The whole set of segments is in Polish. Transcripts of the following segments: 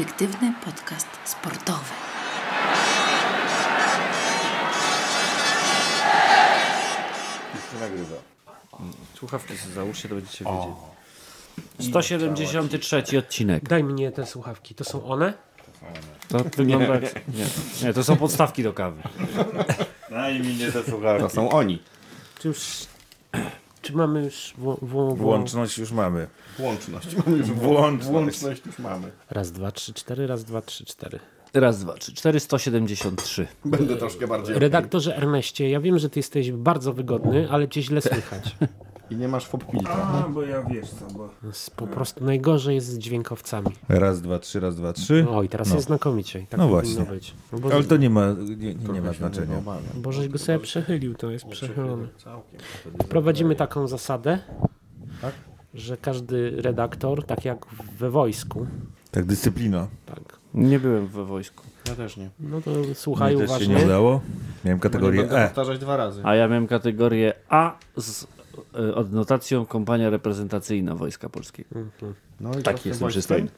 Subiektywny podcast sportowy. Nie nagrywa. Słuchawki sobie załóżcie, to będziecie wiedzieć. 173 odcinek. Daj mnie te słuchawki, to są one? To wygląda jak... Nie, nie, to są podstawki do kawy. Daj mi nie te słuchawki. To są oni. Czy już... Czy mamy już. Włączność już mamy. Włączność. Mamy już Włączność. Włączność już mamy. Raz, dwa, trzy, cztery, raz, dwa, trzy, cztery. Raz, dwa, trzy, cztery, 173. Będę troszkę bardziej... Redaktorze Erneście, ja wiem, że ty jesteś bardzo wygodny, ale cię źle słychać. I nie masz fopilka. A, bo ja wiesz co, bo... Jest Po prostu najgorzej jest z dźwiękowcami. Raz, dwa, trzy, raz, dwa, trzy. O, i teraz No. jest znakomicie. Tak No powinno właśnie. być. No bo, Ale to nie ma, nie, nie ma znaczenia. bo żeś go sobie przechylił, to jest przechylone. Wprowadzimy taką zasadę, że każdy redaktor, tak jak we wojsku, Tak, dyscyplina. tak, Nie byłem we wojsku. Ja też nie. no to słuchaj Mnie też się uważnie. nie udało. Miałem kategorię E. powtarzać dwa razy. A ja miałem kategorię A z odnotacją kompania reprezentacyjna Wojska Polskiego. No i Taki jestem przystojny.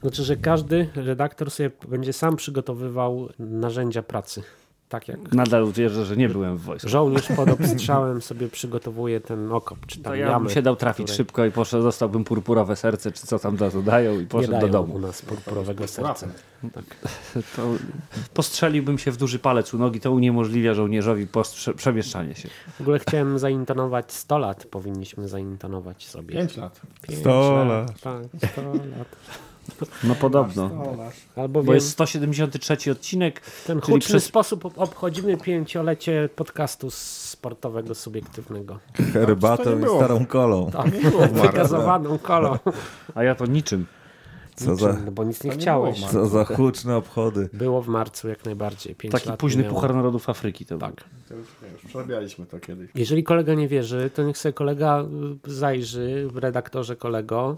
Znaczy, że każdy redaktor sobie będzie sam przygotowywał narzędzia pracy. Tak jak Nadal twierdzę, że nie byłem w wojsku. żołnierz pod obstrzałem sobie przygotowuje ten okop, czy To tam ja jamę. bym się dał trafić której szybko i poszedł, dostałbym purpurowe serce, czy co tam da, to dają i Nie poszedł dają do domu. u nas purpurowego serca. To postrzeliłbym się w duży palec u nogi, to uniemożliwia żołnierzowi przemieszczanie się. W ogóle chciałem zaintonować 100 lat, powinniśmy zaintonować sobie. Pięć lat. Pięć 100 lat. Tak, 100 lat. No podobno. Albo Bo jest 173 odcinek, ten czyli huczny przez- sposób ob- obchodzimy pięciolecie podcastu sportowego, subiektywnego. Herbatą i było. starą kolą. Tak, wygazowaną kolą. a ja to niczym. Co za, No bo nic nie chciałeś. co za huczne obchody. Było w marcu jak najbardziej. Pięć Taki późny minęło. Puchar Narodów Afryki to Tak. To już, przerabialiśmy to kiedyś. Jeżeli kolega nie wierzy, to niech sobie kolega zajrzy w redaktorze kolego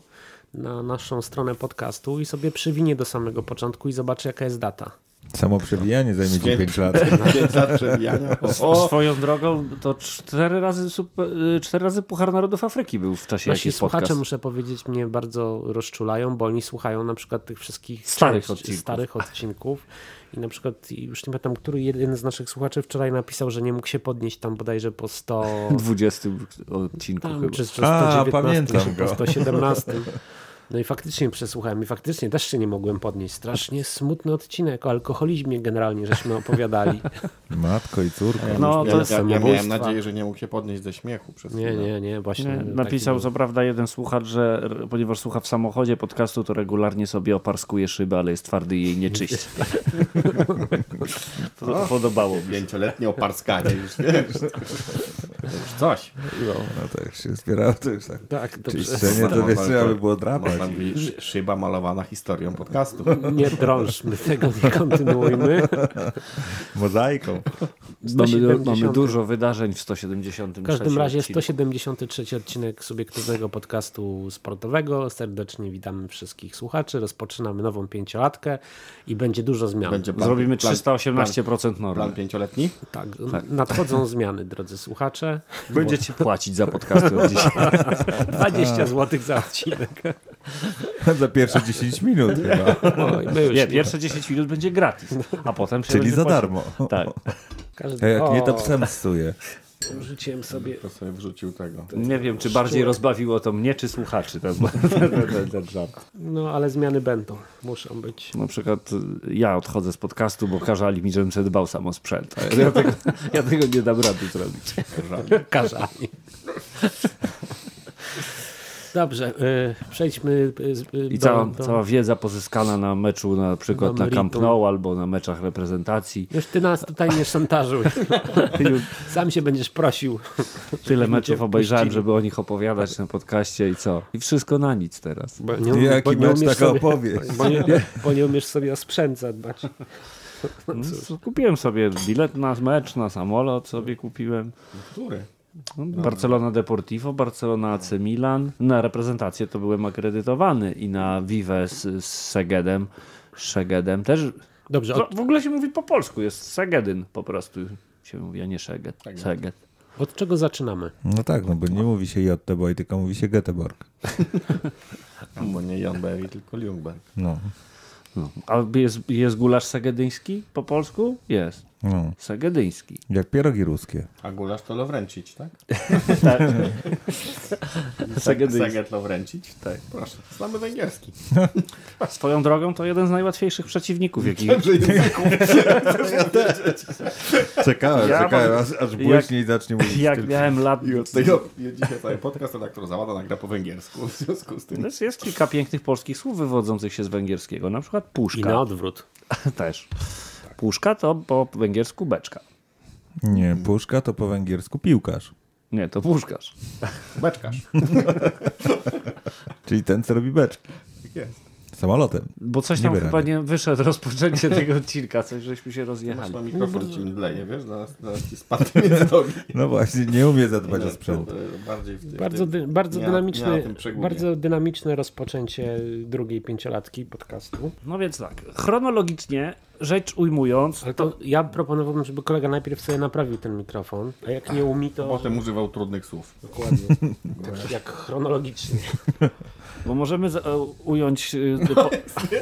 na naszą stronę podcastu i sobie przywinie do samego początku i zobaczy jaka jest data. Samo przewijanie zajmie ci 5 lat. Pięć lat przebijania. O, swoją drogą to cztery razy, super, y, cztery razy Puchar Narodów Afryki był w czasie, Nasi słuchacze, podcast. muszę powiedzieć, mnie bardzo rozczulają, bo oni słuchają na przykład tych wszystkich Starych odcinków. starych odcinków. I na przykład, już nie pamiętam, który jeden z naszych słuchaczy wczoraj napisał, że nie mógł się podnieść tam bodajże po 100... 20 odcinku Tam, chyba. czy, czy A, 119, pamiętam czy po go. 117. No i faktycznie przesłuchałem i faktycznie też się nie mogłem podnieść. Strasznie smutny odcinek o alkoholizmie generalnie żeśmy opowiadali. Matko i córko. No, ja, to jest ja, ja miałem nadzieję, że nie mógł się podnieść ze śmiechu przez Nie, nie, nie, właśnie. Nie, napisał co prawda jeden słuchacz, że ponieważ słucha w samochodzie podcastu, to regularnie sobie oparskuje szybę, ale jest twardy i jej nie czyści. to podobało mi się. Pięcioletnie oparskanie już, wiesz. To już coś. No to jak się zbierało, to już tak. Tak, to Czyszczenie to wiesz, trzeba by było drapać. Szy- szyba malowana historią podcastu. nie drążmy tego, nie kontynuujmy. Mozaiką. Mamy, 170. mamy dużo wydarzeń w 173 W każdym razie odcinku. 173 odcinek subiektywnego podcastu sportowego. Serdecznie witamy wszystkich słuchaczy. Rozpoczynamy nową pięciolatkę i będzie dużo zmian. Będzie plan, Zrobimy plan, 318% plan, normy. plan pięcioletni? Tak, nadchodzą zmiany, drodzy słuchacze. Będziecie płacić za podcasty od dzisiaj. 20 zł za odcinek. Za pierwsze 10 minut chyba. Oj, Nie, pierwsze 10 minut będzie gratis, a potem się Czyli za płacić. darmo. Tak. Każdy... A jak nie, to psem stuje. Rzuciłem sobie... To sobie wrzucił tego. Nie wiem, czy bardziej rozbawiło to mnie, czy słuchaczy. Ten, ten, ten, ten żart. No, ale zmiany będą. Muszą być. Na przykład y, ja odchodzę z podcastu, bo kazali mi, żebym sobie dbał sam o sprzęt. Ja tego, ja tego nie dam rady zrobić. Karzani. Dobrze, y, przejdźmy y, I do, cała, do... cała wiedza pozyskana na meczu na przykład na Camp. Nou albo na meczach reprezentacji. Już ty nas tutaj nie szantażuj. Sam się będziesz prosił. Tyle meczów obejrzałem, żeby o nich opowiadać na podcaście i co? I wszystko na nic teraz. Bo nie, Jaki bo nie mecz, umiesz taka sobie, opowieść. Bo nie, bo nie umiesz sobie o sprzęt zadbać. No, Kupiłem sobie bilet na mecz, na samolot sobie kupiłem. Który? No, Barcelona Deportivo, Barcelona AC Milan. Na reprezentację to byłem akredytowany i na Vive z, z Segedem. Szegedem też. Dobrze, To od, w ogóle się mówi po polsku, jest Segedyn po prostu się mówi, a nie Szeged. Seged. Od czego zaczynamy? No tak, no bo nie mówi się Jotteboy, tylko mówi się Göteborg. Bo nie Jan Berry, tylko Ljungberg. No, No. A jest, jest gulasz segedyński po polsku? Jest. No. Segedyński. Jak pierogi ruskie. A gulasz to Lowrencić, tak? Segedyński. Seget Lowrencić? Tak. Proszę, znamy węgierski. Swoją drogą to jeden z najłatwiejszych przeciwników, jaki Czekałem, Ja czekałem, aż, aż błyśnie i zacznie mówić. jak tylko. miałem lat. I od tego dzisiaj cały podcast redaktor Zawada nagra po węgiersku. W związku z tym. Jest, jest kilka pięknych polskich słów wywodzących się z węgierskiego. Na przykład I puszka. na odwrót. Też. Puszka to po węgiersku beczka. Nie, puszka to po węgiersku piłkarz. Nie, to puszkarz. Beczkarz. Czyli ten, co robi beczki. Tak jest. Samolotem. Bo coś Nie tam bieramy. chyba nie wyszedł rozpoczęcie tego odcinka, coś żeśmy się rozjechali. Masz na mikrofon ci mdleje, wiesz? Zaraz, zaraz ci między nogi. No właśnie, nie umie zadbać o No, sprzęt. to, Bardzo, dy, bardzo, nie nie dynamiczne rozpoczęcie drugiej pięciolatki podcastu. No więc tak, chronologicznie rzecz ujmując, Ale to ja proponowałbym, żeby kolega najpierw sobie naprawił ten mikrofon, a jak nie umie, to Potem używał trudnych słów. dokładnie. Tak jak chronologicznie. Bo możemy e, ująć y, po,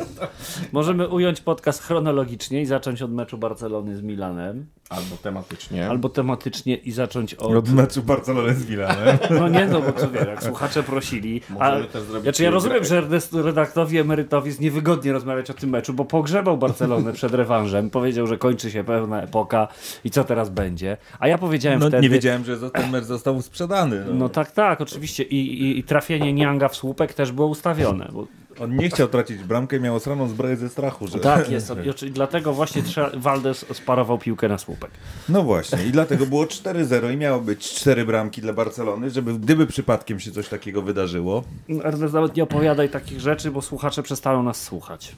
możemy ująć podcast chronologicznie i zacząć od meczu Barcelony z Milanem, Albo tematycznie. albo tematycznie i zacząć od... Od meczu Barcelony z Milanem. No nie, no bo to wiesz, jak słuchacze prosili. A, znaczy ja rozumiem, że redaktorowi emerytowi jest niewygodnie rozmawiać o tym meczu, bo pogrzebał Barcelonę przed rewanżem, powiedział, że kończy się pewna epoka i co teraz będzie. A ja powiedziałem No, wtedy... nie wiedziałem, że ten mecz został sprzedany. No. No tak, tak, oczywiście. I, i, i trafienie Nianga w słupek też było ustawione. Bo, On nie chciał tracić bramkę miał osraną zbroję ze strachu. Że... tak jest. I dlatego właśnie Waldes sparował piłkę na słupek. No właśnie, i dlatego było 4-0 i miało być 4 bramki dla Barcelony, żeby gdyby przypadkiem się coś takiego wydarzyło. Ernest, nawet nie opowiadaj takich rzeczy, bo słuchacze przestaną nas słuchać.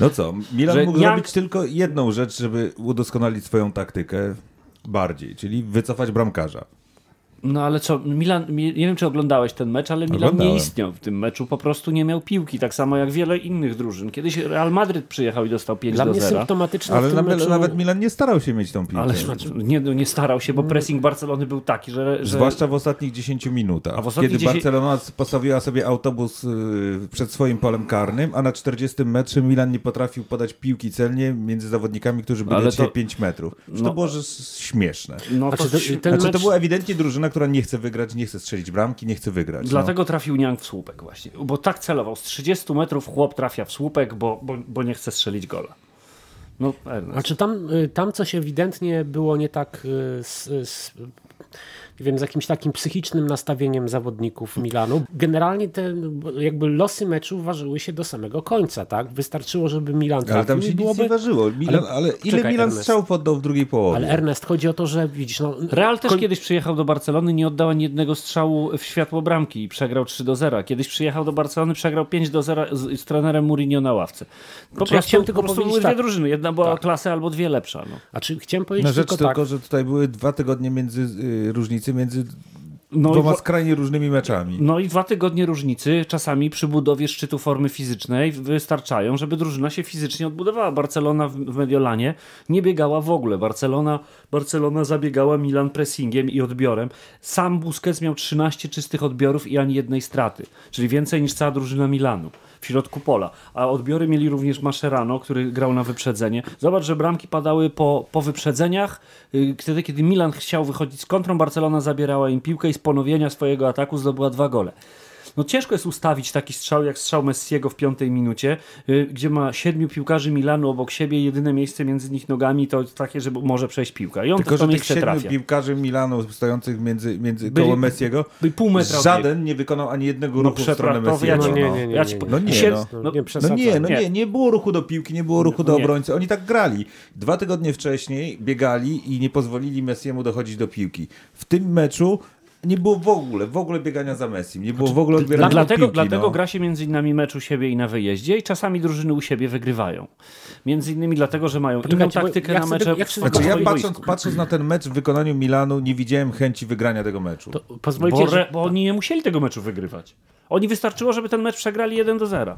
No co, Milan Że mógł Niang- zrobić tylko jedną rzecz, żeby udoskonalić swoją taktykę bardziej, czyli wycofać bramkarza. No ale co, Milan, mi- nie wiem czy oglądałeś ten mecz, ale Milan nie Oglądałem. istniał w tym meczu, po prostu nie miał piłki, tak samo jak wiele innych drużyn. Kiedyś Real Madryt przyjechał i dostał 5 Dla do mnie 0. symptomatyczne Ale w tym nawet, meczu... nawet Milan nie starał się mieć tą piłkę. Ale nie, no, nie starał się, bo pressing Barcelony był taki, że... że Zwłaszcza w ostatnich 10 minutach. A w ostatnich kiedy 10 Barcelona postawiła sobie autobus y, przed swoim polem karnym, a na 40 metrze Milan nie potrafił podać piłki celnie między zawodnikami, którzy byli Ale to- 5 metrów. No. to było że śmieszne. no, to, Znaczy, to- ten Znaczy, mecz... to była ewidentnie drużyna, która nie chce wygrać, nie chce strzelić bramki, nie chce wygrać. Dlatego trafił Niang w słupek właśnie, bo tak celował. Z 30 metrów chłop trafia w słupek, bo, bo, bo nie chce strzelić gola. No, Ernest. Znaczy tam, y, tam coś ewidentnie było nie tak y, z, z, nie wiem, z jakimś takim psychicznym nastawieniem zawodników Milanu. Generalnie te jakby losy meczu ważyły się do samego końca, tak? Wystarczyło, żeby Milan trafił Ale tam i się nic byłoby... nie ważyło. Milan, ale, ile czekaj, Milan Ernest. strzałów oddał w drugiej połowie? Ale Ernest, chodzi o to, że widzisz, no... Real też koń- kiedyś przyjechał do Barcelony, nie oddał ani jednego strzału w światło bramki i przegrał 3 do 0. Kiedyś przyjechał do Barcelony, przegrał 5 do 0 z, z trenerem Mourinho na ławce. Po Znaczy, ja prostu, chciałem tylko po prostu powiedzieć były dwie tak. drużyny. Jedna była klasy albo dwie lepsza. No. A czy chciałem powiedzieć Na rzecz tylko tylko, tak, że tutaj były dwa tygodnie między, y, różnicy między No, dwoma wo- skrajnie różnymi meczami. no i dwa tygodnie różnicy czasami przy budowie szczytu formy fizycznej wystarczają, żeby drużyna się fizycznie odbudowała. Barcelona w, w Mediolanie nie biegała w ogóle. Barcelona, Barcelona zabiegała Milan pressingiem i odbiorem. Sam Busquets miał 13 czystych odbiorów i ani jednej straty, czyli więcej niż cała drużyna Milanu w środku pola. A odbiory mieli również Mascherano, który grał na wyprzedzenie. Zobacz, że bramki padały po, po wyprzedzeniach. Yy, Wtedy, kiedy Milan chciał wychodzić z kontrą, Barcelona zabierała im piłkę i z ponowienia swojego ataku zdobyła dwa gole. No ciężko jest ustawić taki strzał jak strzał Messiego w piątej minucie, yy, gdzie ma siedmiu piłkarzy Milanu obok siebie, jedyne miejsce między nich nogami to takie, że może przejść piłka. I on Tylko, to że tych siedmiu trafia. piłkarzy Milanu stojących między, między Byli- koło Messiego, byli pół metra żaden nie wykonał ani jednego No ruchu w stronę ja Messiego. ci, No no. nie, nie, nie, ja ci, nie. No nie, no. no, no, nie No przesadzaj. nie, no Nie. nie, nie było ruchu do piłki, nie było ruchu do Nie. obrońcy. Oni tak grali. Dwa tygodnie wcześniej biegali i nie pozwolili Messiemu dochodzić do piłki. W tym meczu nie było w ogóle, w ogóle biegania za Messim. Nie było w ogóle Dla, odbierania dlatego piłki. dlatego no. gra się między innymi mecz u siebie i na wyjeździe i czasami drużyny u siebie wygrywają. Między innymi dlatego, że mają inną bo taktykę ja na mecze ja Znaczy, ja patrząc, patrząc na ten mecz w wykonaniu Milanu, nie widziałem chęci wygrania tego meczu. To Bo, pozwolicie, re, że... bo oni nie musieli tego meczu wygrywać. Oni wystarczyło, żeby ten mecz przegrali 1 do 0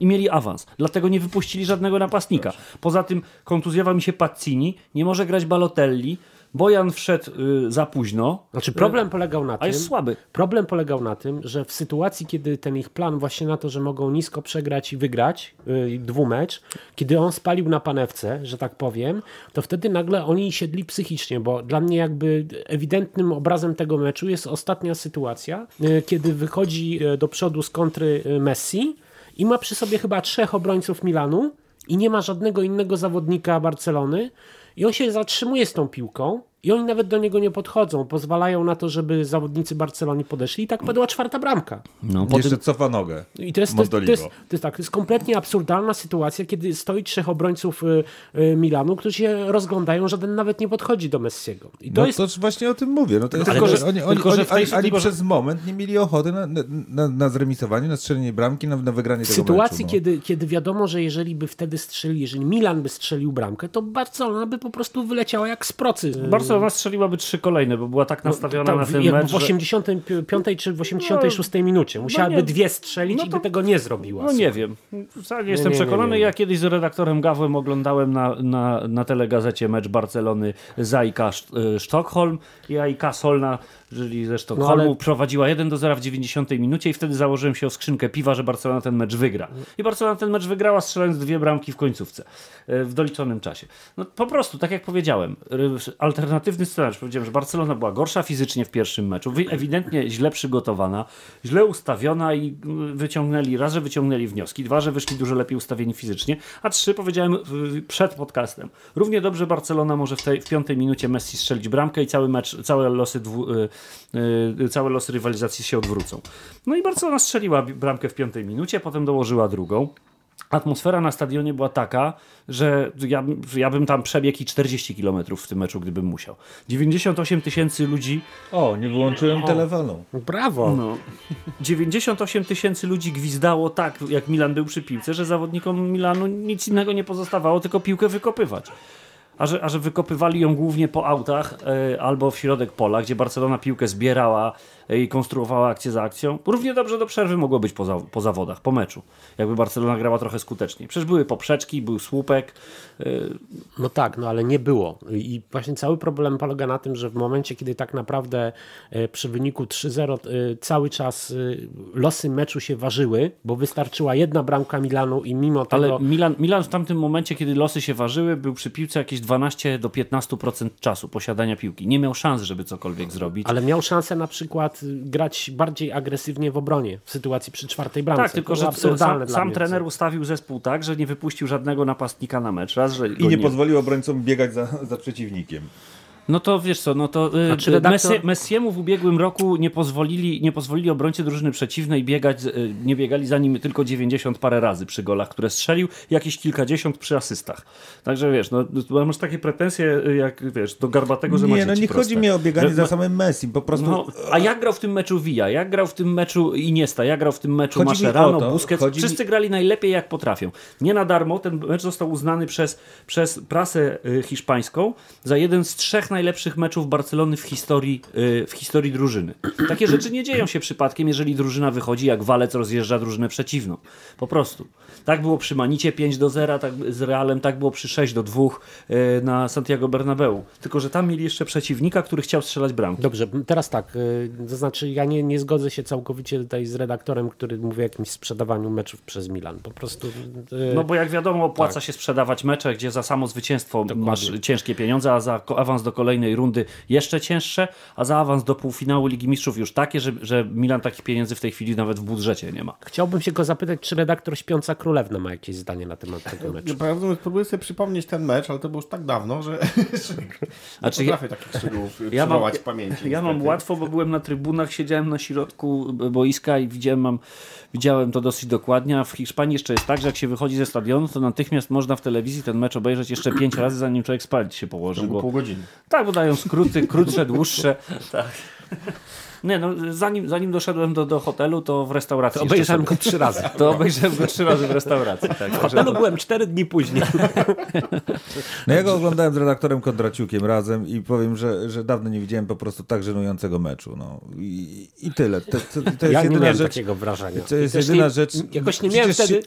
i mieli awans. Dlatego nie wypuścili żadnego napastnika. Poza tym kontuzjował mi się Pazzini, nie może grać Balotelli, Bojan wszedł y, za późno, Znaczy problem polegał na a tym, jest słaby. problem polegał na tym, że w sytuacji, kiedy ten ich plan właśnie na to, że mogą nisko przegrać i wygrać yy, dwumecz, kiedy on spalił na panewce, że tak powiem, to wtedy nagle oni siedli psychicznie, bo dla mnie jakby ewidentnym obrazem tego meczu jest ostatnia sytuacja, yy, kiedy wychodzi yy, do przodu z kontry Messi i ma przy sobie chyba trzech obrońców Milanu i nie ma żadnego innego zawodnika Barcelony i on się zatrzymuje z tą piłką i oni nawet do niego nie podchodzą, pozwalają na to, żeby zawodnicy Barcelony podeszli i tak padła czwarta bramka. No, po Jeszcze tym, cofa nogę. I to jest, to, jest, to, jest, to jest tak, to jest kompletnie absurdalna sytuacja, kiedy stoi trzech obrońców y, y, Milanu, którzy się rozglądają, żaden nawet nie podchodzi do Messiego. I to No jest to właśnie o tym mówię. No to jest Tylko, że- oni, oni, tylko, że oni, ani, ani tylko, że- przez moment nie mieli ochoty na, na, na zremisowanie, na strzelenie bramki, na, na wygranie w tego sytuacji, meczu. no. kiedy, kiedy wiadomo, że jeżeli by wtedy strzeli, jeżeli Milan by strzelił bramkę, to Barcelona by po prostu wyleciała jak z procy. Barcelona strzeliłaby trzy kolejne, bo była tak nastawiona Tak, na ten mecz, w że... 85 czy w 86 minucie. Musiałaby nie. dwie strzelić No i to- by tego nie zrobiła. No nie wiem. Wcale nie jestem nie, przekonany. nie. Ja kiedyś z redaktorem Gawłem oglądałem na, na, na telegazecie mecz Barcelony z AIK y, Sztokholm i AIK Solna, czyli ze Sztokholmu, No ale- prowadziła 1 do 0 w 90 minucie i wtedy założyłem się o skrzynkę piwa, że Barcelona ten mecz wygra. I Barcelona ten mecz wygrała strzelając dwie bramki w końcówce y, w doliczonym czasie. No po prostu, tak jak powiedziałem, y, alternatywny scenariusz. Powiedziałem, że Barcelona była gorsza fizycznie w pierwszym meczu, ewidentnie źle przygotowana, źle ustawiona i y, wyciągnęli, raz, że wyciągnęli wnioski, dwa, że wyszli dużo lepiej ustawieni fizycznie, a trzy, powiedziałem przed podcastem. Równie dobrze Barcelona może w tej w piątej minucie Messi strzelić bramkę i cały mecz, całe losy, dwu, y, y, całe losy rywalizacji się odwrócą. No i Barcelona strzeliła bramkę w piątej minucie, potem dołożyła drugą. Atmosfera na stadionie była taka, że ja, bym- ja bym tam przebiegł i 40 km w tym meczu, gdybym musiał. 98 tysięcy ludzi O, nie wyłączyłem telefonu. Brawo. no. 98 tysięcy ludzi gwizdało tak, jak Milan był przy piłce, że zawodnikom Milanu nic innego nie pozostawało, tylko piłkę wykopywać. A że, a że wykopywali ją głównie po autach e, albo w środek pola, gdzie Barcelona piłkę zbierała i konstruowała akcję za akcją, równie dobrze do przerwy mogło być po, za, po zawodach, po meczu. Jakby Barcelona grała trochę skuteczniej. Przecież były poprzeczki, był słupek. e, No tak, no ale nie było. I właśnie cały problem polega na tym, że w momencie, kiedy tak naprawdę e, przy wyniku 3-0 e, cały czas e, losy meczu się ważyły, bo wystarczyła jedna bramka Milanu i mimo Ale tego... Milan, Milan w tamtym momencie, kiedy losy się ważyły, był przy piłce jakieś 12 do 15% czasu posiadania piłki. Nie miał szans, żeby cokolwiek zrobić. Ale miał szansę na przykład grać bardziej agresywnie w obronie w sytuacji przy czwartej bramce. tak, tylko że absurdalne sam, dla sam mnie. trener ustawił zespół tak, że nie wypuścił żadnego napastnika na mecz. Raz, że I go nie pozwolił obrońcom biegać za, za przeciwnikiem. No to wiesz co, no to A y, czy redaktor- Messi, Messiemu w ubiegłym roku nie pozwolili, nie pozwolili obrońcy drużyny przeciwnej biegać, y, nie biegali za nim tylko 90 parę razy przy golach, które strzelił, jakieś kilkadziesiąt przy asystach. Także wiesz, no no, masz takie pretensje jak wiesz, do Garbatego, że ma Nie, no nie proste. chodzi mi o bieganie Że- za samym Messi, po prostu... No, a jak grał w tym meczu Villa, jak grał w tym meczu Iniesta, jak grał w tym meczu mi Mascherano, Busquets, chodzi mi- wszyscy grali najlepiej jak potrafią. Nie na darmo ten mecz został uznany przez, przez prasę hiszpańską za jeden z trzech najlepszych meczów Barcelony w historii, y, w historii drużyny. Takie rzeczy nie dzieją się przypadkiem, jeżeli drużyna wychodzi jak walec rozjeżdża drużynę przeciwną. Po prostu. Tak było przy Manicie 5 do 0 tak, z Realem, tak było przy 6 do 2 y, na Santiago Bernabeu. Tylko, że tam mieli jeszcze przeciwnika, który chciał strzelać bramki. Dobrze, teraz tak, y, to znaczy ja nie, nie zgodzę się całkowicie tutaj z redaktorem, który mówi o jakimś sprzedawaniu meczów przez Milan. Po prostu... y, No bo jak wiadomo, opłaca się sprzedawać mecze, gdzie za samo zwycięstwo masz ciężkie pieniądze, a za awans do kolejnej rundy jeszcze cięższe, a za awans do półfinału Ligi Mistrzów już takie, że, że Milan takich pieniędzy w tej chwili nawet w budżecie nie ma. Chciałbym się go zapytać, czy redaktor Śpiąca Królewna ma jakieś zdanie na temat tego meczu. Prawdę mówiąc, próbuję sobie przypomnieć ten mecz, ale to było już tak dawno, że nie Znaczy, ja, potrafię takich szczegółów ja mam, przywołać w pamięci. ja mam niestety. łatwo, bo byłem na trybunach, siedziałem na środku boiska i widziałem, mam, widziałem to dosyć dokładnie, a w Hiszpanii jeszcze jest tak, że jak się wychodzi ze stadionu, to natychmiast można w telewizji ten mecz obejrzeć jeszcze pięć razy, zanim człowiek spalić się położy. Bo, pół godziny. tak, bo dają skróty, krótsze, dłuższe. Tak. Nie, no, zanim, zanim doszedłem do, do hotelu, to w restauracji To obejrzałem sobie- go trzy razy. To obejrzałem go trzy razy w restauracji. Tak, W hotelu byłem cztery dni później. No ja go oglądałem z redaktorem Kondraciukiem razem i powiem, że, że dawno nie widziałem po prostu tak żenującego meczu. No. I, i tyle. To, to, to jest Ja nie jedyna miałem rzecz. takiego wrażenia. To jest jedyna nie, rzecz. Jakoś nie miałem wtedy się-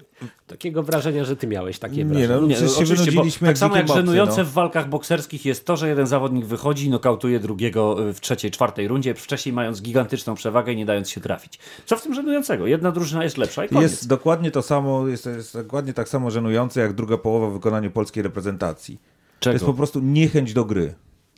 takiego wrażenia, że ty miałeś takie Nie, wrażenie. no, Nie, no, się wynudziliśmy tak samo jak żenujące no. w walkach bokserskich jest to, że jeden zawodnik wychodzi i nokautuje drugiego w trzeciej, czwartej rundzie, wcześniej mając gigantyczną przewagę nie dając się trafić. Co w tym żenującego? Jedna drużyna jest lepsza i koniec. Jest dokładnie to samo, jest, jest dokładnie tak samo żenujące jak druga połowa w wykonaniu polskiej reprezentacji. To jest po prostu niechęć do gry.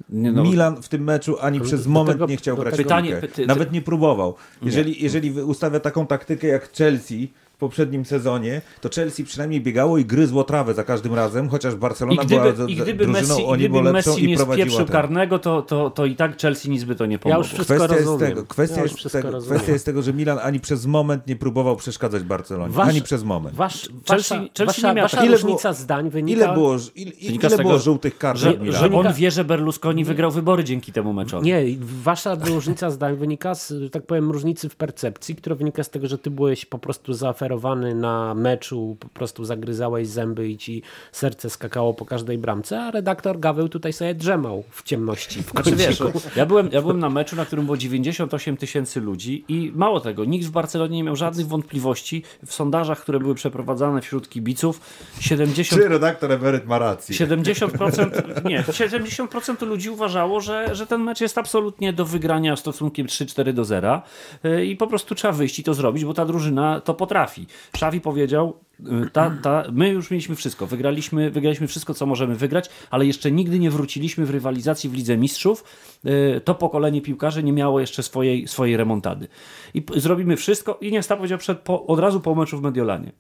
Nie, no, Milan w tym meczu ani przez do moment tego- nie chciał grać Pytanie- Nawet nie próbował. Jeżeli, jeżeli wy- ustawia taką taktykę jak Chelsea w poprzednim sezonie, to Chelsea przynajmniej biegało i gryzło trawę za każdym razem, chociaż I Barcelona gdyby, była i gdyby drużyną Messi, o i niebo gdyby Messi i nie prowadziła spieprzył ten. karnego, to, to, to i tak Chelsea nic by to nie Ja pomogło. już wszystko Kwestia jest, rozumiem. tego, kwestia, ja już jest wszystko tego, rozumiem. kwestia jest tego, że Milan ani przez moment nie próbował przeszkadzać Barcelonie. Wasz- ani przez moment. Wasz, Chelsea- wasza, Chelsea wasza, nie miała wasza różnica zdań wynika... Ile było, ile, Wynika ile z tego, było żółtych kart Że, za że on wie, że Berlusconi wygrał wybory dzięki temu meczowi. Nie, wasza różnica zdań wynika z, tak powiem, różnicy w percepcji, która wynika z tego, że ty byłeś po prostu zaoferowany na meczu, po prostu zagryzałeś zęby i ci serce skakało po każdej bramce, a redaktor Gaweł tutaj sobie drzemał w ciemności. W Znaczy wiesz, ja byłem, ja byłem na meczu, na którym było 98 tysięcy ludzi i mało tego, nikt w Barcelonie nie miał żadnych wątpliwości w sondażach, które były przeprowadzane wśród kibiców. 70, Czy redaktor emeryt ma rację? 70%, nie, 70% ludzi uważało, że, że ten mecz jest absolutnie do wygrania stosunkiem 3-4 do 0 yy, i po prostu trzeba wyjść i to zrobić, bo ta drużyna to potrafi. Szawi powiedział, yy, ta, ta, my już mieliśmy wszystko, wygraliśmy, wygraliśmy wszystko, co możemy wygrać, ale jeszcze nigdy nie wróciliśmy w rywalizacji w Lidze Mistrzów. Yy, To pokolenie piłkarzy nie miało jeszcze swojej, swojej remontady. I zrobimy wszystko i Niesta powiedział przed, po, od razu po meczu w Mediolanie.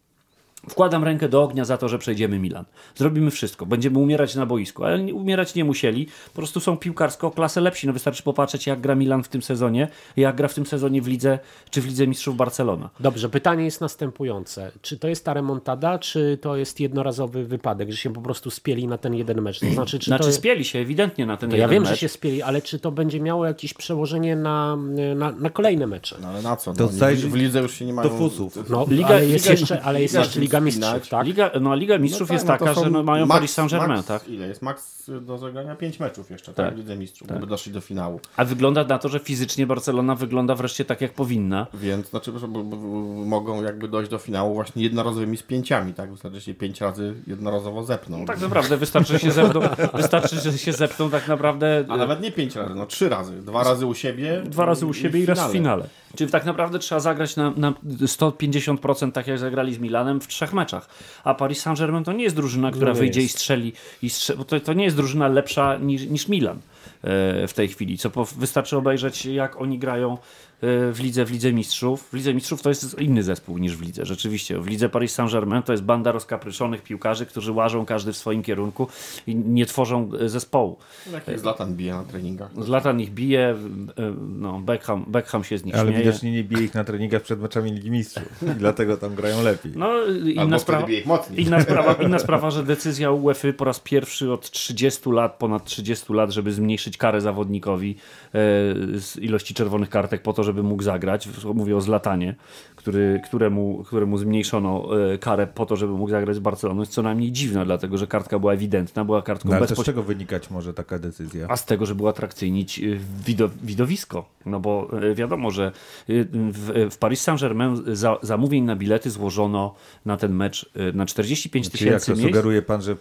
Wkładam rękę do ognia za to, że przejdziemy Milan. Zrobimy wszystko. Będziemy umierać na boisku, ale nie- umierać nie musieli. Po prostu są piłkarsko o klasę lepsi. No wystarczy popatrzeć, jak gra Milan w tym sezonie, jak gra w tym sezonie w lidze, czy w Lidze Mistrzów Barcelona. Dobrze, pytanie jest następujące. Czy to jest ta remontada, czy to jest jednorazowy wypadek, że się po prostu spieli na ten jeden mecz? To znaczy, czy Znaczy to... spieli się ewidentnie na ten To ja jeden wiem, mecz. że się spieli, ale czy to będzie miało jakieś przełożenie na, na, na kolejne mecze? No ale na co? To No, zajrzyj w, w lidze już się nie mają... do fusów. No, Liga- ale jest jeszcze, ale jest jeszcze Liga Mistrzów, wspinać. tak? Liga, no, a Liga Mistrzów No jest tak, no to taka, są że no, mają max- Paris Saint-Germain, tak? Ile jest? Max do zagrania 5 meczów jeszcze, Tak. tak? W Lidze Mistrzów, gdyby doszli do finału. A wygląda na to, że fizycznie Barcelona wygląda wreszcie tak, jak powinna. Więc znaczy, że b- b- mogą jakby dojść do finału właśnie jednorazowymi spięciami, tak? Wystarczy się 5 razy jednorazowo zepną. Tak naprawdę wystarczy, że się zepną, wystarczy, że się zepną tak naprawdę... A nawet nie 5 razy, no 3 razy. Dwa razy u siebie. Dwa razy u siebie i raz w finale. Czyli tak naprawdę trzeba zagrać na, na 150% tak jak zagrali z Milanem w trzech meczach. A Paris Saint-Germain to nie jest drużyna, która nie wyjdzie jest. i strzeli. I strze... bo to, to nie jest drużyna lepsza niż, niż Milan e, w tej chwili. Co po, wystarczy obejrzeć jak oni grają w lidze, w Lidze Mistrzów. W Lidze Mistrzów to jest inny zespół niż w lidze. Rzeczywiście. W lidze Paris Saint-Germain to jest banda rozkapryszonych piłkarzy, którzy łażą każdy w swoim kierunku i nie tworzą e, zespołu. Jak Zlatan bije na treningach. Zlatan ich bije, e, no, Beckham, Beckham się z nich Ale śmieje. widocznie nie bije ich na treningach przed meczami Ligi Mistrzów. I dlatego tam grają lepiej. No, inna sprawa, bije ich mocniej. inna, sprawa, inna sprawa, że decyzja UEFA po raz pierwszy od 30 lat, ponad 30 lat, żeby zmniejszyć karę zawodnikowi e, z ilości czerwonych kartek po to, żeby mógł zagrać. Mówię o Zlatanie, który, któremu, któremu zmniejszono e, karę po to, żeby mógł zagrać z Barceloną. Jest co najmniej dziwne, dlatego że kartka była ewidentna, była kartką No, ale to z czego wynikać może taka decyzja? A z tego, żeby atrakcyjnić wido, widowisko. No bo y, wiadomo, że w, w Paris Saint-Germain za, zamówień na bilety złożono na ten mecz na 45 Czyli jak tysięcy to miejsc. sugeruje pan, że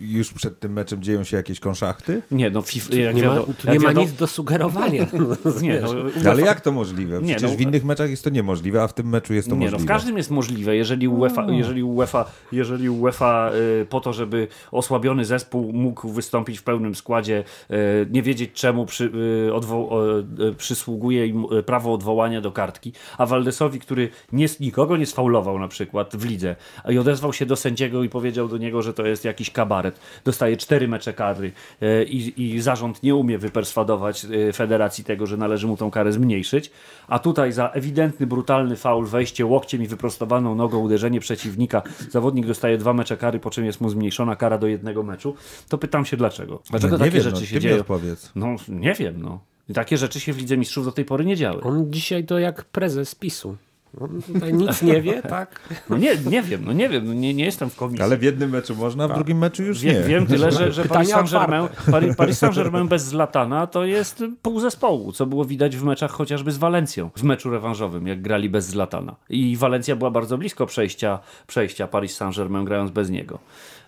już przed tym meczem dzieją się jakieś konszachty? Nie, no FIFA, jak Nie ma, wiadomo, jak nie ma nic do sugerowania. Nie, no, No, ale jak to możliwe? Nie, Przecież no- w innych meczach jest to niemożliwe, a w tym meczu jest to Nie, no możliwe. w każdym jest możliwe, jeżeli UEFA, jeżeli UEFA, jeżeli UEFA y, po to, żeby osłabiony zespół mógł wystąpić w pełnym składzie, y, nie wiedzieć czemu przy, y, odwo- y, przysługuje im y, prawo odwołania do kartki, a Waldesowi, który nie, nikogo nie sfaulował na przykład w lidze i odezwał się do sędziego i powiedział do niego, że to jest jakiś kabaret, dostaje cztery mecze kary y, i, i zarząd nie umie wyperswadować y, federacji tego, że należy mu tą karę zmniejszyć, a tutaj za ewidentny, brutalny faul, wejście łokciem i wyprostowaną nogą, uderzenie przeciwnika, zawodnik dostaje dwa mecze kary, po czym jest mu zmniejszona kara do jednego meczu, to pytam się dlaczego. Dlaczego No, nie takie wiem, rzeczy no, się dzieją? odpowiedz. No nie wiem, no. Takie rzeczy się w Lidze Mistrzów do tej pory nie działy. On dzisiaj to jak prezes PiSu. On tutaj nic nie wie, tak? No nie, nie wiem, no nie wiem, no nie, nie jestem w komisji. Ale w jednym meczu można, a w drugim meczu już Wie, nie. wiem tyle, że, że Paris Saint-Germain Paris, Paris Saint-Germain bez Zlatana to jest pół zespołu, co było widać w meczach chociażby z Walencją, w meczu rewanżowym, jak grali bez Zlatana. I Walencja była bardzo blisko przejścia, przejścia Paris Saint-Germain grając bez niego.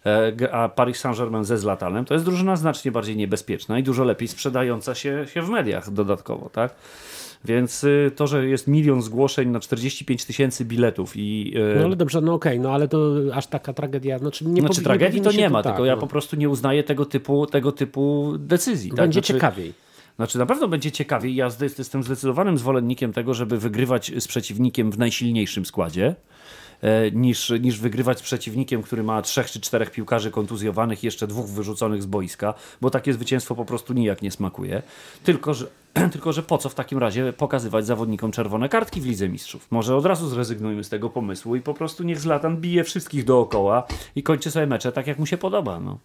E, A Paris Saint-Germain ze Zlatanem to jest drużyna znacznie bardziej niebezpieczna i dużo lepiej sprzedająca się, się w mediach dodatkowo, tak? Więc y, to, że jest milion zgłoszeń na 45 tysięcy biletów i y, No ale dobrze, no okej, no ale to aż taka tragedia, znaczy nie znaczy tragedii to nie ma, tak, tylko ja no. po prostu nie uznaję tego typu, tego typu decyzji. tak? Będzie znaczy, ciekawiej. Znaczy na pewno będzie ciekawiej. Ja jestem zdecydowanym zwolennikiem tego, żeby wygrywać z przeciwnikiem w najsilniejszym składzie. E, Niż, niż wygrywać z przeciwnikiem, który ma trzech czy czterech piłkarzy kontuzjowanych i jeszcze dwóch wyrzuconych z boiska, bo takie zwycięstwo po prostu nijak nie smakuje. Tylko że, tylko, że po co w takim razie pokazywać zawodnikom czerwone kartki w Lidze Mistrzów? Może od razu zrezygnujmy z tego pomysłu i po prostu niech Zlatan bije wszystkich dookoła i kończy sobie mecze tak, jak mu się podoba. No.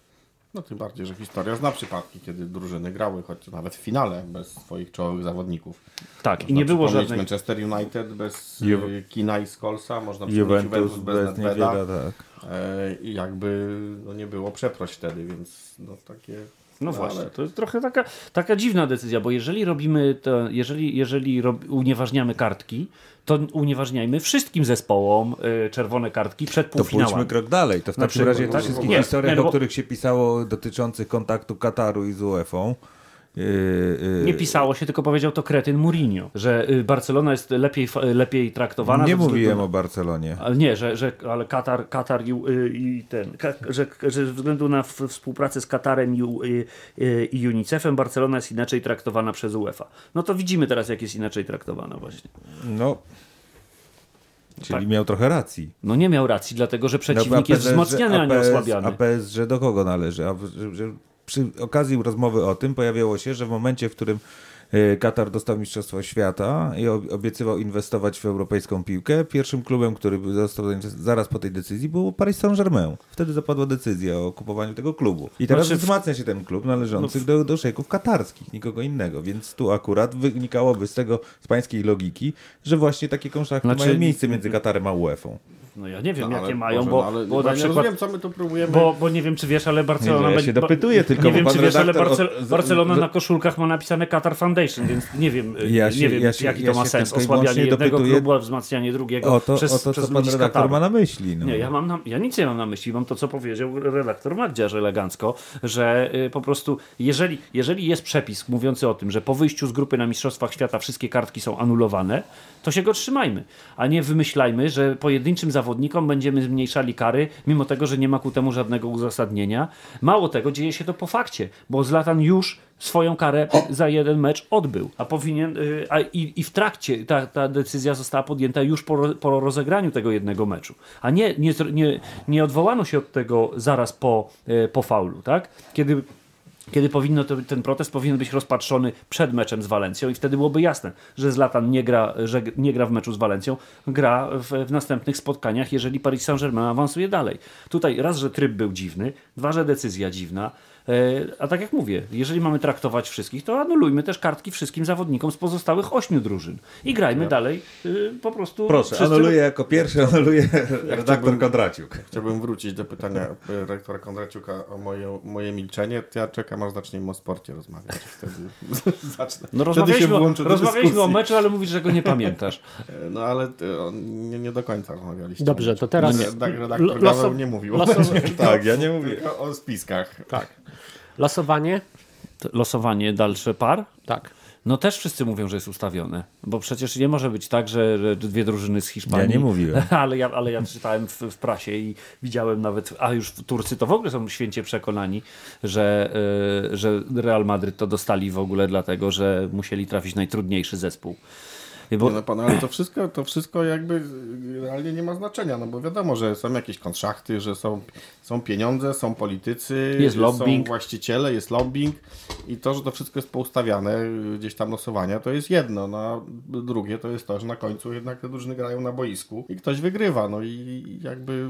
No tym bardziej, że historia zna przypadki, kiedy drużyny grały, choć nawet w finale bez swoich czołowych zawodników. Tak, i Można nie było żadnej... Manchester United bez Ju- Ju... Kina i Skolsa, można przypomnieć Juventus bez bez Nedveda. niewiele, tak. E, I jakby no nie było przeproś wtedy, więc no takie... No właśnie, ale- to jest trochę taka, taka dziwna decyzja, bo jeżeli robimy to, jeżeli, jeżeli rob, unieważniamy kartki, to unieważniajmy wszystkim zespołom y, czerwone kartki przed To pójdźmy półfinałami. krok dalej. To w Na takim przykład, razie nie, historiach, nie, no bo- o których się pisało dotyczących kontaktu Kataru i z UEFA. Yy, yy, Nie pisało się, tylko powiedział to kretyn Mourinho, że y, Barcelona jest lepiej, lepiej traktowana. Nie mówiłem na- o Barcelonie. Ale nie, że, że ale Katar, Katar i, y, i ten, ka, że, że ze względu na współpracę z Katarem i, U- y, i UNICEF-em Barcelona jest inaczej traktowana przez UEFA. No to widzimy teraz, jak jest inaczej traktowana właśnie. No. Czyli Tak. miał trochę racji. No nie miał racji, dlatego że No, przeciwnik a jest PSG wzmocniony, a nie osłabiany. A PSG do kogo należy? A że, że przy okazji rozmowy o tym pojawiało się, że w momencie, w którym e, Katar dostał Mistrzostwo Świata i ob- obiecywał inwestować w europejską piłkę, pierwszym klubem, który został zaraz po tej decyzji był Paris Saint-Germain. Wtedy zapadła decyzja o kupowaniu tego klubu. I teraz Znaczy wzmacnia się ten klub należący No do, do szejków katarskich, nikogo innego. Więc tu akurat wynikałoby z tego, z pańskiej logiki, że właśnie takie konszachty Znaczy- mają miejsce między Katarem a UEFA. No ja nie wiem, No, jakie mają, bo, no, bo bo na ja przykład... rozumiem, co my tu próbujemy... Bo, bo nie wiem, czy wiesz, ale Barcelona... Nie, że ja będzie- się dopytuję tylko, Nie wiem, czy wiesz, ale Barcel od- Barcelona na koszulkach ma napisane Qatar Foundation, więc nie wiem, Ja nie się- wiem ja się- jaki ja to ma sens. Osłabianie jednego klubu, a wzmacnianie drugiego O to, przez, o to przez co pan redaktor Kataru. ma na myśli. No. Nie, ja, mam na, ja nic nie mam na myśli, mam to, co powiedział redaktor Magdziarz elegancko, że y, po prostu jeżeli, jeżeli jest przepis mówiący o tym, że po wyjściu z grupy na Mistrzostwach Świata wszystkie kartki są anulowane, to się go trzymajmy, a nie wymyślajmy, że pojedynczym zawodnikom będziemy zmniejszali kary, mimo tego, że nie ma ku temu żadnego uzasadnienia. Mało tego, dzieje się to po fakcie, bo Zlatan już swoją karę za jeden mecz odbył, a powinien, y, a i, i w trakcie ta, ta decyzja została podjęta już po, po rozegraniu tego jednego meczu, a nie, nie, nie, nie odwołano się od tego zaraz po, y, po faulu, tak? Kiedy kiedy powinno to, ten protest powinien być rozpatrzony przed meczem z Walencją i wtedy byłoby jasne, że Zlatan nie gra, że nie gra w meczu z Walencją, gra w, w następnych spotkaniach, jeżeli Paris Saint-Germain awansuje dalej. Tutaj raz, że tryb był dziwny, dwa, że decyzja dziwna, a tak jak mówię, jeżeli mamy traktować wszystkich, to anulujmy też kartki wszystkim zawodnikom z pozostałych ośmiu drużyn i grajmy dalej y, po prostu. Proszę, wszyscy- anuluję jako pierwszy, anuluję redaktor Kondraciuk. Chciałbym wrócić do pytania e, rektora Kondraciuka o moje, moje milczenie. Ja czekam, aż zaczniemy o sporcie rozmawiać. Wtedy zacznę. No Wtedy się rozmawialiśmy, o, rozmawialiśmy o meczu, ale mówisz, że go nie pamiętasz. E, No ale ty, on, nie, nie do końca rozmawialiście. Dobrze, to teraz- Nie, tak, redaktor loso- nie mówił. losowe- Tak, ja nie mówię. O spiskach. Tak. Losowanie? Losowanie dalsze par? Tak. No też wszyscy mówią, że jest ustawione, bo przecież nie może być tak, że, że dwie drużyny z Hiszpanii. Ja nie mówiłem. Ale ja, ale ja czytałem w, w prasie i widziałem nawet, a już Turcy to w ogóle są święcie przekonani, że, y, że Real Madryt to dostali w ogóle dlatego, że musieli trafić najtrudniejszy zespół. Bo, Nie no pan, ale to wszystko, to wszystko jakby realnie nie ma znaczenia, no bo wiadomo, że są jakieś kontraszty, że są, są pieniądze, są politycy, Jest lobbying. są właściciele, jest lobbying i to, że to wszystko jest poustawiane, gdzieś tam losowania, to jest jedno, no a drugie to jest to, że na końcu jednak te drużyny grają na boisku i ktoś wygrywa, no i jakby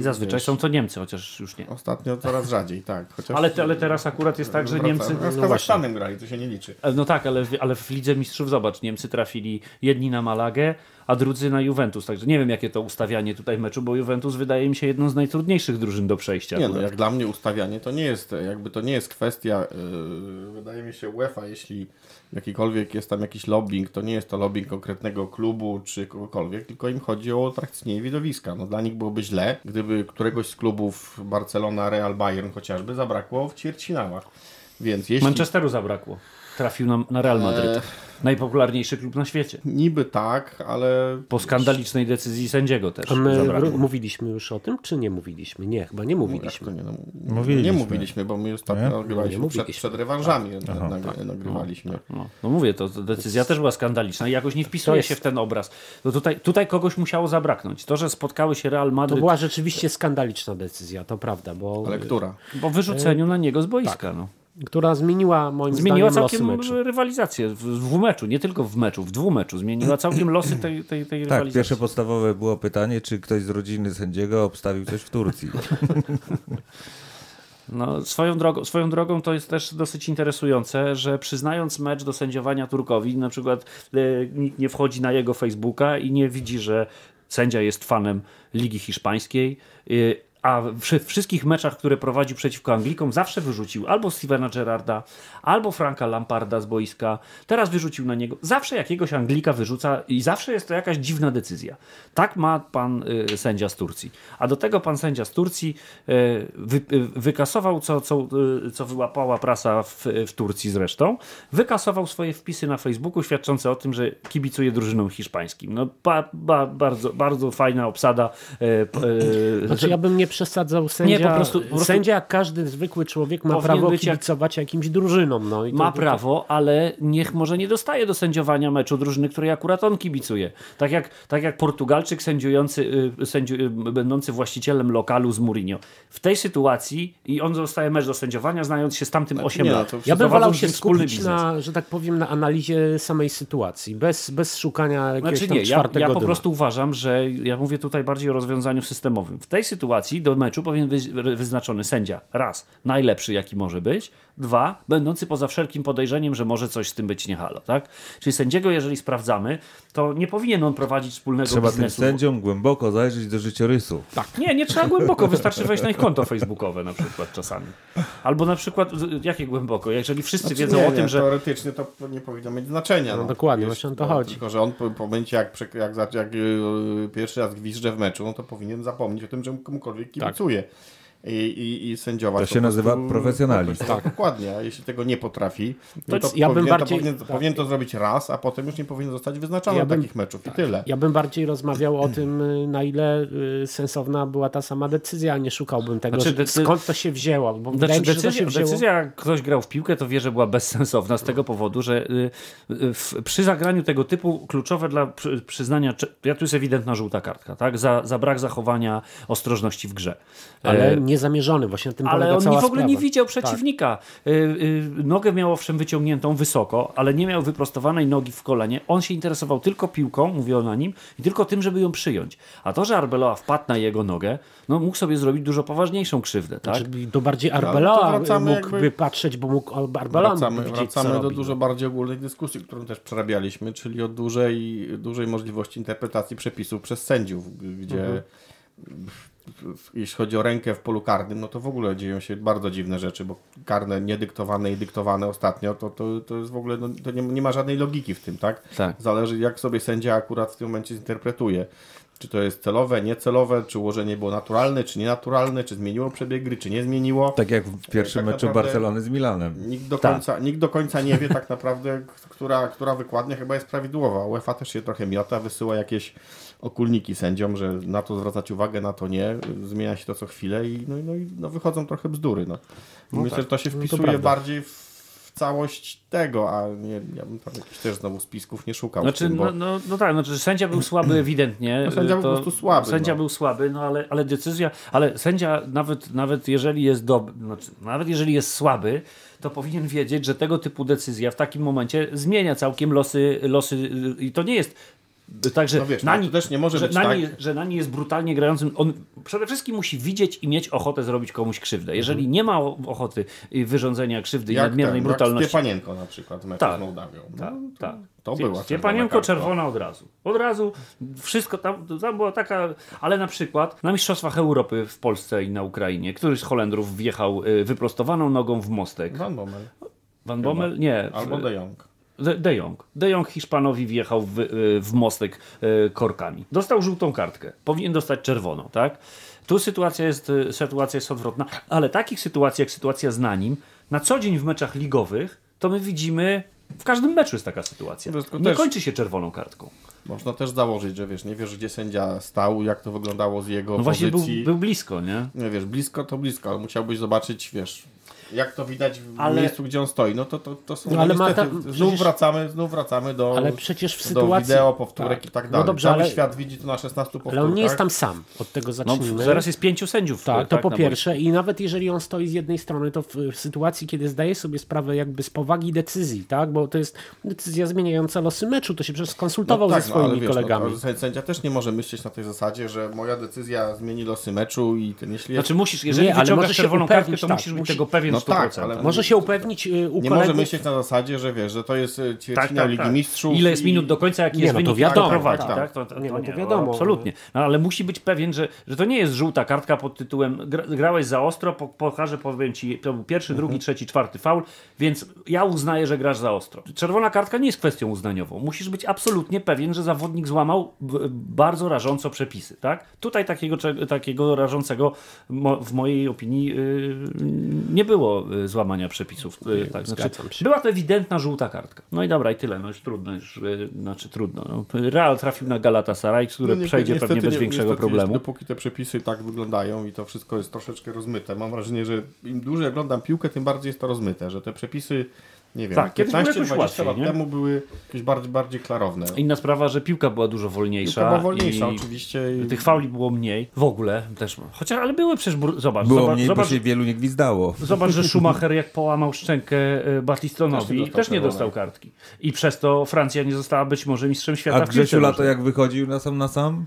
zazwyczaj wiesz, są to Niemcy, chociaż już nie. Ostatnio coraz rzadziej, tak. Chociaż Ale, te, ale teraz akurat jest tak, że wraca- Niemcy... No, z Kazachstanem grali, to się nie liczy. No tak, ale, ale w Lidze Mistrzów zobacz, Niemcy trafili jedni na Malagę, a drudzy na Juventus. Także nie wiem, jakie to ustawianie tutaj meczu, bo Juventus wydaje mi się jedną z najtrudniejszych drużyn do przejścia. Nie no, jak dla mnie ustawianie to nie jest, jakby to nie jest kwestia, yy, wydaje mi się UEFA, jeśli jakikolwiek jest tam jakiś lobbying, to nie jest to lobbying konkretnego klubu czy kogokolwiek, tylko im chodzi o atrakcyjnie widowiska. No dla nich byłoby źle, gdyby któregoś z klubów Barcelona, Real, Bayern chociażby zabrakło w ćwierćfinałach. Więc jeśli... Manchesteru zabrakło. Trafił na, na Real Madryt. Eee. Najpopularniejszy klub na świecie. Niby tak, ale Po skandalicznej decyzji sędziego też A my zabrakło. mówiliśmy już o tym, czy nie mówiliśmy? Nie, chyba nie mówiliśmy. to nie, no, Mówiliśmy. nie mówiliśmy, bo my ostatnio Nie? nagrywaliśmy Nie przed, przed rewanżami nag- nagrywaliśmy. No, no mówię, to, to decyzja też była skandaliczna i jakoś nie wpisuje To jest- się w ten obraz. No tutaj, tutaj kogoś musiało zabraknąć. To, że spotkały się Real To Madryt była rzeczywiście skandaliczna decyzja, to prawda, bo Ale która? po wyrzuceniu na niego z boiska. No. Która zmieniła moim Zmieniła zdaniem losy całkiem meczu. rywalizację w w dwumeczu, nie tylko w meczu, w dwumeczu. Zmieniła całkiem losy tej, tej, tej Tak, rywalizacji. pierwsze podstawowe było pytanie, czy ktoś z rodziny sędziego obstawił coś w Turcji. No, swoją, drogą, swoją drogą to jest też dosyć interesujące, że przyznając mecz do sędziowania Turkowi, na przykład e, nikt nie wchodzi na jego Facebooka i nie widzi, że sędzia jest fanem Ligi Hiszpańskiej, e, a w wszystkich meczach, które prowadził przeciwko Anglikom, zawsze wyrzucił albo Stevena Gerrarda, albo Franka Lamparda z boiska. Teraz wyrzucił na niego. Zawsze jakiegoś Anglika wyrzuca i zawsze jest to jakaś dziwna decyzja. Tak ma pan y, sędzia z Turcji. A do tego pan sędzia z Turcji y, wy, y, wykasował, co, co, y, co wyłapała prasa w, w Turcji zresztą, wykasował swoje wpisy na Facebooku świadczące o tym, że kibicuje drużynom hiszpańskim. No, ba, ba, bardzo, bardzo fajna obsada. Y, y, Znaczy ja bym nie przesadzał sędzia. Nie, po prostu- po prostu- Sędzia, jak każdy zwykły człowiek, ma prawo być jak- kibicować jakimś No, i to- Ma to- prawo, ale niech może nie dostaje do sędziowania meczu drużyny, której akurat on kibicuje. Tak jak, tak jak Portugalczyk sędziujący, y, sędziu, y, będący właścicielem lokalu z Mourinho. W tej sytuacji i on dostaje mecz do sędziowania, znając się z tamtym 8 nie, lat. to Ja bym wolał się wspólny skupić biznes. na, że tak powiem, na analizie samej sytuacji, bez, bez szukania jakiegoś Znaczy nie, ja, czwartego ja po prostu uważam, że ja mówię tutaj bardziej o rozwiązaniu systemowym. W tej sytuacji do meczu powinien być wyznaczony sędzia. Raz, najlepszy jaki może być. Dwa, będący poza wszelkim podejrzeniem, że może coś z tym być nie halo. Tak? Czyli sędziego, jeżeli sprawdzamy, to nie powinien on prowadzić wspólnego Trzeba tym biznesu. sędziom głęboko zajrzeć do życiorysu. Tak. Nie, nie trzeba głęboko, wystarczy wejść na ich konto facebookowe na przykład czasami. Albo na przykład, jakie głęboko? Jeżeli wszyscy Znaczy, wiedzą nie, o tym, nie, że Teoretycznie to nie powinno mieć znaczenia. No dokładnie, właśnie o to no, chodzi. Tylko, że on po, po momencie, jak, jak, jak, jak yy, pierwszy raz gwizdże w meczu, no to powinien zapomnieć o tym, że komukolwiek kibicuje. I, i, I sędziować. To po się nazywa prostu- profesjonalizm. Tak, dokładnie. A jeśli tego nie potrafi, no to, ja bym powinien, bardziej- to powinien, tak. powinien to zrobić raz, a potem już nie powinien zostać wyznaczony Ja do bym- takich meczów i tyle. Ja bym bardziej rozmawiał o tym, y, na ile y, sensowna była ta sama decyzja, a nie szukałbym tego, Znaczy, decy- skąd to się wzięło. Bo Znaczy, mi to decyzja, się wzięło... decyzja, jak ktoś grał w piłkę, to wie, że była bezsensowna z tego powodu, że y, y, w, przy zagraniu tego typu kluczowe dla przy, przyznania, ja tu jest ewidentna żółta kartka, tak? za, za brak zachowania ostrożności w grze. Ale E, niezamierzony, właśnie na tym ale on cała w ogóle nie sprawa. widział przeciwnika. Y, y, nogę miał owszem wyciągniętą wysoko, ale nie miał wyprostowanej nogi w kolenie. On się interesował tylko piłką, mówię na nim, i tylko tym, żeby ją przyjąć. A to, że Arbeloa wpadł na jego nogę, no mógł sobie zrobić dużo poważniejszą krzywdę, tak? To bardziej to Arbeloa wracamy mógłby jakby- patrzeć, bo mógł Arbeloa Wracamy, widzieć, co wracamy do robi. dużo bardziej ogólnej dyskusji, którą też przerabialiśmy, czyli o dużej, dużej możliwości interpretacji przepisów przez sędziów, gdzie Mhm. Jeśli chodzi o rękę w polu karnym, no to w ogóle dzieją się bardzo dziwne rzeczy, bo karne niedyktowane i dyktowane ostatnio, to, to, to jest w ogóle, no, to nie, nie ma żadnej logiki w tym, tak? Tak. Zależy jak sobie sędzia akurat w tym momencie zinterpretuje. Czy to jest celowe, niecelowe, czy ułożenie było naturalne, czy nienaturalne, czy zmieniło przebieg gry, czy nie zmieniło. Tak jak w pierwszym Tak meczu naprawdę- Barcelony z Milanem. Nikt do, Tak. końca, nikt do końca nie wie tak naprawdę, która, która wykładnia chyba jest prawidłowa. UEFA też się trochę miota, wysyła jakieś okulniki sędziom, że na to zwracać uwagę, na to nie. Zmienia się to co chwilę i no, i- no, i no wychodzą trochę bzdury. No. Myślę, że to się No to wpisuje prawda. bardziej w, całość tego, a nie, ja bym tam jakichś też znowu spisków nie szukał. Znaczy, tym, bo... no, no, no tak, znaczy sędzia był słaby ewidentnie. No, sędzia był To- po prostu słaby, Sędzia no. był słaby, no ale, ale decyzja, ale sędzia nawet, nawet jeżeli jest dobry, znaczy, nawet jeżeli jest słaby, to powinien wiedzieć, że tego typu decyzja w takim momencie zmienia całkiem losy, losy i to nie jest Także No wiesz, na no też nie może że być Nani, tak. że Nani jest brutalnie grającym. On przede wszystkim musi widzieć i mieć ochotę zrobić komuś krzywdę. Jeżeli nie ma ochoty wyrządzenia krzywdy i nadmiernej ten, brutalności. Jak Stepanienko na przykład w Tak. z Mołdawią. Tak, tak. to była Stepanienko czerwona kartka. czerwona od razu. Od razu wszystko tam, tam była taka, ale na przykład na Mistrzostwach Europy w Polsce i na Ukrainie, któryś z Holendrów wjechał y, wyprostowaną nogą w mostek. Van Bommel. Van Bommel? Nie. Albo De Jong. De, De Jong. De Jong Hiszpanowi wjechał w, y, w mostek y, korkami. Dostał żółtą kartkę. Powinien dostać czerwoną, tak? Tu sytuacja jest, y, sytuacja jest odwrotna, ale takich sytuacji jak sytuacja z Nanim, na co dzień w meczach ligowych, to my widzimy, w każdym meczu jest taka sytuacja. Tylko Nie też- kończy się czerwoną kartką. Można też założyć, że wiesz, nie wiesz gdzie sędzia stał, jak to wyglądało z jego No właśnie był, pozycji. był blisko, nie? Nie wiesz, blisko to blisko, ale musiałbyś zobaczyć, wiesz, jak to widać w Ale- miejscu, gdzie on stoi. No to, to, to są No ale niestety, znów przecież- wracamy, znów wracamy do, Ale przecież w do sytuacji... wideo, powtórek Tak. i tak No dalej. dobrze, Cały ale- świat widzi to na 16 powtórkach. Ale on nie jest tam sam. Od tego No, zacznijmy. zaraz jest pięciu sędziów. Tak, to po na pierwsze. I nawet jeżeli on stoi z jednej strony, to w, w sytuacji, kiedy zdaje sobie sprawę jakby z powagi decyzji, tak? Bo to jest decyzja zmieniająca losy meczu, to się przecież skonsultował tak, ze swoimi ale wiesz, kolegami. No, to sędzia też nie może myśleć na tej zasadzie, że moja decyzja zmieni losy meczu i ten, jeśli. Znaczy musisz, jeżeli Nie, ale wyciągasz może się czerwoną kartkę, to tak, musisz być tego pewien No 100%. tak, ale- Może się upewnić y, u nie kolegów. może myśleć na zasadzie, że wiesz, że to jest tak, ćwierćfinał tak, Ligi tak. Mistrzów. Ile jest i- minut do końca, jaki Nie, jest no to wynik, wiadomo, kto prowadzi, tak, tak? To, to, Nie, to no to nie, wiadomo, absolutnie. No, ale musi być pewien, że, że to nie jest żółta kartka pod tytułem gra, grałeś za ostro, po, pokażę, powiem ci, to był pierwszy, Mhm. drugi, trzeci, czwarty faul, więc ja uznaję, że grasz za ostro. Czerwona kartka nie jest kwestią uznaniową. Musisz być absolutnie pewien, że zawodnik złamał bardzo rażąco przepisy, tak? Tutaj takiego, takiego rażącego w mojej opinii yy, nie było yy, złamania przepisów. Yy, tak, znaczy, była to ewidentna żółta kartka. No i dobra, i tyle. No już trudno, już, yy, znaczy trudno. No. Real trafił na Galatasaray, który No, przejdzie niestety pewnie bez nie- większego niestety, problemu. Dopóki te przepisy tak wyglądają i to wszystko jest troszeczkę rozmyte, mam wrażenie, że im dłużej oglądam piłkę, tym bardziej jest to rozmyte, że te przepisy, nie wiem, Tak, kiedyś było jakoś 15-20 łatwiej, lat nie? temu były jakieś bardziej, bardziej klarowne. Inna sprawa, że piłka była dużo wolniejsza. Piłka była wolniejsza i oczywiście. I... Tych fauli było mniej. W ogóle też. Chociaż, ale były przecież. Zobacz, Było zobacz, mniej, zobacz, bo się wielu nie gwizdało. Zobacz, że Schumacher jak połamał szczękę e, Też nie Batistonowi, dostał też nie dostał kartki. I przez to Francja nie została być może mistrzem świata A Grzesiu Lato jak wychodził na sam na sam?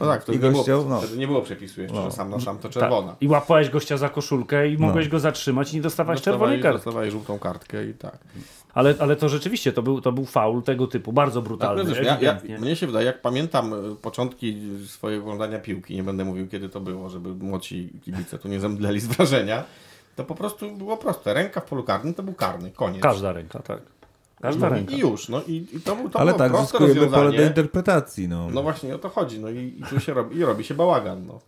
No tak, to I nie było, no. wtedy nie było przepisu jeszcze, że sam na sam to Tak. czerwona. I łapałeś gościa za koszulkę i mogłeś go zatrzymać i nie dostawałeś czerwonej kartki. dostawali żółtą kartkę i tak. Ale, ale to rzeczywiście to był, to był faul tego typu, bardzo brutalny. Tak, ja, ja, mnie się wydaje, jak pamiętam e, początki swojego oglądania piłki, nie będę mówił kiedy to było, żeby młodsi kibice tu nie zemdleli z wrażenia, to po prostu było proste. Ręka w polu karnym to był karny, koniec. Każda ręka, tak. Każda No ręka. I już, no i, i to, był- to Ale tak, zyskujemy pole do interpretacji. No. No właśnie o to chodzi, no i, i tu się robi, i robi się bałagan, no.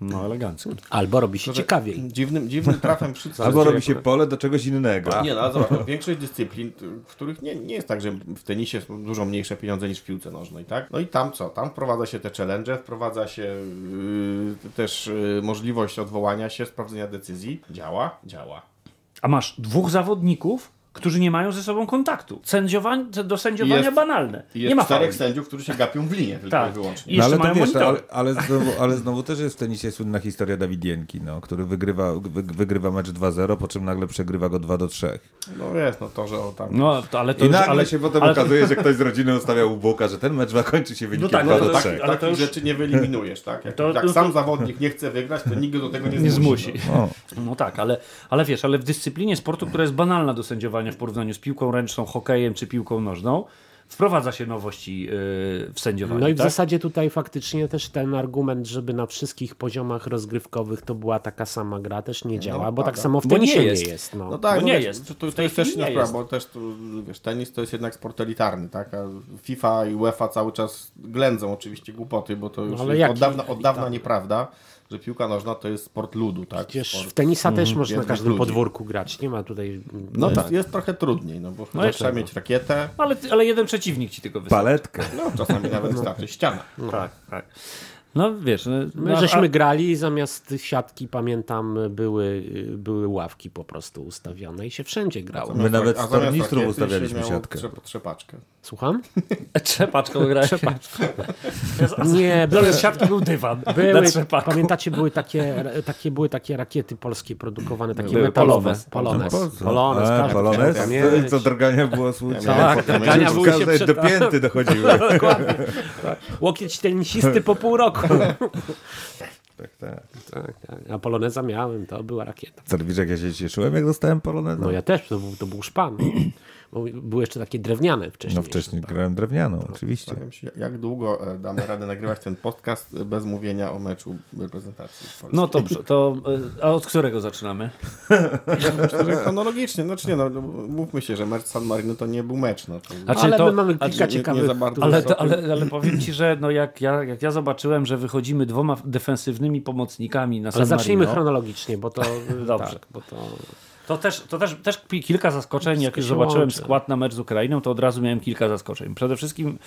No elegancko. Albo robi się ciekawiej. Dziwnym, dziwnym trafem przy Albo robi się pole do czegoś innego. Nie, no ale zobacz, no, większość dyscyplin, w których nie, nie jest tak, że w tenisie są dużo mniejsze pieniądze niż w piłce nożnej, tak? No i tam co? Tam wprowadza się te challenge, wprowadza się yy, też yy, możliwość odwołania się, sprawdzenia decyzji. Działa? Działa. A masz dwóch zawodników, którzy nie mają ze sobą kontaktu. Sędziowanie, do sędziowania Jest- banalne. I nie jest ma czterech fauli. sędziów, którzy się gapią w linię tylko Tak. i wyłącznie. I No jeszcze ale to wiesz, ale, monitory. ale, znowu, ale znowu też jest w tenisie słynna historia Dawidienki, no, który wygrywa, wy, wygrywa mecz 2-0, po czym nagle przegrywa go 2-3. No jest, no to, że o tam... No, to, ale to I już, nagle ale, się potem ale okazuje, że ktoś z rodziny ustawiał u boka, że ten mecz zakończy się wynikiem tak, 2 no do to tak, 3. ale Ale to takich już- rzeczy nie wyeliminujesz, tak? Jak, To- jak to- sam to- zawodnik nie chce wygrać, to nikt go do tego nie, nie zmusi. zmusi. no. No tak, ale, ale wiesz, ale w dyscyplinie sportu, która jest banalna do sędziowania w porównaniu z piłką ręczną, hokejem czy piłką nożną, wprowadza się nowości yy, w sędziowaniu. No i w tak? zasadzie tutaj faktycznie też ten argument, żeby na wszystkich poziomach rozgrywkowych to była taka sama gra, też nie działa, bo tak samo w nie tenisie nie jest. jest. no. No tak, Bo no nie wiesz, jest. To, to, tej jest też inna sprawa, jest. bo też tu, wiesz, tenis to jest jednak sport elitarny, tak? A FIFA i UEFA cały czas ględzą oczywiście głupoty, bo to już ale jest jaki od dawna, od dawna nieprawda, że piłka nożna to jest sport ludu, tak? Przecież sport... w tenisa też można na każdym ludzi. podwórku grać, nie ma tutaj... No tak, jest trochę trudniej, no bo No trzeba tak. mieć rakietę, Ale, ale jeden przeciwnik ci tylko wystarczy. paletkę. no czasami nawet wystarczy ściana. Tak, tak. No wiesz, no, My no, żeśmy a- grali i zamiast siatki, pamiętam, były, były ławki po prostu ustawione i się wszędzie grało. My nawet A w zamiast Tornistru rakiety ustawialiśmy siatkę. Trzep, trzepaczkę. Słucham? Trzepaczką grałeś. Nie, Były... Z siatki był dywan były, pamiętacie, były takie, takie, były takie rakiety polskie produkowane, takie Były, metalowe. Polones. Polones. Po co? Polones, A, Polones? Co drgania było słychać? Tak, drgania W były się do pięty dochodziły. Łokieć tenisisty po pół roku. Tak, tak. tak, tak. A poloneza miałem, to była rakieta. Co wiesz, jak ja się cieszyłem, jak dostałem poloneza? No ja też, to był, to był szpan. Bo były jeszcze takie drewniane wcześniej. No wcześniej grałem drewnianą, oczywiście. Zastanawiam się, jak długo e, damy radę nagrywać ten podcast e, bez mówienia o meczu reprezentacji Polski. No dobrze, to y, a od którego zaczynamy? Myślę, że chronologicznie, znaczy nie no, no, mówmy się, że mecz San Marino to nie był mecz. No, to, A czy Ale to- my mamy kilka ciekawych... Ale, to, ale, ale powiem ci, że no jak, ja, jak ja zobaczyłem, że wychodzimy dwoma defensywnymi pomocnikami na San Ale zacznijmy chronologicznie, bo to... Dobrze. Tak, bo to... To też, to też, też kilka zaskoczeń. Jak już zobaczyłem łączy. skład na mecz z Ukrainą, to od razu miałem kilka zaskoczeń. Przede wszystkim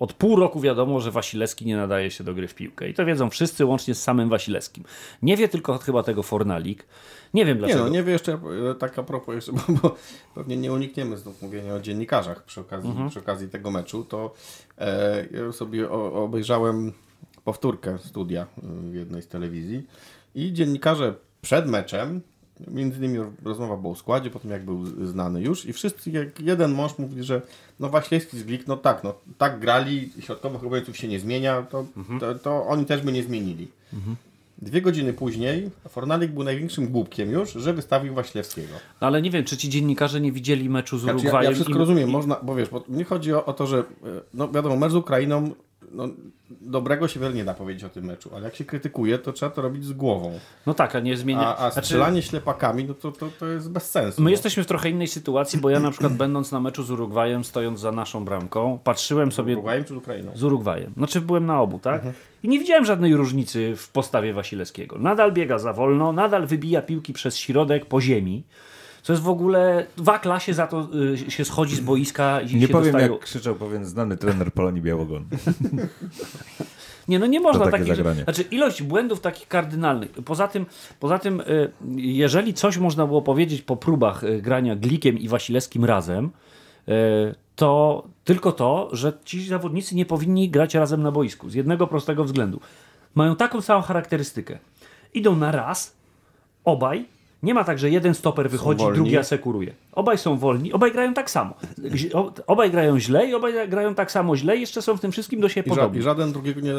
od pół roku wiadomo, że Wasilewski nie nadaje się do gry w piłkę. I to wiedzą wszyscy, łącznie z samym Wasilewskim. Nie wie tylko chyba tego Fornalik. Nie wiem Nie dlaczego. no, nie wie jeszcze, e, tak a propos jeszcze, bo, bo pewnie nie unikniemy znów mówienia o dziennikarzach przy okazji, Mhm. przy okazji tego meczu, to e, ja sobie o, obejrzałem powtórkę studia w jednej z telewizji i dziennikarze przed meczem, między innymi rozmowa była o składzie, potem jak był znany już i wszyscy, jak jeden mąż mówi, że no Waślewski z Glik, no tak, no tak grali, środkowych obrońców się nie zmienia, to, Mhm. to, to oni też by nie zmienili. Dwie godziny później Fornalik był największym głupkiem już, że wystawił Waślewskiego. No, ale nie wiem, czy ci dziennikarze nie widzieli meczu z Znaczy, ja, Urugwajem. ja wszystko i- rozumiem, można, bo wiesz, bo mnie chodzi o, o to, że e, no wiadomo, mecz z Ukrainą, no, dobrego się wiele nie da powiedzieć o tym meczu, ale jak się krytykuje, to trzeba to robić z głową. No tak, a nie zmienia. A, a Znaczy, strzelanie ślepakami, no to, to, to jest bez sensu. My no. jesteśmy w trochę innej sytuacji, bo ja na przykład będąc na meczu z Urugwajem, stojąc za naszą bramką, patrzyłem sobie Urugwajem czy z Ukrainą? z Urugwajem. Znaczy byłem na obu, tak? I nie widziałem żadnej różnicy w postawie Wasilewskiego. Nadal biega za wolno, nadal wybija piłki przez środek po ziemi. Co jest w ogóle. Wakla się za to y, się schodzi z boiska i Nie powiem, dostają... jak krzyczał pewien znany trener Polonii Białogon. Nie, no nie można To takich. Znaczy ilość błędów takich kardynalnych. Poza tym, poza tym y, jeżeli coś można było powiedzieć po próbach y, grania Glikiem i Wasilewskim razem, to tylko to, że ci zawodnicy nie powinni grać razem na boisku. Z jednego prostego względu. Mają taką samą charakterystykę. Idą na raz, obaj. Nie ma tak, że jeden stoper wychodzi, drugi asekuruje. Obaj są wolni, obaj grają tak samo. Obaj grają źle i obaj grają tak samo źle i jeszcze są w tym wszystkim do siebie I, podobni. I żaden drugiego nie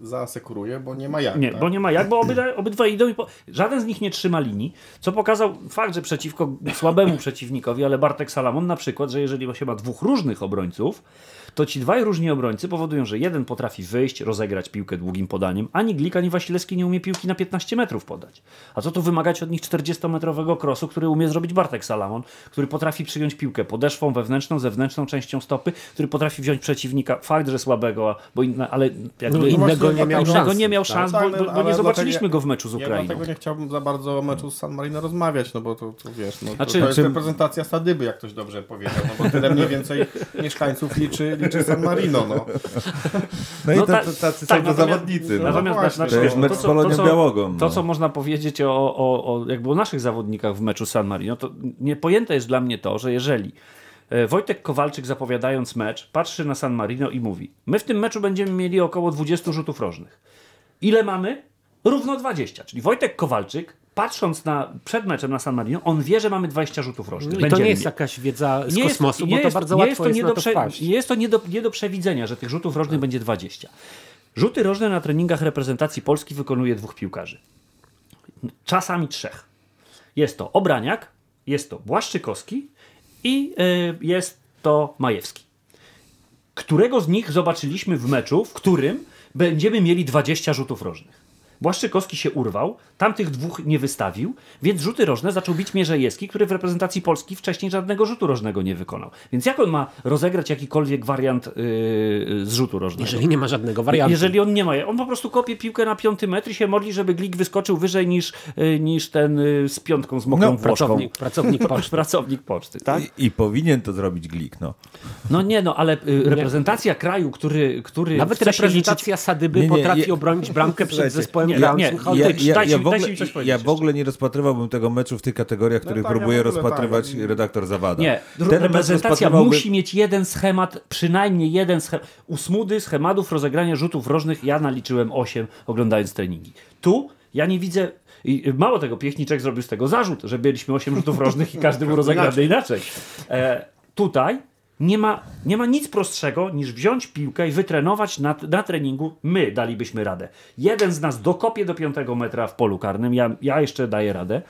zaasekuruje, bo nie ma jak. Nie, tak? bo nie ma jak, bo obydwa, obydwa idą i po... żaden z nich nie trzyma linii, co pokazał fakt, że przeciwko słabemu przeciwnikowi, ale Bartek Salamon na przykład, że jeżeli się ma dwóch różnych obrońców, to ci dwaj różni obrońcy powodują, że jeden potrafi wyjść, rozegrać piłkę długim podaniem, ani Glik, ani Wasilewski nie umie piłki na 15 metrów podać. A co tu wymagać od nich 40-metrowego krosu, który umie zrobić Bartek Salamon, który potrafi przyjąć piłkę podeszwą, wewnętrzną, zewnętrzną częścią stopy, który potrafi wziąć przeciwnika, fakt, że słabego, bo inne, ale jakby No, innego nie miał szans. nie miał szans, Tak, bo, no, bo, bo nie zobaczyliśmy go w meczu z Ja Ukrainą. dlatego nie chciałbym za bardzo o meczu z San Marino rozmawiać, no bo to, to wiesz, no, to, Znaczy, to jest czym- reprezentacja Sadyby, jak ktoś dobrze powiedział, no bo tyle mniej więcej mieszkańców liczy, liczy San Marino, no. No, No i tak- to, tacy tak, są to natomiast- zawodnicy. No. Natomiast właśnie, znaczy, to jest mecz z Polonią Białogon, To, no. co można powiedzieć o, o, o, jakby o naszych zawodnikach w meczu San Marino, to niepojęte jest dla mnie to, że jeżeli e, Wojtek Kowalczyk zapowiadając mecz patrzy na San Marino i mówi my w tym meczu będziemy mieli około 20 rzutów rożnych. Ile mamy? Równo 20. Czyli Wojtek Kowalczyk patrząc na, przed meczem na San Marino, on wie, że mamy 20 rzutów rożnych. No i to Będziemy nie jest mieli. jakaś wiedza z Nie jest- kosmosu, nie bo to jest- bardzo nie łatwo jest, to jest nie do to prze-. Jest to nie do, nie do przewidzenia, że tych rzutów rożnych będzie 20. Rzuty rożne na treningach reprezentacji Polski wykonuje dwóch piłkarzy. Czasami trzech. Jest to Obraniak, jest to Błaszczykowski i y, jest to Majewski. Którego z nich zobaczyliśmy w meczu, w którym będziemy mieli 20 rzutów rożnych? Błaszczykowski się urwał, tamtych dwóch nie wystawił, więc rzuty rożne zaczął bić Mierzejewski, który w reprezentacji Polski wcześniej żadnego rzutu rożnego nie wykonał. Więc jak on ma rozegrać jakikolwiek wariant yy, z rzutu rożnego? Jeżeli nie ma żadnego wariantu. Jeżeli on nie ma, on po prostu kopie piłkę na piąty metr i się modli, żeby Glik wyskoczył wyżej niż, yy, niż ten yy, z piątką, z mokrą No, pracownik, pracownik poczty. Pracownik poczty, tak? I, I powinien to zrobić Glik, no. No nie, no ale y, reprezentacja kraju, który, który Nawet się liczyć... reprezentacja Sadyby Nie, nie, potrafi obronić bramkę przed zespołem nie, grającym nie, ja- mi- w ogóle, dajcie mi coś powiedzieć ja w ogóle nie rozpatrywałbym tego meczu w tych kategoriach, których tak, ja próbuje ogóle rozpatrywać tak. redaktor Zawada. Nie, Ten mecz reprezentacja rozpatrywałbym- musi mieć jeden schemat, przynajmniej jeden schemat. U Smudy schematów rozegrania rzutów rożnych ja naliczyłem 8 oglądając treningi. Tu ja nie widzę. I mało tego, Piechniczek zrobił z tego zarzut, że byliśmy 8 rzutów rożnych i każdy był rozegrany inaczej. E, tutaj nie ma, nie ma nic prostszego niż wziąć piłkę i wytrenować na, na treningu. My dalibyśmy radę. Jeden z nas dokopie do 5 metra w polu karnym, ja, ja jeszcze daję radę.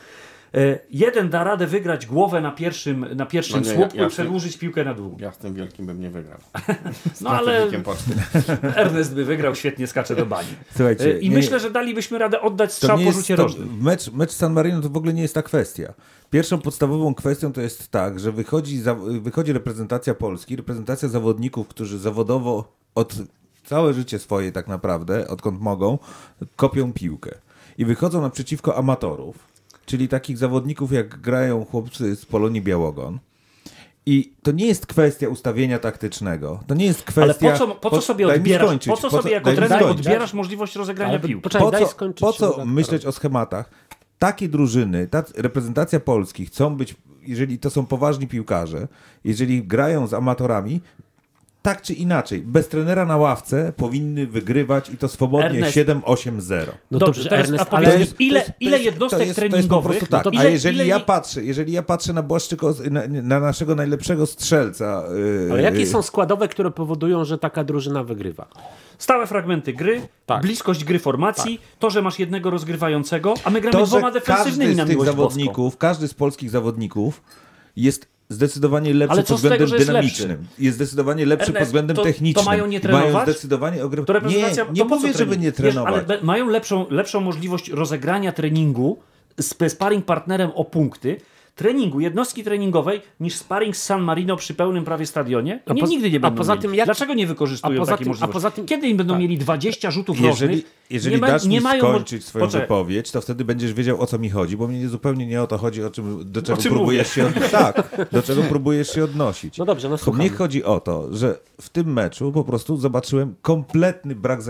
E, jeden da radę wygrać głowę na pierwszym, na pierwszym No nie, słupku ja- ja i przedłużyć piłkę na długą. Ja z tym wielkim bym nie wygrał. No ale. Ernest by wygrał, świetnie skacze do bani. Słuchajcie, E, I nie- myślę, że dalibyśmy radę oddać strzał po rzucie rożnym. mecz, mecz San Marino to w ogóle nie jest ta kwestia. Pierwszą podstawową kwestią to jest tak, że wychodzi, za, wychodzi reprezentacja Polski, reprezentacja zawodników, którzy zawodowo od całe życie swoje tak naprawdę, odkąd mogą, kopią piłkę. I wychodzą naprzeciwko amatorów, czyli takich zawodników jak grają chłopcy z Polonii Białogon. I to nie jest kwestia ustawienia taktycznego. To nie jest Ale kwestia... po co, po co sobie mi odbierasz, skończyć, po co sobie jako trener skończyć. odbierasz możliwość rozegrania Ale piłki? poczekaj, po co, skończyć po co myśleć o schematach? Takie drużyny, ta reprezentacja Polski chcą być, jeżeli to są poważni piłkarze, jeżeli grają z amatorami, tak czy inaczej, bez trenera na ławce powinny wygrywać i to swobodnie Ernest. 7-8-0. No Dobrze, dobrze, teraz, Ernest, ale powiedz, jest- ile, to jest- ile to jednostek to jest, to jest po treningowych... prostu tak. ile, A jeżeli ile, ja patrzę, jeżeli ja patrzę na Błaszczyko, na, na naszego najlepszego strzelca. Yy, ale jakie są składowe, które powodują, że taka drużyna wygrywa? Stałe fragmenty gry, Tak. bliskość gry formacji, to, że masz jednego rozgrywającego, a my gramy to, dwoma każdy defensywnymi na z tych miłość boską. zawodników, każdy z polskich zawodników jest zdecydowanie lepszy Ale co pod z tego, względem że jest dynamicznym. Jest zdecydowanie lepszy Ernest, pod względem to- to technicznym. mają nie Mają trenować? zdecydowanie ogry... To reprezentacja, Nie, nie to mówię, żeby nie Wiesz, trenować. ale be- mają lepszą, lepszą możliwość rozegrania treningu z sparring partnerem o punkty, treningu, jednostki treningowej, niż sparring z San Marino przy pełnym prawie stadionie. A Nie, po- nigdy nie a będą poza mieli. tym jak- Dlaczego nie wykorzystują a poza takiej tym- a możliwości? poza tym- Kiedy im będą tak. mieli 20 rzutów Jeżeli, rożnych? jeżeli nie ma- dasz nie mi mają skończyć swoją Poczekaj. wypowiedź, to wtedy będziesz wiedział, o co mi chodzi, bo mnie zupełnie nie o to chodzi, o czym, do czego czym próbujesz się od... tak, do czego próbujesz się odnosić. No dobrze, no słucham. Mnie chodzi o to, że w tym meczu po prostu zobaczyłem kompletny brak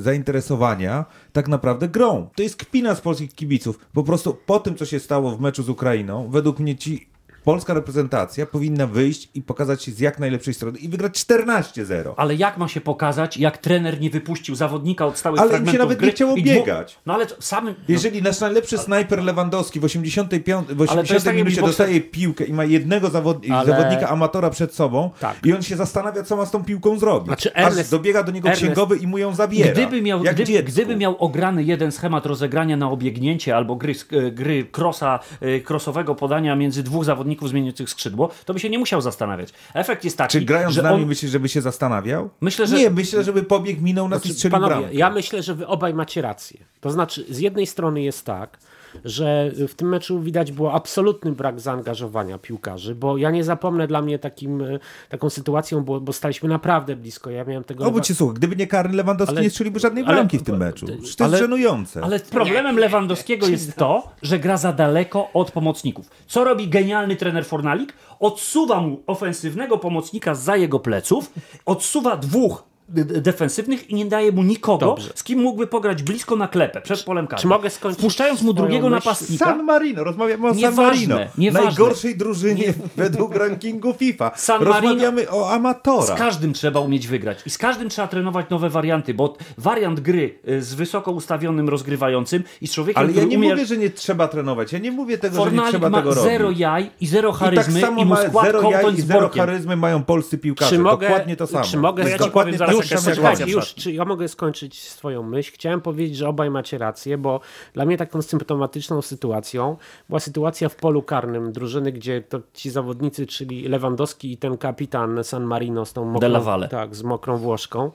zainteresowania tak naprawdę grą. To jest kpina z polskich kibiców. Po prostu po tym, co się stało w meczu z Ukrainą, według mnie ci polska reprezentacja powinna wyjść i pokazać się z jak najlepszej strony i wygrać 14-0. Ale jak ma się pokazać, jak trener nie wypuścił zawodnika od stałych Ale im się fragmentów nawet gry nie chciało biegać. No ale samym... No, Jeżeli nasz najlepszy snajper Lewandowski w 85, w Ale to jest 80 tak, minucie dostaje piłkę i ma jednego zawod... Ale- zawodnika amatora przed sobą Tak. i on się zastanawia, co ma z tą piłką zrobić. Znaczy, Aż Ernest- dobiega do niego Ernest- księgowy i mu ją zabiera. Gdyby miał, jak gdyby, gdyby miał ograny jeden schemat rozegrania na obiegnięcie albo gry, e, gry krosa, e, krosowego podania między dwóch zawodników zmieniających skrzydło, to by się nie musiał zastanawiać. Efekt jest taki, Czy grając że z nami on... myślisz, żeby się zastanawiał? Myślę, że- Nie, myślę, żeby pobiegł, minął nas i strzelił Panowie, bramkę. ja myślę, że wy obaj macie rację. To znaczy, z jednej strony jest tak, że w tym meczu widać było absolutny brak zaangażowania piłkarzy, bo ja nie zapomnę dla mnie takim, e, taką sytuacją, bo, bo staliśmy naprawdę blisko. Ja miałem tego... O, bo cię słuchaj, gdyby nie karny Lewandowski, Ale- nie strzeliłby żadnej ale- bramki w tym meczu. Przecież to jest ale- żenujące. Ale problemem Lewandowskiego jest to, że gra za daleko od pomocników. Co robi genialny trener Fornalik? Odsuwa mu ofensywnego pomocnika za jego pleców, odsuwa dwóch defensywnych i nie daje mu nikogo, Dobrze. z kim mógłby pograć blisko na klepę, przed polem karnym. Czy mogę skończyć Wpuszczając mu drugiego myśl? napastnika, San Marino, rozmawiamy o San Marino. nieważne. Najgorszej drużynie według rankingu FIFA. San Marino- rozmawiamy o Z amatorach. każdym trzeba umieć wygrać i z każdym trzeba trenować nowe warianty, bo wariant gry y, z wysoko ustawionym rozgrywającym i z człowiekiem, Ale ja nie umie... mówię, że nie trzeba trenować. Ja nie mówię tego, że nie Fornalik trzeba ma tego zero robić. jaj i zero I tak charyzmy i, samo mu ma skład zero jaj i z zero charyzmy mają polscy piłkarze. Czy mogę- Dokładnie to samo. czy mogę- To Ja ci dokładnie powiem zaraz, już, jakaś czekaj, sytuacja w już, czy ja mogę skończyć swoją myśl? Chciałem powiedzieć, że obaj macie rację, bo dla mnie taką symptomatyczną sytuacją była sytuacja w polu karnym drużyny, gdzie to ci zawodnicy, czyli Lewandowski i ten kapitan San Marino z tą mokrą, tak, z mokrą włoszką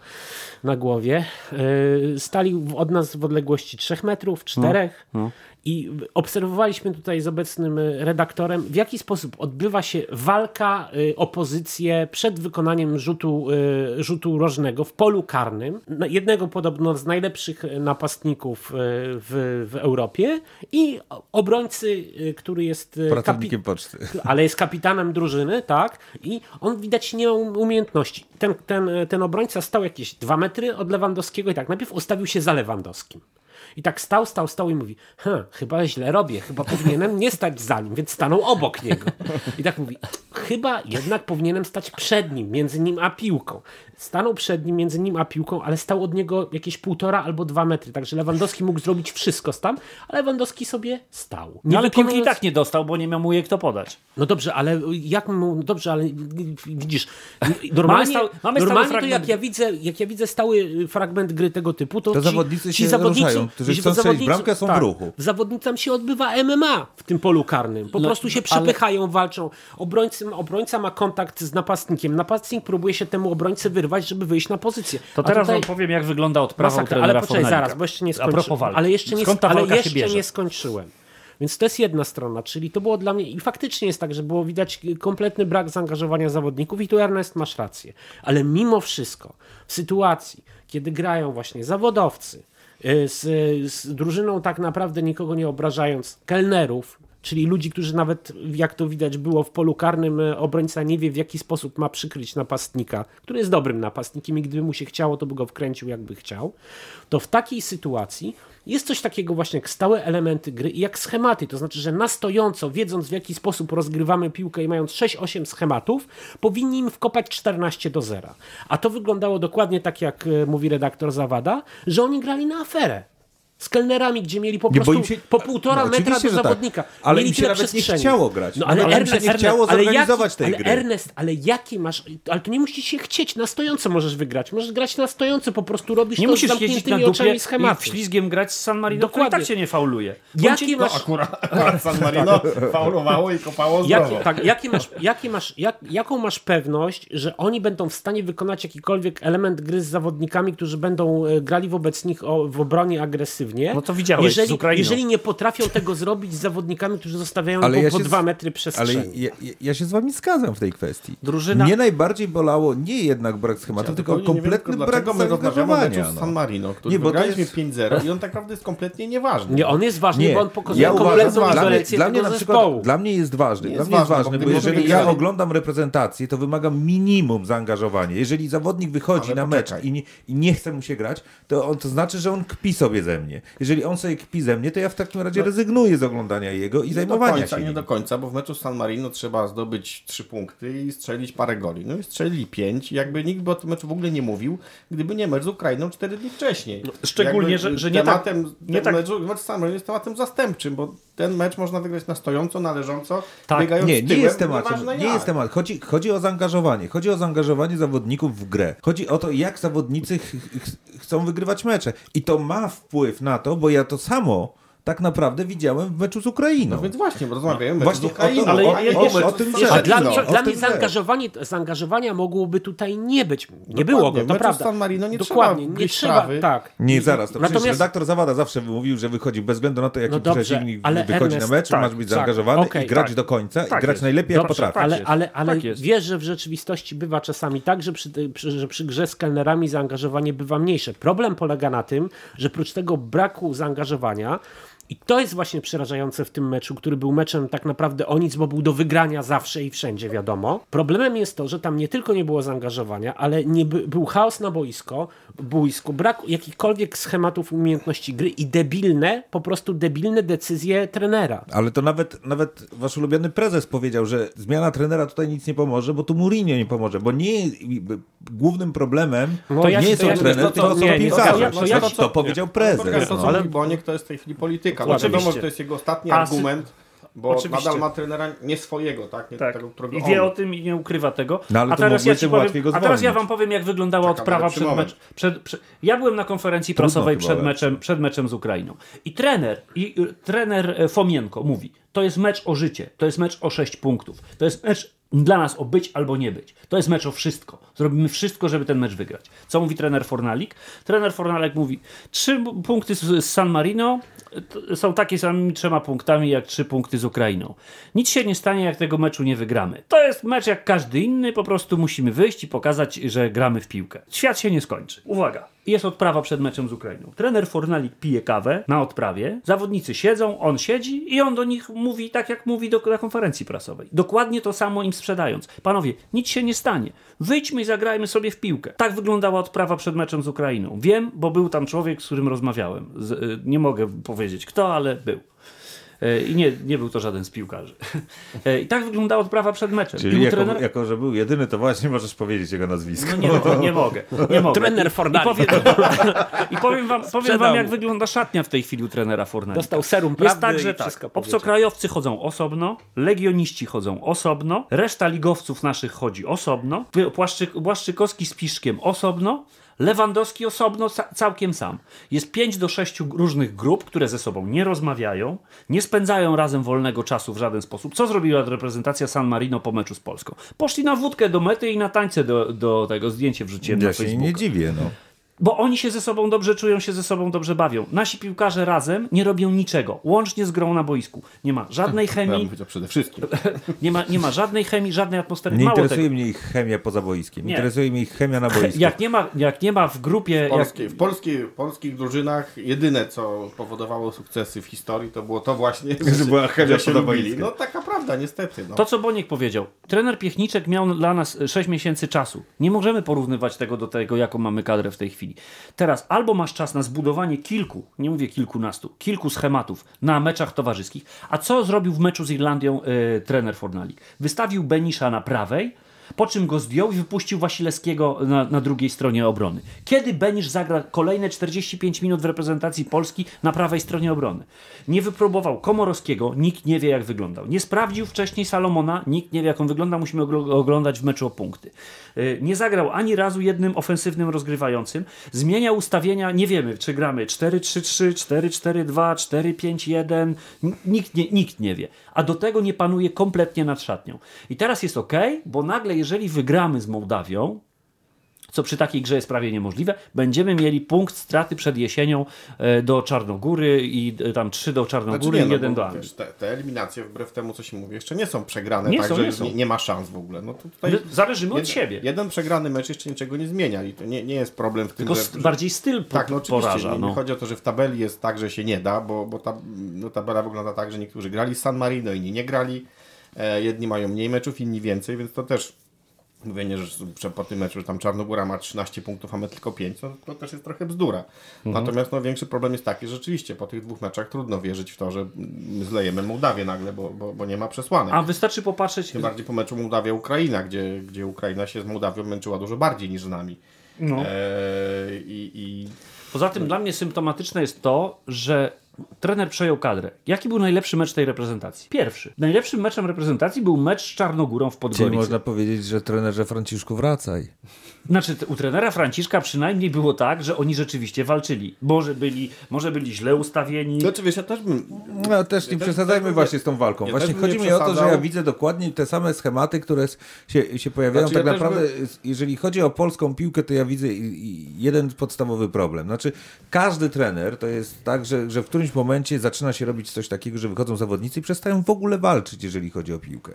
na głowie, yy, stali od nas w odległości 3 metrów, 4 i obserwowaliśmy tutaj z obecnym y, redaktorem, w jaki sposób odbywa się walka y, opozycję przed wykonaniem rzutu, y, rzutu rożnego w polu karnym. Jednego podobno z najlepszych napastników w, w Europie i o- obrońcy, który jest Pracownikiem poczty. ale jest kapitanem drużyny, tak? I on widać nie ma um- umiejętności. Ten, ten, ten obrońca stał jakieś dwa metry od Lewandowskiego i tak najpierw ustawił się za Lewandowskim. I tak stał, stał, stał i mówi, hm, chyba źle robię, chyba powinienem nie stać za nim, więc stanął obok niego. I tak mówi, chyba jednak powinienem stać przed nim, między nim a piłką. Stanął przed nim, między nim a piłką, ale stał od niego jakieś półtora albo dwa metry, także Lewandowski mógł zrobić wszystko tam, a Lewandowski sobie stał. No ale piłki i wykonując- tak nie dostał, bo nie miał mu jej kto podać. no dobrze, ale jak mu, no dobrze, ale widzisz, normalnie, stał- mamy stały normalnie to jak ja widzę, jak ja widzę stały fragment gry tego typu, to, To ci, zawodnicy ci się zawodnicy, ruszają, którzy chcą strzelić zawodnicy- bramkę, są w ruchu. W zawodnicam się odbywa MMA w tym polu karnym. Po No, prostu się ale- przepychają, walczą. Obrońcy, obrońca ma kontakt z napastnikiem. Napastnik próbuje się temu obrońcy wyrwać, żeby wyjść na pozycję. To A teraz tutaj- wam powiem, jak wygląda odprawa Masakra, trenera ale poczekaj Fornalika. zaraz, bo jeszcze nie skończyłem. Ale jeszcze nie, Skąd ta ale jeszcze nie skończyłem. Więc to jest jedna strona, czyli to było dla mnie i faktycznie jest tak, że było widać kompletny brak zaangażowania zawodników i tu Ernest masz rację. Ale mimo wszystko w sytuacji, kiedy grają właśnie zawodowcy z, z drużyną tak naprawdę nikogo nie obrażając, kelnerów, czyli ludzi, którzy nawet, jak to widać było w polu karnym, y, obrońca nie wie w jaki sposób ma przykryć napastnika, który jest dobrym napastnikiem i gdyby mu się chciało, to by go wkręcił jakby chciał, to w takiej sytuacji jest coś takiego właśnie jak stałe elementy gry i jak schematy, to znaczy, że na stojąco, wiedząc w jaki sposób rozgrywamy piłkę i mając 6-8 schematów, powinni im wkopać 14 do 0. A to wyglądało dokładnie tak, jak e, mówi redaktor Zawada, że oni grali na aferę. Z kelnerami, gdzie mieli po Nie, prostu się- po półtora no, metra do tak. zawodnika. Ale mieli im się nawet nie chciało grać. No, ale Nawet im Ernest, się nie Ernest, chciało ale zorganizować jaki, tej ale gry. Ernest, ale jaki masz, ale to nie musi się chcieć, na stojąco możesz wygrać. Możesz grać na stojąco, po prostu robisz Nie to z musisz na zamkniętymi dupie oczami i schematy. ślizgiem grać z San Marino, i Dokładnie. tak cię nie fauluje. Jaki Bądź- masz, Akurat, akurat San Marino faulowało i kopało zdrowo. Jaki, tak, jaki masz, jaki masz, jak, jaką masz pewność, że oni będą w stanie wykonać jakikolwiek element gry z zawodnikami, którzy będą e, grali wobec nich o, w obronie agresywnie? No to widziałeś jeżeli, z Ukrainą. jeżeli nie potrafią tego zrobić z zawodnikami, którzy zostawiają Ale po, ja po dwa metry Ale przestrzeni. ja, ja, ja się z wami zgadzam w tej kwestii. Drużyna- Mnie najbardziej bolało nie jednak brak schematu, Ja tylko wiem, kompletny tylko brak zaangażowania. z San No. Marino, który Nie, bo to wygraliśmy jest- 5-0 i on tak naprawdę jest kompletnie nieważny. Nie, on jest ważny, Nie, bo on pokazuje ja uważam, kompletną dla mnie, dla mnie tego na przykład, zespołu. dla mnie jest ważny, Nie dla jest mnie jest ważny, ważny, bo jeżeli ja oglądam reprezentację, to wymagam minimum zaangażowania. Jeżeli zawodnik wychodzi Ale na mecz i nie, i nie chce mu się grać, to, on, to znaczy, że on kpi sobie ze mnie. Jeżeli on sobie kpi ze mnie, to ja w takim razie rezygnuję z oglądania jego i Nie zajmowania końca, się nie nim. do końca, bo w meczu z San Marino trzeba zdobyć trzy punkty i strzelić parę goli. No i strzelili pięć jakby nikt by o tym meczu w ogóle nie mówił, gdyby nie mecz z Ukrainą cztery dni wcześniej. szczególnie, Jakby że- że nie tak- tematem, nie ten tak- Mecz, mecz San Marino jest tematem zastępczym, bo ten mecz można wygrać na stojąco, na leżąco, Tak. biegając Nie, nie tyłem, jest tematem. Nie jak. jest temat. Chodzi, chodzi o zaangażowanie. Chodzi o zaangażowanie zawodników w grę. Chodzi o to, jak zawodnicy ch ch chcą wygrywać mecze. I to ma wpływ na to, bo ja to samo tak naprawdę widziałem w meczu z Ukrainą. No więc właśnie, rozmawiamy Właśnie z Ukrainą, o to- ale o- mecz o tym rzecz. Dla, No, mnie, o dla tym mnie też. zaangażowanie, zaangażowania mogłoby tutaj nie być. Nie było go, to prawda. San Marino nie Dokładnie, trzeba nie trzeba, trawy. tak. Nie, zaraz. To Natomiast- przecież redaktor Zawada zawsze mówił, że wychodzi bez względu na to, jaki No dobrze, przeciwnik ale wychodzi Ernest, na mecz, tak, masz być tak, zaangażowany okej, i grać tak. do końca Tak i grać jest. najlepiej jak Dobrze, potrafisz. ale, jest. ale, ale Tak wiesz, że w rzeczywistości bywa czasami tak, że przy, że przy grze z kelnerami zaangażowanie bywa mniejsze. Problem polega na tym, że prócz tego braku zaangażowania i to jest właśnie przerażające w tym meczu, który był meczem tak naprawdę o nic, bo był do wygrania zawsze i wszędzie, wiadomo. Problemem jest to, że tam nie tylko nie było zaangażowania, ale nie by, był chaos na boisko, boisku, brak jakichkolwiek schematów umiejętności gry i debilne, po prostu debilne decyzje trenera. Ale to nawet, nawet wasz ulubiony prezes powiedział, że zmiana trenera tutaj nic nie pomoże, bo tu Mourinho nie pomoże, bo nie głównym problemem No to ja nie jest ja- trener, to- tylko to- nie, nie, to to To powiedział prezes. To, no. mówi Boniek, to jest w tej chwili polityka. Oczywiście. Wiadomo, że to jest jego ostatni argument. Bo Oczywiście. nadal ma trenera nie swojego, tak? Nie Tak. tego, I on wie o tym i nie ukrywa tego. No, ale a teraz ja powiem, łatwiej go a teraz ja wam powiem, jak wyglądała Czekam, odprawa przed moment. mecz. Przed, przed, ja byłem na konferencji Trudno prasowej przed meczem, przed meczem z Ukrainą. I trener, i y, trener e, Fomienko mówi: To jest mecz o życie, to jest mecz o 6 punktów. To jest mecz dla nas o być albo nie być. To jest mecz o wszystko. Zrobimy wszystko, żeby ten mecz wygrać. Co mówi trener Fornalik? Trener Fornalik mówi: Trzy punkty z, San Marino są takie samymi trzema punktami jak trzy punkty z Ukrainą. Nic się nie stanie, jak tego meczu nie wygramy. To jest mecz jak każdy inny, po prostu musimy wyjść i pokazać, że gramy w piłkę. Świat się nie skończy. Uwaga. Jest odprawa przed meczem z Ukrainą. Trener Fornalik pije kawę na odprawie, zawodnicy siedzą, on siedzi i on do nich mówi tak, jak mówi do, na konferencji prasowej. Dokładnie to samo im sprzedając. Panowie, nic się nie stanie. Wyjdźmy i zagrajmy sobie w piłkę. Tak wyglądała odprawa przed meczem z Ukrainą. Wiem, bo był tam człowiek, z którym rozmawiałem. Z, y, nie mogę powiedzieć kto, ale był. E, I nie, nie był to żaden z piłkarzy. E, I tak wyglądała odprawa przed meczem. Czyli jako, trenera- jako, że był jedyny, to właśnie możesz powiedzieć jego nazwisko. no nie, nie mogę. Nie mogę. Trener I, Fornalik. I powiem, i powiem wam, powiem wam jak wygląda szatnia w tej chwili u trenera Fornalika. Dostał serum Jest prawdy tak, i że tak. Obcokrajowcy chodzą osobno, legioniści chodzą osobno, reszta ligowców naszych chodzi osobno, Płaszczyk, Błaszczykowski z Piszkiem osobno, Lewandowski osobno, ca- całkiem sam. Jest 5 do 6 różnych grup, które ze sobą nie rozmawiają, nie spędzają razem wolnego czasu w żaden sposób. Co zrobiła reprezentacja San Marino po meczu z Polską? Poszli na wódkę do mety i na tańce do, do tego zdjęcie wrzuciłem na Ja się Facebooka. nie dziwię, no. Bo oni się ze sobą dobrze czują, się ze sobą dobrze bawią. Nasi piłkarze razem nie robią niczego, łącznie z grą na boisku. Nie ma żadnej Ja bym chemii, powiedział przede wszystkim. nie ma, nie ma żadnej chemii, żadnej atmosfery. Nie Mało interesuje tego. mnie ich chemia poza boiskiem. Nie. Interesuje mnie ich chemia na boisku. Jak nie, ma, jak nie ma w grupie... W, Jak, polskiej, w, polskiej, w polskich drużynach jedyne, co powodowało sukcesy w historii, to było to właśnie, Że była chemia że poza boiskiem. No taka prawda, niestety. No. To, co Boniek powiedział. Trener Piechniczek miał dla nas 6 miesięcy czasu. Nie możemy porównywać tego do tego, jaką mamy kadrę w tej chwili. Teraz albo masz czas na zbudowanie kilku, nie mówię kilkunastu, kilku schematów na meczach towarzyskich. A co zrobił w meczu z Irlandią e, trener Fornalik? Wystawił Benisza na prawej, po czym go zdjął i wypuścił Wasilewskiego na, na drugiej stronie obrony. Kiedy Benisz zagra kolejne 45 minut w reprezentacji Polski na prawej stronie obrony? Nie wypróbował Komorowskiego, nikt nie wie jak wyglądał. Nie sprawdził wcześniej Salomona, nikt nie wie jak on wygląda, musimy ogl- oglądać w meczu o punkty. Yy, Nie zagrał ani razu jednym ofensywnym rozgrywającym. Zmienia ustawienia, nie wiemy czy gramy 4-3-3, 4-4-2, 4-5-1, N- nikt nie, nikt nie wie. A do tego nie panuje kompletnie nad szatnią. I teraz jest ok, bo nagle jeżeli wygramy z Mołdawią, co przy takiej grze jest prawie niemożliwe, będziemy mieli punkt straty przed jesienią e, do Czarnogóry i e, tam trzy do Czarnogóry Znaczy i jeden bo do Anglii. wiesz, te, te eliminacje, wbrew temu, co się mówi, jeszcze nie są przegrane, Nie tak, są, że nie. Nie, nie ma szans w ogóle. No tutaj My zależymy od jeden, siebie. Jeden przegrany mecz jeszcze niczego nie zmienia i to nie, nie jest problem w tym, Tylko że... bardziej styl Tak, no oczywiście. poraża. nie, No. nie chodzi o to, że w tabeli jest tak, że się nie da, bo, bo ta no, tabela wygląda tak, że niektórzy grali z San Marino, inni nie grali. E, jedni mają mniej meczów, inni więcej, więc to też mówienie, że po tym meczu, że tam Czarnogóra ma 13 punktów, a my tylko 5, to, to też jest trochę bzdura. Mhm. Natomiast no, większy problem jest taki, że rzeczywiście po tych dwóch meczach trudno wierzyć w to, że my zlejemy Mołdawię nagle, bo, bo, bo nie ma przesłanek. A wystarczy popatrzeć. Tym bardziej po meczu Mołdawia-Ukraina, gdzie, gdzie Ukraina się z Mołdawią męczyła dużo bardziej niż z nami. No. E, i, i Poza tym dla mnie symptomatyczne jest to, że trener przejął kadrę. Jaki był najlepszy mecz tej reprezentacji? Pierwszy. Najlepszym meczem reprezentacji był mecz z Czarnogórą w Czyli Podgoricy. można powiedzieć, że trenerze Franciszku wracaj. Znaczy, u trenera Franciszka przynajmniej było tak, że oni rzeczywiście walczyli. Może byli, może byli źle ustawieni. Znaczy, wiesz, ja też bym... No też nie też- przesadzajmy też właśnie z tą walką. ja właśnie chodzi mi o to, że ja widzę dokładnie te same schematy, które się, się pojawiają. Znaczy, tak ja naprawdę, jeżeli chodzi o polską piłkę, to ja widzę jeden podstawowy problem. Znaczy, każdy trener to jest tak, że, że w którymś momencie zaczyna się robić coś takiego, że wychodzą zawodnicy i przestają w ogóle walczyć, jeżeli chodzi o piłkę.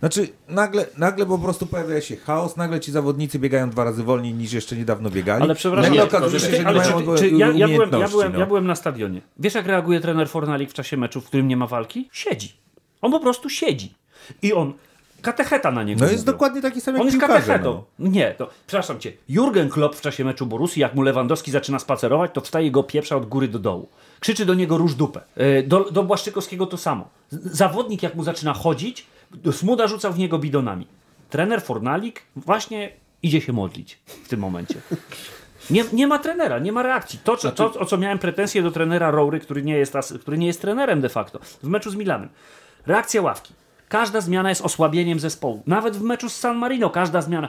Znaczy, nagle, nagle po prostu pojawia się chaos, nagle ci zawodnicy biegają dwa razy wolniej niż jeszcze niedawno biegali. Ale przepraszam, nagle okazuje się, że nie ale mają czy, ogóle czy ja, ja, byłem, ja, byłem, no. ja byłem na stadionie. Wiesz, jak reaguje trener Fornalik w czasie meczu, w którym nie ma walki? Siedzi. On po prostu siedzi. I on katecheta na niego No jest mówią. dokładnie taki sam jak On jest katechetą. no. Nie, to przepraszam cię. Jurgen Klopp w czasie meczu Borussii, jak mu Lewandowski zaczyna spacerować, to wstaje go pieprza od góry do dołu. Krzyczy do niego róż dupę. E, Do, do Błaszczykowskiego to samo. Zawodnik jak mu zaczyna chodzić, Smuda rzucał w niego bidonami. Trener Fornalik właśnie idzie się modlić w tym momencie. Nie, nie ma trenera, nie ma reakcji. To, co, to, o co miałem pretensje do trenera Rory, który nie, jest, który nie jest trenerem de facto, w meczu z Milanem. Reakcja ławki. Każda zmiana jest osłabieniem zespołu. Nawet w meczu z San Marino każda zmiana.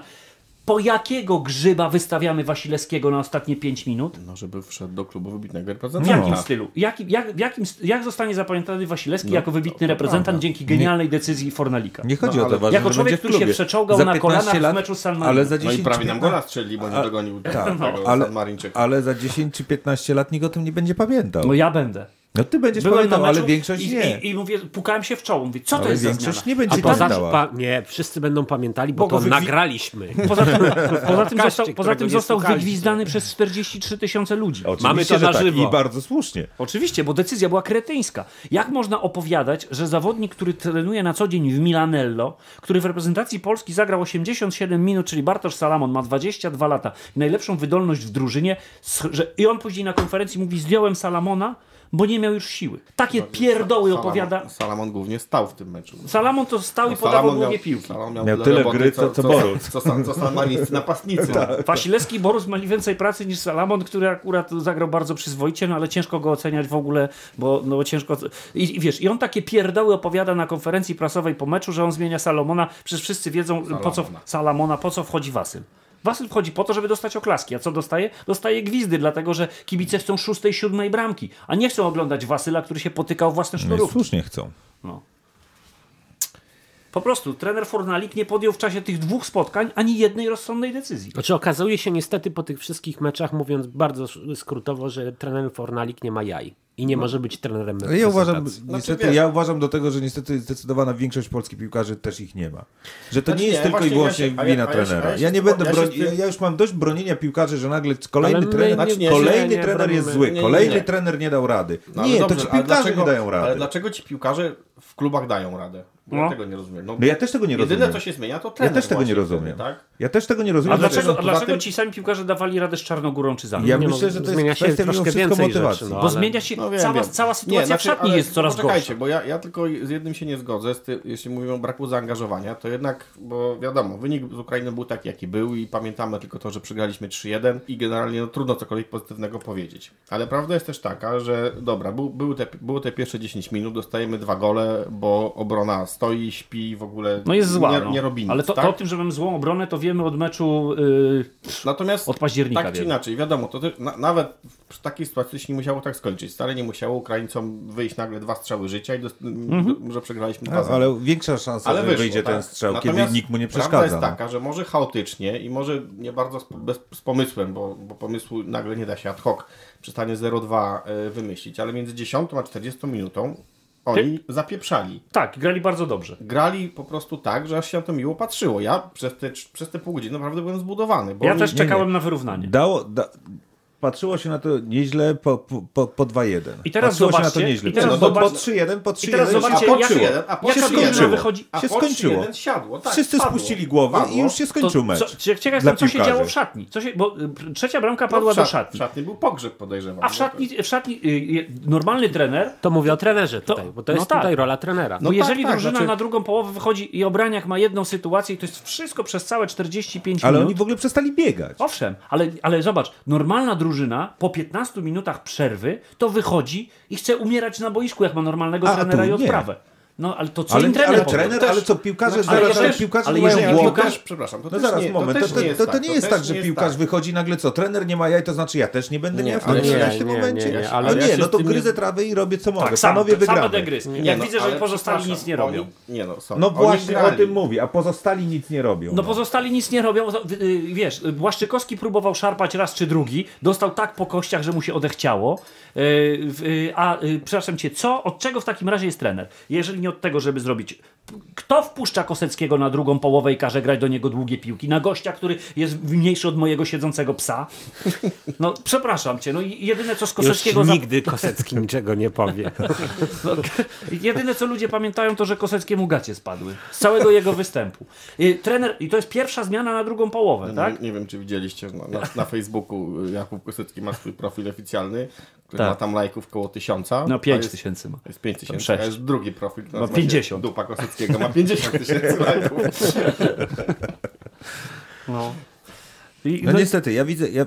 Po jakiego grzyba wystawiamy Wasilewskiego na ostatnie 5 minut? No, żeby wszedł do klubu wybitnego W reprezentanta. jakim stylu? Jaki, jak, w jakim, jak zostanie zapamiętany Wasilewski No, jako wybitny to- to reprezentant prawda. dzięki genialnej decyzji Fornalika? Nie chodzi No, o to, ale- ważne, Jako że człowiek, w który się klubie. przeczołgał na 15 kolanach w lat, meczu z San Marino. Ale za No 10 i prawie nam 15 gola strzelił, bo nie dogonił Tak, tego ale, San ale za 10 czy 15 lat nikt o tym nie będzie pamiętał. No ja będę. No ty będziesz Byłem pamiętał, ale większość i, nie. I, i mówię, pukałem się w czoło. Mówię, co to Ale jest za większość zmiana? nie będzie A pamiętała. Pa, nie, wszyscy będą pamiętali, bo, to wygwi- nagraliśmy. poza tym, poza tym został, poza tym został wygwizdany przez 43 tysiące ludzi. Oczywiście, Mamy to na tak. żywo. I bardzo słusznie. Oczywiście, bo decyzja była kretyńska. Jak można opowiadać, że zawodnik, który trenuje na co dzień w Milanello, który w reprezentacji Polski zagrał 87 minut, czyli Bartosz Salamon, ma 22 lata i najlepszą wydolność w drużynie, że, i on później na konferencji mówi, zdjąłem Salamona, bo nie miał już siły. Takie pierdoły Salamon- opowiada. Salamon głównie stał w tym meczu. Salamon to stał i No, podawał Salamon długie miał- piłki. Salamon Miał tyle tyle roboty, gry, co- co. Co, co, co San Marińscy napastnicy. Wasilewski i Borus mieli więcej pracy niż Salamon, który akurat zagrał bardzo przyzwoicie, no ale ciężko go oceniać w ogóle, bo no, ciężko... I, I wiesz, i on takie pierdoły opowiada na konferencji prasowej po meczu, że on zmienia Salomona, przecież wszyscy wiedzą po co... Salamona. Salamona, po co wchodzi Wasyl. Wasyl wchodzi po to, żeby dostać oklaski. A co dostaje? Dostaje gwizdy, dlatego że kibice chcą szóstej, siódmej bramki, a nie chcą oglądać Wasyla, który się potykał w własne No i sznurówki. słusznie chcą. No. Po prostu trener Fornalik nie podjął w czasie tych dwóch spotkań ani jednej rozsądnej decyzji. Znaczy okazuje się niestety po tych wszystkich meczach, mówiąc bardzo skrótowo, że trener Fornalik nie ma jaj i nie może być trenerem No Ja uważam, reprezentacji. niestety, ja uważam do tego, że niestety zdecydowana większość polskich piłkarzy też ich nie ma. Że to Znaczy nie jest nie, tylko i wyłącznie ja wina ja trenera. Ja, ja nie będę ja broni... już mam dość bronienia piłkarzy, że nagle kolejny trener, Znaczy nie, kolejny nie trener jest zły, Nie, nie, kolejny trener nie dał rady. No, nie, dobrze, to ci piłkarze dlaczego- nie dają rady. Ale dlaczego ci piłkarze w klubach dają radę? Bo No. Ja tego nie rozumiem. No, No ja też tego nie jedyne, rozumiem. co się zmienia, to Ja trener też tego nie rozumiem. wtedy, tak? Ja też tego nie rozumiem. A Dlaczego- poza dlaczego ci sami piłkarze dawali radę z Czarnogórą czy Zamkiem? Ja Nie, no, myślę, że to zmienia jest się troszkę więcej motywacji. rzeczy, no. Bo ale- zmienia się, No wiem, cała, wiem. cała sytuacja znaczy, w szatni ale jest coraz poczekajcie, gorsza. bo ja, ja tylko z jednym się nie zgodzę, z ty, jeśli mówimy o braku zaangażowania, to jednak, bo wiadomo, wynik z Ukrainy był taki, jaki był i pamiętamy tylko to, że przegraliśmy 3-1 i generalnie no, trudno cokolwiek pozytywnego powiedzieć. Ale prawda jest też taka, że dobra, był, były, te, były te pierwsze 10 minut, dostajemy dwa gole, bo obrona stoi, śpi, w ogóle No jest zła, nie, no. nie robi nic, Ale to, tak? to o tym, że mamy złą obronę, to wiemy od meczu yy, Natomiast od października. tak czy inaczej, wiadomo, to też, na, nawet w takiej sytuacji się nie musiało tak skończyć. Wcale nie musiało Ukraińcom wyjść nagle dwa strzały życia i do, Mhm. że przegraliśmy No, 2 ale większa szansa, Ale że wyszło, wyjdzie ten tak. strzał, Natomiast kiedy nikt mu nie Prawda przeszkadza. jest no. taka, że może chaotycznie i może nie bardzo z, bez, z pomysłem, bo, bo pomysłu nagle nie da się ad hoc przy stanie 0-2 y, wymyślić, ale między 10 a 40 minutą oni zapieprzali. Tak, grali bardzo dobrze. Grali po prostu tak, że aż się na to miło patrzyło. Ja przez te, przez te pół godziny naprawdę byłem zbudowany. Bo Ja oni, też nie, czekałem nie. na wyrównanie. Dało, da, patrzyło się na to nieźle po, po, po, po 2-1. I teraz patrzyło się na to zobaczcie- nieźle. i teraz po, po zobaczcie- 3-1, po 3-1 i teraz się- zobaczcie, a po jak- 3-1, a po 3-1 drużyna wychodzi- a się po skończyło. 3-1 siadło. Tak, Wszyscy spadło. spuścili głowę i Padło. już się skończył To, mecz. co, ciekaw jestem, co się działo w szatni. Co się, bo y, trzecia bramka No, padła do szat- szatni. W szatni był pogrzeb podejrzewam. A w szatni, w szatni y, normalny trener To mówię o trenerze tutaj, bo to no jest tak. tutaj rola trenera. No tak, jeżeli tak, drużyna znaczy- na drugą połowę wychodzi i obraniak ma jedną sytuację i to jest wszystko przez całe 45 Ale minut. oni w ogóle przestali biegać. Owszem, ale, ale zobacz, normalna drużyna po 15 minutach przerwy to wychodzi i chce umierać na boisku, jak ma normalnego A, trenera i nie. No ale to co Ale, im trener ale trener, Też- ale co piłkarze Znaczy, zaraz, ale też- piłkarze ale mają jeżeli piłkarz- przepraszam, to No zaraz, nie, moment, to, to, też to, nie to, to tak, nie jest też tak, że piłkarz tak. wychodzi nagle co, trener nie ma jaj, to znaczy ja też nie będę Nie, miał w tym, nie, nie, momencie. nie, nie, ale ale ja nie, no to gryzę trawę i robię co mogę. Tak, Panowie wygramy. Jak no, widzę, że pozostali nic nie robią. Nie no, No właśnie o tym mówię, a pozostali nic nie robią. No pozostali nic nie robią. Y, Wiesz, Błaszczykowski próbował szarpać raz czy drugi, dostał tak po kościach, że mu się odechciało. Y, y, A y, przepraszam cię, co, od czego w takim razie jest trener? Jeżeli nie od tego, żeby zrobić. Kto wpuszcza Koseckiego na drugą połowę i każe grać do niego długie piłki? Na gościa, który jest mniejszy od mojego siedzącego psa? No przepraszam cię, no i jedyne co z Już Koseckiego. za- nigdy Kosecki niczego nie powie. No, jedyne co ludzie pamiętają to, że Koseckiemu gacie spadły. Z całego jego występu. Trener, i to jest pierwsza zmiana na drugą połowę, Nie, tak? nie wiem, czy widzieliście, na, na, na Facebooku Jakub Kosecki ma swój profil oficjalny, który Tak. ma tam lajków koło tysiąca. No 5 jest- tysięcy ma. To jest 5 tysięcy, sześć. a jest drugi profil, Ma 50. Dupa Koseckiego ma 50 tysięcy lajków. No. I, No niestety, ja widzę, ja,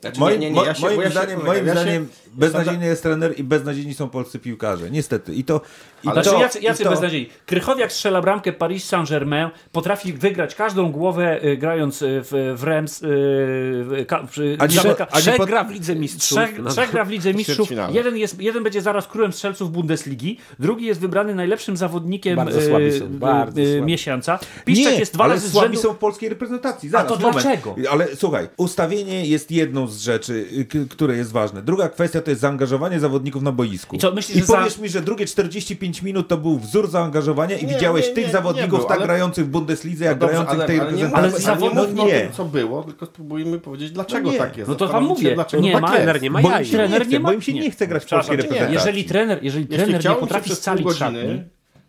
Znaczy, Moim, nie, nie, nie, ja się- moim ja zdaniem, ja moim się- zdaniem beznadziejny jest trener i beznadziejni są polscy piłkarze. Niestety. I to... I Ale Znaczy, to, jacy, jacy i to, beznadziei. Krychowiak strzela bramkę Paris Saint-Germain, potrafi wygrać każdą głowę y, grając y, w, w Rems. Y, w- ka, przy, A nie- zamyka- a nie Trzech pod- gra w Lidze Mistrzów. Trzech, No, trzech gra w Lidze Mistrzów. Jeden, jest, jeden będzie zaraz królem strzelców Bundesligi, drugi jest wybrany najlepszym zawodnikiem Bardzo słabi są, bardzo słabi. miesiąca. Piszczek Nie, jest dwa ale razy z słabi rzędu. są w polskiej reprezentacji. Zaraz, to moment. dlaczego? Ale słuchaj, ustawienie jest jedną z rzeczy, y, które jest ważne. Druga kwestia to jest zaangażowanie zawodników na boisku. I co, myślisz, I że za- powiesz mi, że drugie 45 minut to był wzór zaangażowania i Nie, widziałeś nie, tych nie, zawodników nie był, tak ale- grających w Bundeslidze, jak No dobrze, grających w tej reprezentacji. Ale ale nie zawodnik- mówmy no nie. tym, co było, tylko spróbujmy powiedzieć, dlaczego No tak jest. No to wam mówię, dlaczego nie tak ma- jest. trener nie ma Bo jaj. Trener nie ma- bo im się nie. chce grać w polskiej nie. reprezentacji. Jeżeli trener, jeżeli trener nie potrafi scalić szatni,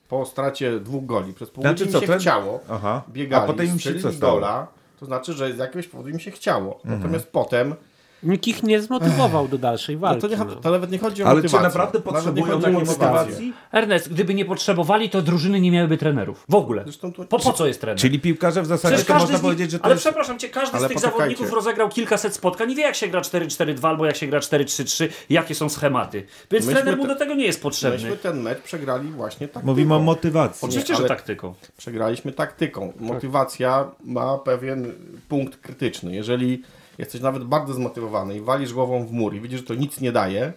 po stracie dwóch goli, przez pół Znaczy godziny co, się tren- chciało, Aha. biegali, A potem im się strzelili co stało? gola, to znaczy, że z jakiegoś powodu im się chciało. Mhm. Natomiast potem, Nikt ich nie zmotywował do dalszej no walki. to, nie, no. to nawet nie chodzi o Ale motywację. czy naprawdę potrzebują takiej motywacji? Ernest, gdyby nie potrzebowali, to drużyny nie miałyby trenerów. W ogóle. To- Po, po co jest trener? Czyli piłkarze w zasadzie Przecież to można nich, powiedzieć, że to ale jest... przepraszam cię, każdy Ale z tych zawodników rozegrał kilkaset spotkań i wie jak się gra 4-4-2 albo jak się gra 4-3-3, jakie są schematy. Więc Myśmy trener mu te- do tego nie jest potrzebny. Myśmy ten mecz przegrali właśnie taktyką. Mówimy o motywacji. Oczywiście, że ale- taktyką. Przegraliśmy taktyką. Motywacja ma pewien punkt krytyczny. Jeżeli jesteś nawet bardzo zmotywowany i walisz głową w mur i widzisz, że to nic nie daje,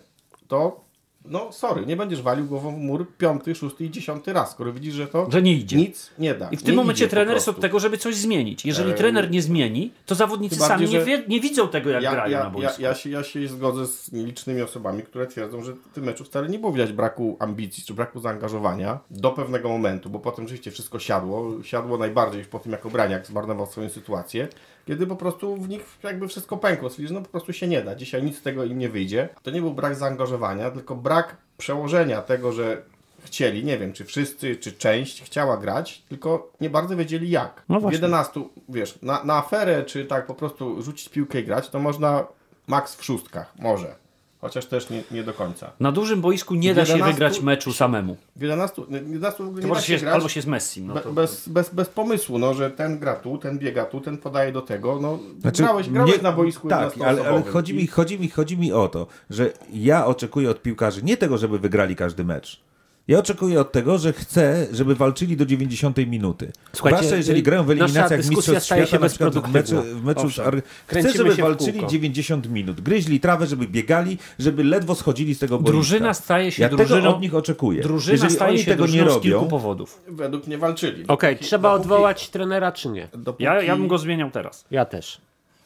to no sorry, nie będziesz walił głową w mur piąty, szósty i dziesiąty raz, skoro widzisz, że to Że nie idzie. nic nie da. I w tym momencie trener jest od tego, żeby coś zmienić. Jeżeli Eee, trener nie zmieni, to zawodnicy bardziej, sami nie, wie, nie widzą tego, jak ja, grają ja, na ja, boisku. ja, się, ja się zgodzę z nielicznymi osobami, które twierdzą, że w tym meczu wcale nie było widać braku ambicji czy braku zaangażowania do pewnego momentu, bo potem rzeczywiście wszystko siadło. Siadło najbardziej już po tym, jak Obraniak zmarnował swoją sytuację, kiedy po prostu w nich jakby wszystko pękło. Że no po prostu się nie da. Dzisiaj nic z tego im nie wyjdzie. To nie był brak zaangażowania, tylko brak przełożenia tego, że chcieli, nie wiem, czy wszyscy, czy część chciała grać, tylko nie bardzo wiedzieli jak. No w właśnie. 11, wiesz, na, na aferę, czy tak po prostu rzucić piłkę i grać, to można maks w szóstkach, może. Chociaż też nie, nie do końca. Na dużym boisku nie da się 11 wygrać meczu samemu. W 11, w 11 w ogóle nie da się się albo się z Messi. No be, to... bez, bez, bez pomysłu, no, że ten gra tu, ten biega tu, ten podaje do tego. No, Znaczy, grałeś grałeś nie- na boisku Tak, ale, ale 11-osobowym chodzi, mi, chodzi, mi, chodzi mi o to, że ja oczekuję od piłkarzy nie tego, żeby wygrali każdy mecz. Ja oczekuję od tego, że chcę, żeby walczyli do 90 minuty. Słuchajcie, Zwłaszcza jeżeli grają w eliminacjach Mistrzostw Świata, na przykład w meczu, w meczu z. Ar... Chcę, żeby walczyli kółko. 90 minut. Gryźli trawę, żeby biegali, żeby ledwo schodzili z tego boiska. Drużyna staje się ja drużyną- tego od nich oczekuję. Drużyna jeżeli staje oni się tego nie drużyną z kilku robią, powodów. Według mnie walczyli. Okej, Dopóki- trzeba dopóki- odwołać trenera czy nie? Dopóki... Ja, ja bym go zmieniał teraz. Ja też.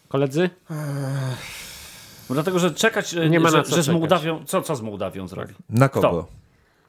Koledzy? Bo Dlatego, że czekać, e, Nie ma że, na co że z czekać. Mołdawią... Co, co z Mołdawią zrobi? na kogo? Kto?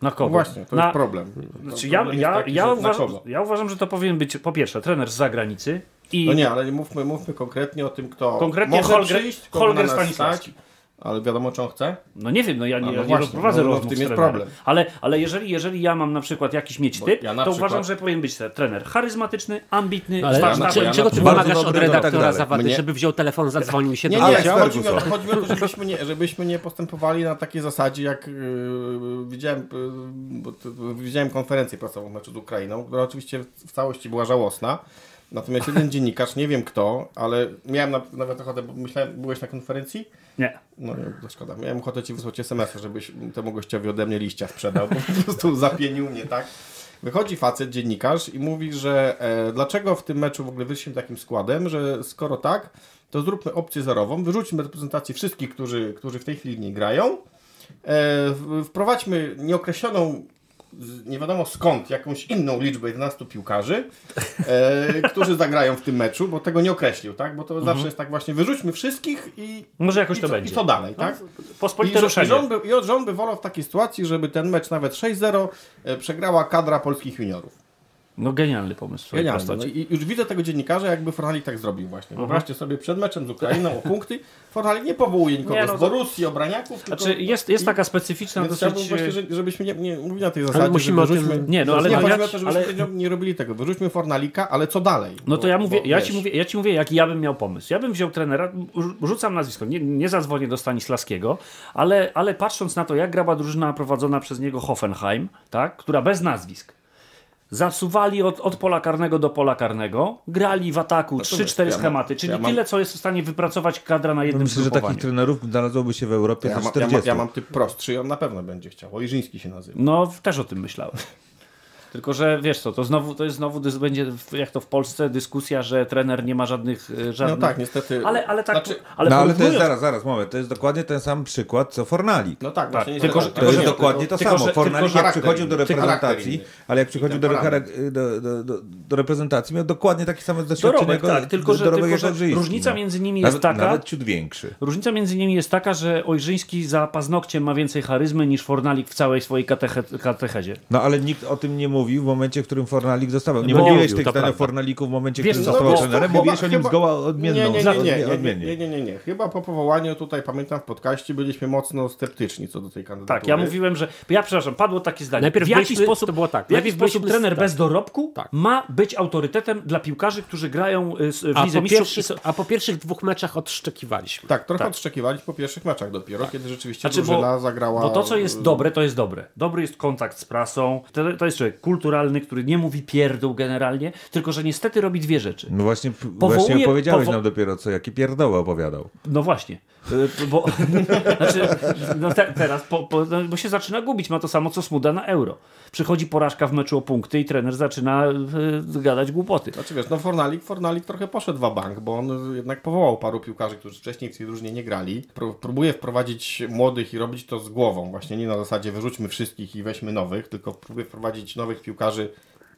Na kogo? No właśnie, to na... jest problem. Znaczy, No, ja, problem jest ja, taki, ja, uważam, ja uważam, że to powinien być po pierwsze trener z zagranicy i No nie, ale nie mówmy, mówmy konkretnie o tym, kto Konkretnie może Holger- przyjść, Holger Stanisławski. stać, Ale wiadomo, czy on chce? No nie wiem, no ja nie, no ja nie właśnie, rozprowadzę no, no w rozmów tym z jest problem. Ale, ale jeżeli, jeżeli ja mam na przykład jakiś mieć typ, ja to przykład- uważam, że powinien być trener charyzmatyczny, ambitny, Ale twarz ja na na- czy, ja czego ty wymagasz od tak redaktora dalej. Zawady, Mnie- żeby wziął telefon, zadzwonił i się Nie, dowiedział? nie, Alex chodzi mi, o, chodzi mi o to, żebyśmy nie, żebyśmy nie postępowali na takiej zasadzie, jak yy, widziałem, yy, widziałem konferencję prasową meczu z Ukrainą, która oczywiście w całości była żałosna. Natomiast jeden dziennikarz, nie wiem kto, ale miałem na, nawet ochotę, bo myślałem, byłeś na konferencji? Nie. No to szkoda. Miałem ochotę ci wysłać SMS-a, żebyś temu gościowi ode mnie liścia sprzedał, bo po prostu zapienił mnie, tak? Wychodzi facet, dziennikarz i mówi, że e, dlaczego w tym meczu w ogóle wyszliśmy takim składem, że skoro tak, to zróbmy opcję zerową, wyrzućmy reprezentację wszystkich, którzy, którzy w tej chwili nie grają, e, wprowadźmy nieokreśloną nie wiadomo skąd, jakąś inną liczbę 11 piłkarzy, e, którzy zagrają w tym meczu, bo tego nie określił, tak? Bo to zawsze jest tak właśnie, wyrzućmy wszystkich i, Może jakoś i to co, będzie. I co dalej, tak? I, Pospolite że, i, ruszenie. rząd by, I rząd by wolał w takiej sytuacji, żeby ten mecz nawet 6-0 e, przegrała kadra polskich juniorów. No genialny pomysł. Genialne. No i już widzę tego dziennikarza, jakby Fornalik tak zrobił właśnie. Wyobraźcie sobie przed meczem z Ukrainą o punkty. Fornalik nie powołuje nikogo Nie, no z Borussii, Obraniaków, tylko... Znaczy jest, jest taka specyficzna dosyć... chciałbym właśnie, że- żebyśmy nie, nie mówili na tej zasadzie, musimy że o tym- wyrzućmy... Nie, no ale nie, no ja- to, żebyśmy ale- nie, robili tego. Wyrzućmy Fornalika, ale co dalej? No to Bo- ja mówię, bo ja ci mówię, ja ci mówię, jaki ja bym miał pomysł. Ja bym wziął trenera, rzu- rzucam nazwisko, nie, nie zadzwonię do Stanisławskiego, ale, ale patrząc na to, jak grała drużyna prowadzona przez niego Hoffenheim, tak, która bez nazwisk. Zasuwali od, od pola karnego do pola karnego, grali w ataku No to 3-4 wiesz, ja schematy, czyli ja mam- tyle, co jest w stanie wypracować kadra na jednym No Myślę, że takich trenerów znalazłoby się w Europie Ja, ma, ja, ma, 40. ja mam typ prostszy i on na pewno będzie chciał. Ojrzyński się nazywa. No, też o tym myślałem. Tylko, że wiesz co, to znowu to jest znowu dys- będzie jak to w Polsce dyskusja, że trener nie ma żadnych e, No żadnych. tak, niestety. Ale, ale tak. Znaczy, ale no ale to jest zaraz, zaraz, moment. To jest dokładnie ten sam przykład co Fornalik. no tak, Tak, właśnie tylko, że- To tylko, jest że- dokładnie to tylko, samo. że- Fornalik jak przychodził do reprezentacji, ale jak przychodził do, do, do, do, do reprezentacji, miał dokładnie taki sam doświadczenie Dorobek, tak, tylko że, dorobek tylko, że różnica no. między nimi jest taka. Nawet ciut większy. Różnica między nimi jest taka, że Ojrzyński za paznokciem ma więcej charyzmy niż Fornalik w całej swojej kateche- katechezie. No ale nikt o tym nie mówił w momencie, w którym Fornalik zostawał. Nie Bo- mówiłeś mówił, tych prawda. Fornaliku w momencie, w którym no został trenerem. Mówiłeś o nim chyba- zgoła odmienną. Nie, nie, nie, nie, odmie- nie, nie, odmiennie. nie, nie, nie, nie. Chyba po powołaniu tutaj, pamiętam w podcaście, byliśmy mocno sceptyczni co do tej kandydatury. Tak, ja mówiłem, że. Ja przepraszam, padło takie zdanie. Najpierw w jaki byliśmy- sposób, to było tak, w jaki sposób trener tak. bez dorobku Tak. ma być autorytetem dla piłkarzy, którzy grają y, w A Lidze po, Mistrzów. i pierwszy, są- a po pierwszych dwóch meczach odszczekiwaliśmy. Tak, trochę Tak. odszczekiwali po pierwszych meczach dopiero, kiedy rzeczywiście Znaczy, drużyna bo, zagrała... bo to, co jest dobre, to jest dobre. Dobry jest kontakt z prasą. To, to jest człowiek kulturalny, który nie mówi pierdół generalnie, tylko że niestety robi dwie rzeczy. No właśnie, Powołuje- właśnie opowiedziałeś nam dopiero co, jakie pierdoły opowiadał. No właśnie. Y, Bo, znaczy, no te, teraz, po, po, no, bo się zaczyna gubić, ma to samo co Smuda na euro. Przychodzi porażka w meczu o punkty i trener zaczyna y, gadać głupoty. Znaczy wiesz, no Fornalik, Fornalik trochę poszedł w bank, bo on jednak powołał paru piłkarzy, którzy wcześniej w tej drużynie nie grali. Pró- próbuje wprowadzić młodych i robić to z głową. Właśnie nie na zasadzie wyrzućmy wszystkich i weźmy nowych, tylko próbuje wprowadzić nowych piłkarzy,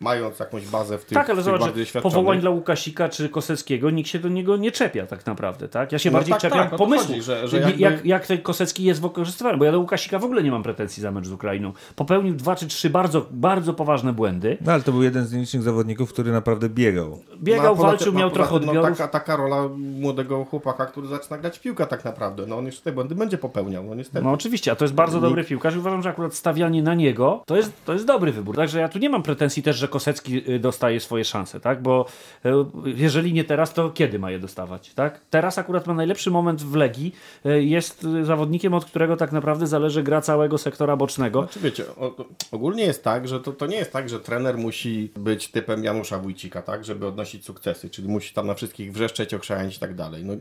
mając jakąś bazę w tych, Tak, ale zobacz, powołań dla Łukasika czy Koseckiego nikt się do niego nie czepia tak naprawdę, tak? Ja się No bardziej tak, czepiam tak, pomysłu, chodzi, że- że jak, jakby- jak, jak ten Kosecki jest wykorzystywany, bo ja do Łukasika w ogóle nie mam pretensji za mecz z Ukrainą. Popełnił dwa czy trzy bardzo, bardzo poważne błędy. No ale to był jeden z nielicznych zawodników, który naprawdę biegał. Biegał, No, walczył, miał trochę tym, odbiorów. No, taka, taka rola młodego chłopaka, który zaczyna grać piłkę tak naprawdę. No on jeszcze te błędy będzie popełniał, no niestety. No oczywiście, a to jest bardzo dobry piłkarz i uważam, że akurat stawianie na niego to jest, to jest dobry wybór. Także ja tu nie mam pretensji też, że Kosecki y, dostaje swoje szanse, tak? Bo y, jeżeli nie teraz, to kiedy ma je dostawać, tak? Teraz akurat ma najlepszy moment w Legii. Y, Jest zawodnikiem, od którego tak naprawdę zależy gra całego sektora bocznego. Znaczy wiecie, ogólnie jest tak, że to, to nie jest tak, że trener musi być typem Janusza Wójcika, tak, żeby odnosić sukcesy, czyli musi tam na wszystkich wrzeszczeć, okrzaniać i tak dalej. No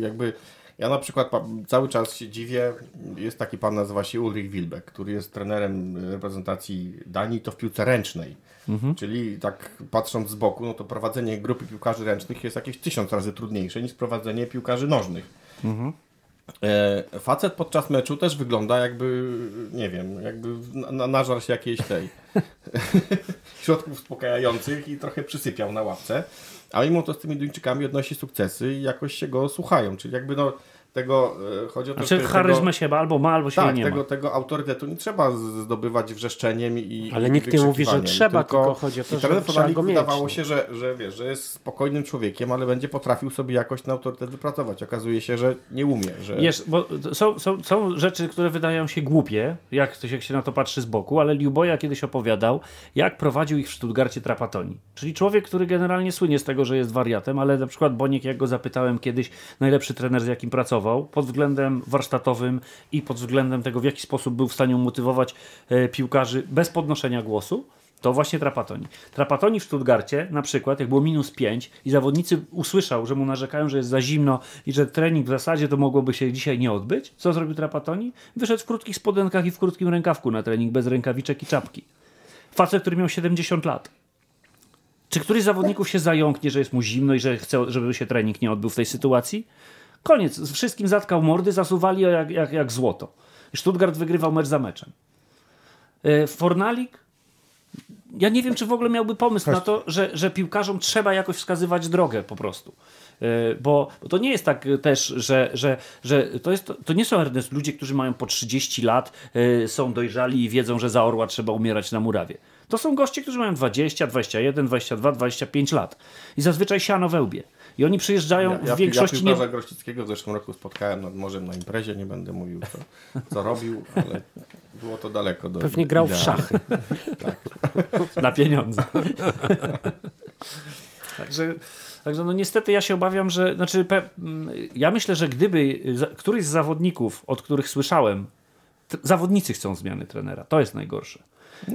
jakby ja na przykład cały czas się dziwię, jest taki pan nazywa się Ulrich Wilbeck, który jest trenerem reprezentacji Danii, to w piłce ręcznej. Czyli tak patrząc z boku, no to prowadzenie grupy piłkarzy ręcznych jest jakieś tysiąc razy trudniejsze niż prowadzenie piłkarzy nożnych. E, facet podczas meczu też wygląda jakby, nie wiem, jakby na, na, nażar się jakiejś tej środków uspokajających i trochę przysypiał na ławce, ale mimo to z tymi Duńczykami odnosi sukcesy i jakoś się go słuchają, czyli jakby no tego, e, chodzi o to, Znaczy że charyzmę tego, się ma, albo ma, albo się tak, nie tego, ma. tego autorytetu nie trzeba zdobywać wrzeszczeniem i Ale i nikt nie mówi, że trzeba, tylko chodzi o to, i że trzeba go mieć, wydawało no. się, że, że, wiesz, że jest spokojnym człowiekiem, ale będzie potrafił sobie jakoś ten autorytet wypracować. Okazuje się, że nie umie, że... Wiesz, bo są, są, są rzeczy, które wydają się głupie, jak jak się na to patrzy z boku, ale Liuboja kiedyś opowiadał, jak prowadził ich w Stuttgarcie Trapatoni. Czyli człowiek, który generalnie słynie z tego, że jest wariatem, ale na przykład Boniek, jak go zapytałem kiedyś, najlepszy trener, z jakim pracował, pod względem warsztatowym i pod względem tego, w jaki sposób był w stanie umotywować e, piłkarzy bez podnoszenia głosu, to właśnie Trapatoni. Trapatoni w Stuttgarcie na przykład, jak było minus 5 i zawodnicy usłyszał, że mu narzekają, że jest za zimno i że trening w zasadzie to mogłoby się dzisiaj nie odbyć, co zrobił Trapatoni? Wyszedł w krótkich spodenkach i w krótkim rękawku na trening, bez rękawiczek i czapki. Facet, który miał 70 lat. Czy któryś z zawodników się zająknie, że jest mu zimno i że chce, żeby się trening nie odbył w tej sytuacji? Koniec. Z wszystkim zatkał mordy, zasuwali jak, jak, jak złoto. Stuttgart wygrywał mecz za meczem. E, Fornalik ja nie wiem, czy w ogóle miałby pomysł na to, że, że piłkarzom trzeba jakoś wskazywać drogę po prostu. E, Bo, bo to nie jest tak też, że, że, że to, jest, to nie są Ernest ludzie, którzy mają po 30 lat, e, są dojrzali i wiedzą, że za orła trzeba umierać na murawie. To są goście, którzy mają 20, 21, 22, 25 lat. I zazwyczaj siano we łbie. I oni przyjeżdżają Ja, ja, w większości ja nie... piłkarza Grościckiego w zeszłym roku spotkałem nad morzem na imprezie, nie będę mówił co, co robił, ale było to daleko do Pewnie grał w szachy. na pieniądze. także, także no niestety ja się obawiam, że znaczy ja myślę, że gdyby któryś z zawodników, od których słyszałem, zawodnicy chcą zmiany trenera. To jest najgorsze.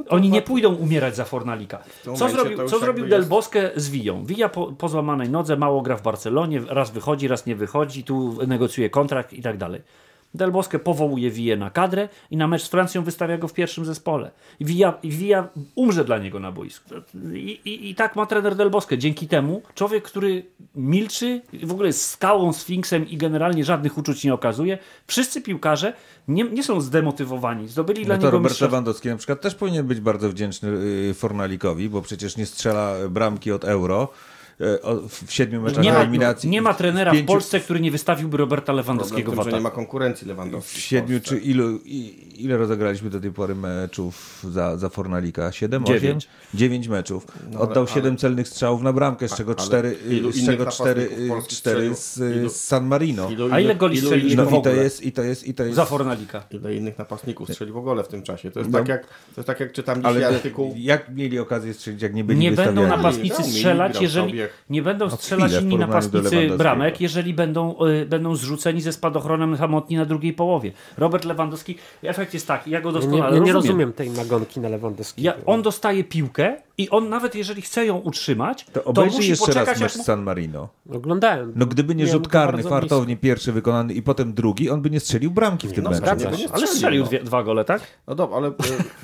Oni nie pójdą umierać za Fornalika. Co zrobił, co zrobił Del Bosque z Villą? Villa po, po złamanej nodze mało gra w Barcelonie, raz wychodzi, raz nie wychodzi, tu negocjuje kontrakt i tak dalej. Del Bosque powołuje Villę na kadrę i na mecz z Francją wystawia go w pierwszym zespole. Villa umrze dla niego na boisku. I, i, I tak ma trener Del Bosque. Dzięki temu człowiek, który milczy, w ogóle jest skałą, sfinksem i generalnie żadnych uczuć nie okazuje, wszyscy piłkarze nie, nie są zdemotywowani. Zdobyli dla No to niego Robert. Lewandowski na przykład też powinien być bardzo wdzięczny y, Fornalikowi, bo przecież nie strzela bramki od euro w siedmiu meczach Nie ma, eliminacji. nie ma trenera w, w pięciu, Polsce, który nie wystawiłby Roberta Lewandowskiego w w tym, że nie ma konkurencji w Lewandowskiej. w siedmiu Polsce. czy ilu, ile rozegraliśmy do tej pory meczów za, za Fornalika? Siedem, osiem? Dziewięć. Dziewięć meczów. ale- Oddał ale- siedem celnych strzałów na bramkę, z czego cztery, ilu z czego cztery, Polski cztery z, Ilu- z San Marino. Ilu A ile goli ilu strzelił No w i to jest, i to jest, i to jest... Za Fornalika. Ile innych napastników strzelił w ogóle w tym czasie. To jest, No. tak, jak, to jest tak jak czytam dzisiaj Ale artykuł. jak mieli okazję strzelić, jak nie byli Nie będą napastnicy Grał, strzelać, jeżeli. Nie będą No, strzelać chwilę inni napastnicy bramek, jeżeli będą, y, będą zrzuceni ze spadochronem samotni na drugiej połowie. Robert Lewandowski, efekt jest taki, ja go Ja nie, doskonale ja nie rozumiem. rozumiem tej nagonki na Lewandowskiego. Ja, on dostaje piłkę i on nawet jeżeli chce ją utrzymać, To to, obejrzyj musi jeszcze poczekać, raz mecz mu... z San Marino. Oglądałem. No gdyby nie rzut karny, fartownie pierwszy wykonany i potem drugi, on by nie strzelił bramki w tym no, meczu. się. Ale strzelił, no. dwie, dwa gole, tak? No dobra, ale e,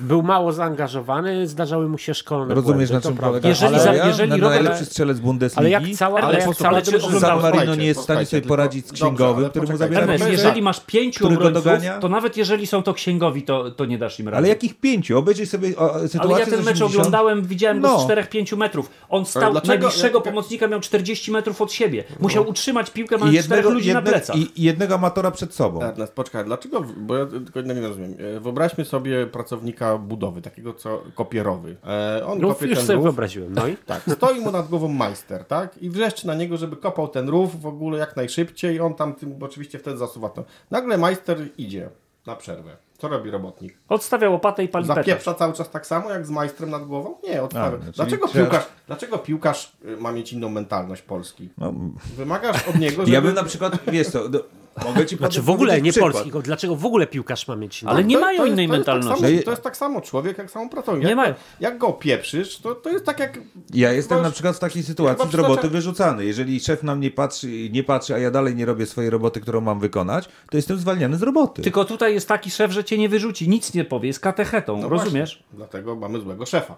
Był mało zaangażowany, zdarzały mu się szkolne Rozumiesz, na błędy, to czym polega Jeżeli ale ja, jeżeli na Robert- najlepszy strzelec Bundesligi? Ale jak cała, ale Ale jak cała San Marino nie jest w stanie sobie poradzić z dobrze, księgowym, który mu zabiera Ernest, jeżeli masz pięciu obrońców, to nawet jeżeli są to księgowi, to, to nie dasz im rady. Ale jakich pięciu? Obejrzyj sobie sytuację Ale ja z ten mecz 80. oglądałem, widziałem go No. z 4-5 metrów. On stał, dlaczego- najbliższego jak- pomocnika miał 40 metrów od siebie. Musiał utrzymać piłkę, mając czterech jednego, ludzi na jedne, plecach. i, jednego amatora przed sobą. Ernest, poczekaj, dlaczego, bo ja tylko nie rozumiem. E, Wyobraźmy sobie pracownika budowy, takiego co kopierowy. E, on Rów, kopie już ten sobie rów, wyobraziłem. No i tak, stoi mu nad głową majster, tak? I wrzeszczy na niego, żeby kopał ten rów w ogóle jak najszybciej. On tam tym oczywiście wtedy zasuwa to. Nagle majster idzie na przerwę. Co robi robotnik? Odstawia łopatę i pali. Zapieprza cały czas tak samo jak z majstrem nad głową? Nie, odstawia. A, no, dlaczego, piłkarz, dlaczego piłkarz y, ma mieć inną mentalność Polski? No, Wymagasz od niego, żeby... ja bym na przykład, wiesz co, do, mogę ci Znaczy w ogóle nie przykład. polskich. Dlaczego w ogóle piłkarz ma mieć inną? Ale nie mają jest- innej jest mentalności. Tak samo, No to jest tak samo człowiek, jak pracownik. Nie jak, mają. Jak go pieprzysz, to, to jest tak jak... Ja jestem Masz- na przykład w takiej sytuacji z roboty wyrzucany. Jeżeli szef na mnie patrzy, nie patrzy, a ja dalej nie robię swojej roboty, którą mam wykonać, to jestem zwalniany z roboty. Tylko tutaj jest taki szef, że cię nie wyrzuci, nic nie powie, jest katechetą, No rozumiesz? Właśnie, dlatego mamy złego szefa.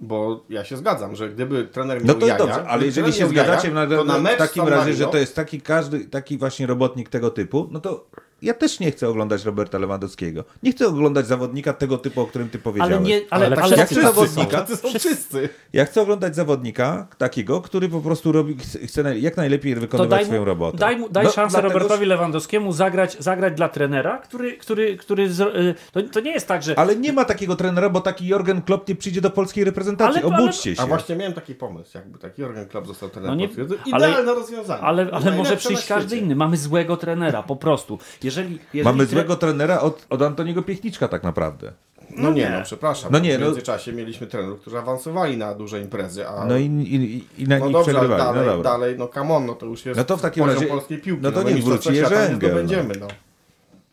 Bo ja się zgadzam, że gdyby trener No miał to jaja, dobrze, ale jeżeli się zgadzacie jaja, na, na w takim razie, Marino- że to jest taki każdy, taki właśnie robotnik tego typu, no to ja też nie chcę oglądać Roberta Lewandowskiego. Nie chcę oglądać zawodnika tego typu, o którym ty powiedziałeś. Ale nie, ale, Ale ale, tak chcę tacy zawodnika, Tacy są wszyscy. Ja chcę oglądać zawodnika takiego, który po prostu robi, chce, jak najlepiej wykonywać daj, swoją mu, robotę. daj, mu, daj No, szansę dlatego- Robertowi Lewandowskiemu zagrać, zagrać dla trenera, który, który, który z, y, to, to nie jest tak, że Ale nie ma takiego trenera, bo taki Jorgen Klopp nie przyjdzie do polskiej reprezentacji. Ale- ale- Obudźcie się. A właśnie miałem taki pomysł, jakby taki Jurgen Klopp został trenerem No nie-. To ale- Idealne rozwiązanie. ale, ale może przyjść każdy inny. Mamy złego trenera, po prostu. Jeżeli, jeżeli Mamy tre- złego trenera od, od Antoniego Piechniczka tak naprawdę. No nie, no przepraszam. No nie, w no- międzyczasie mieliśmy trenerów, którzy awansowali na duże imprezy, a No i, i, i na no dobrze, przegrywali. dalej, no dalej, no come on, no to już jest No to w takim poziom razie- polskiej piłki. no to niech mistrzostwa wróci nie Jerzęgel, no. zdobędziemy, no.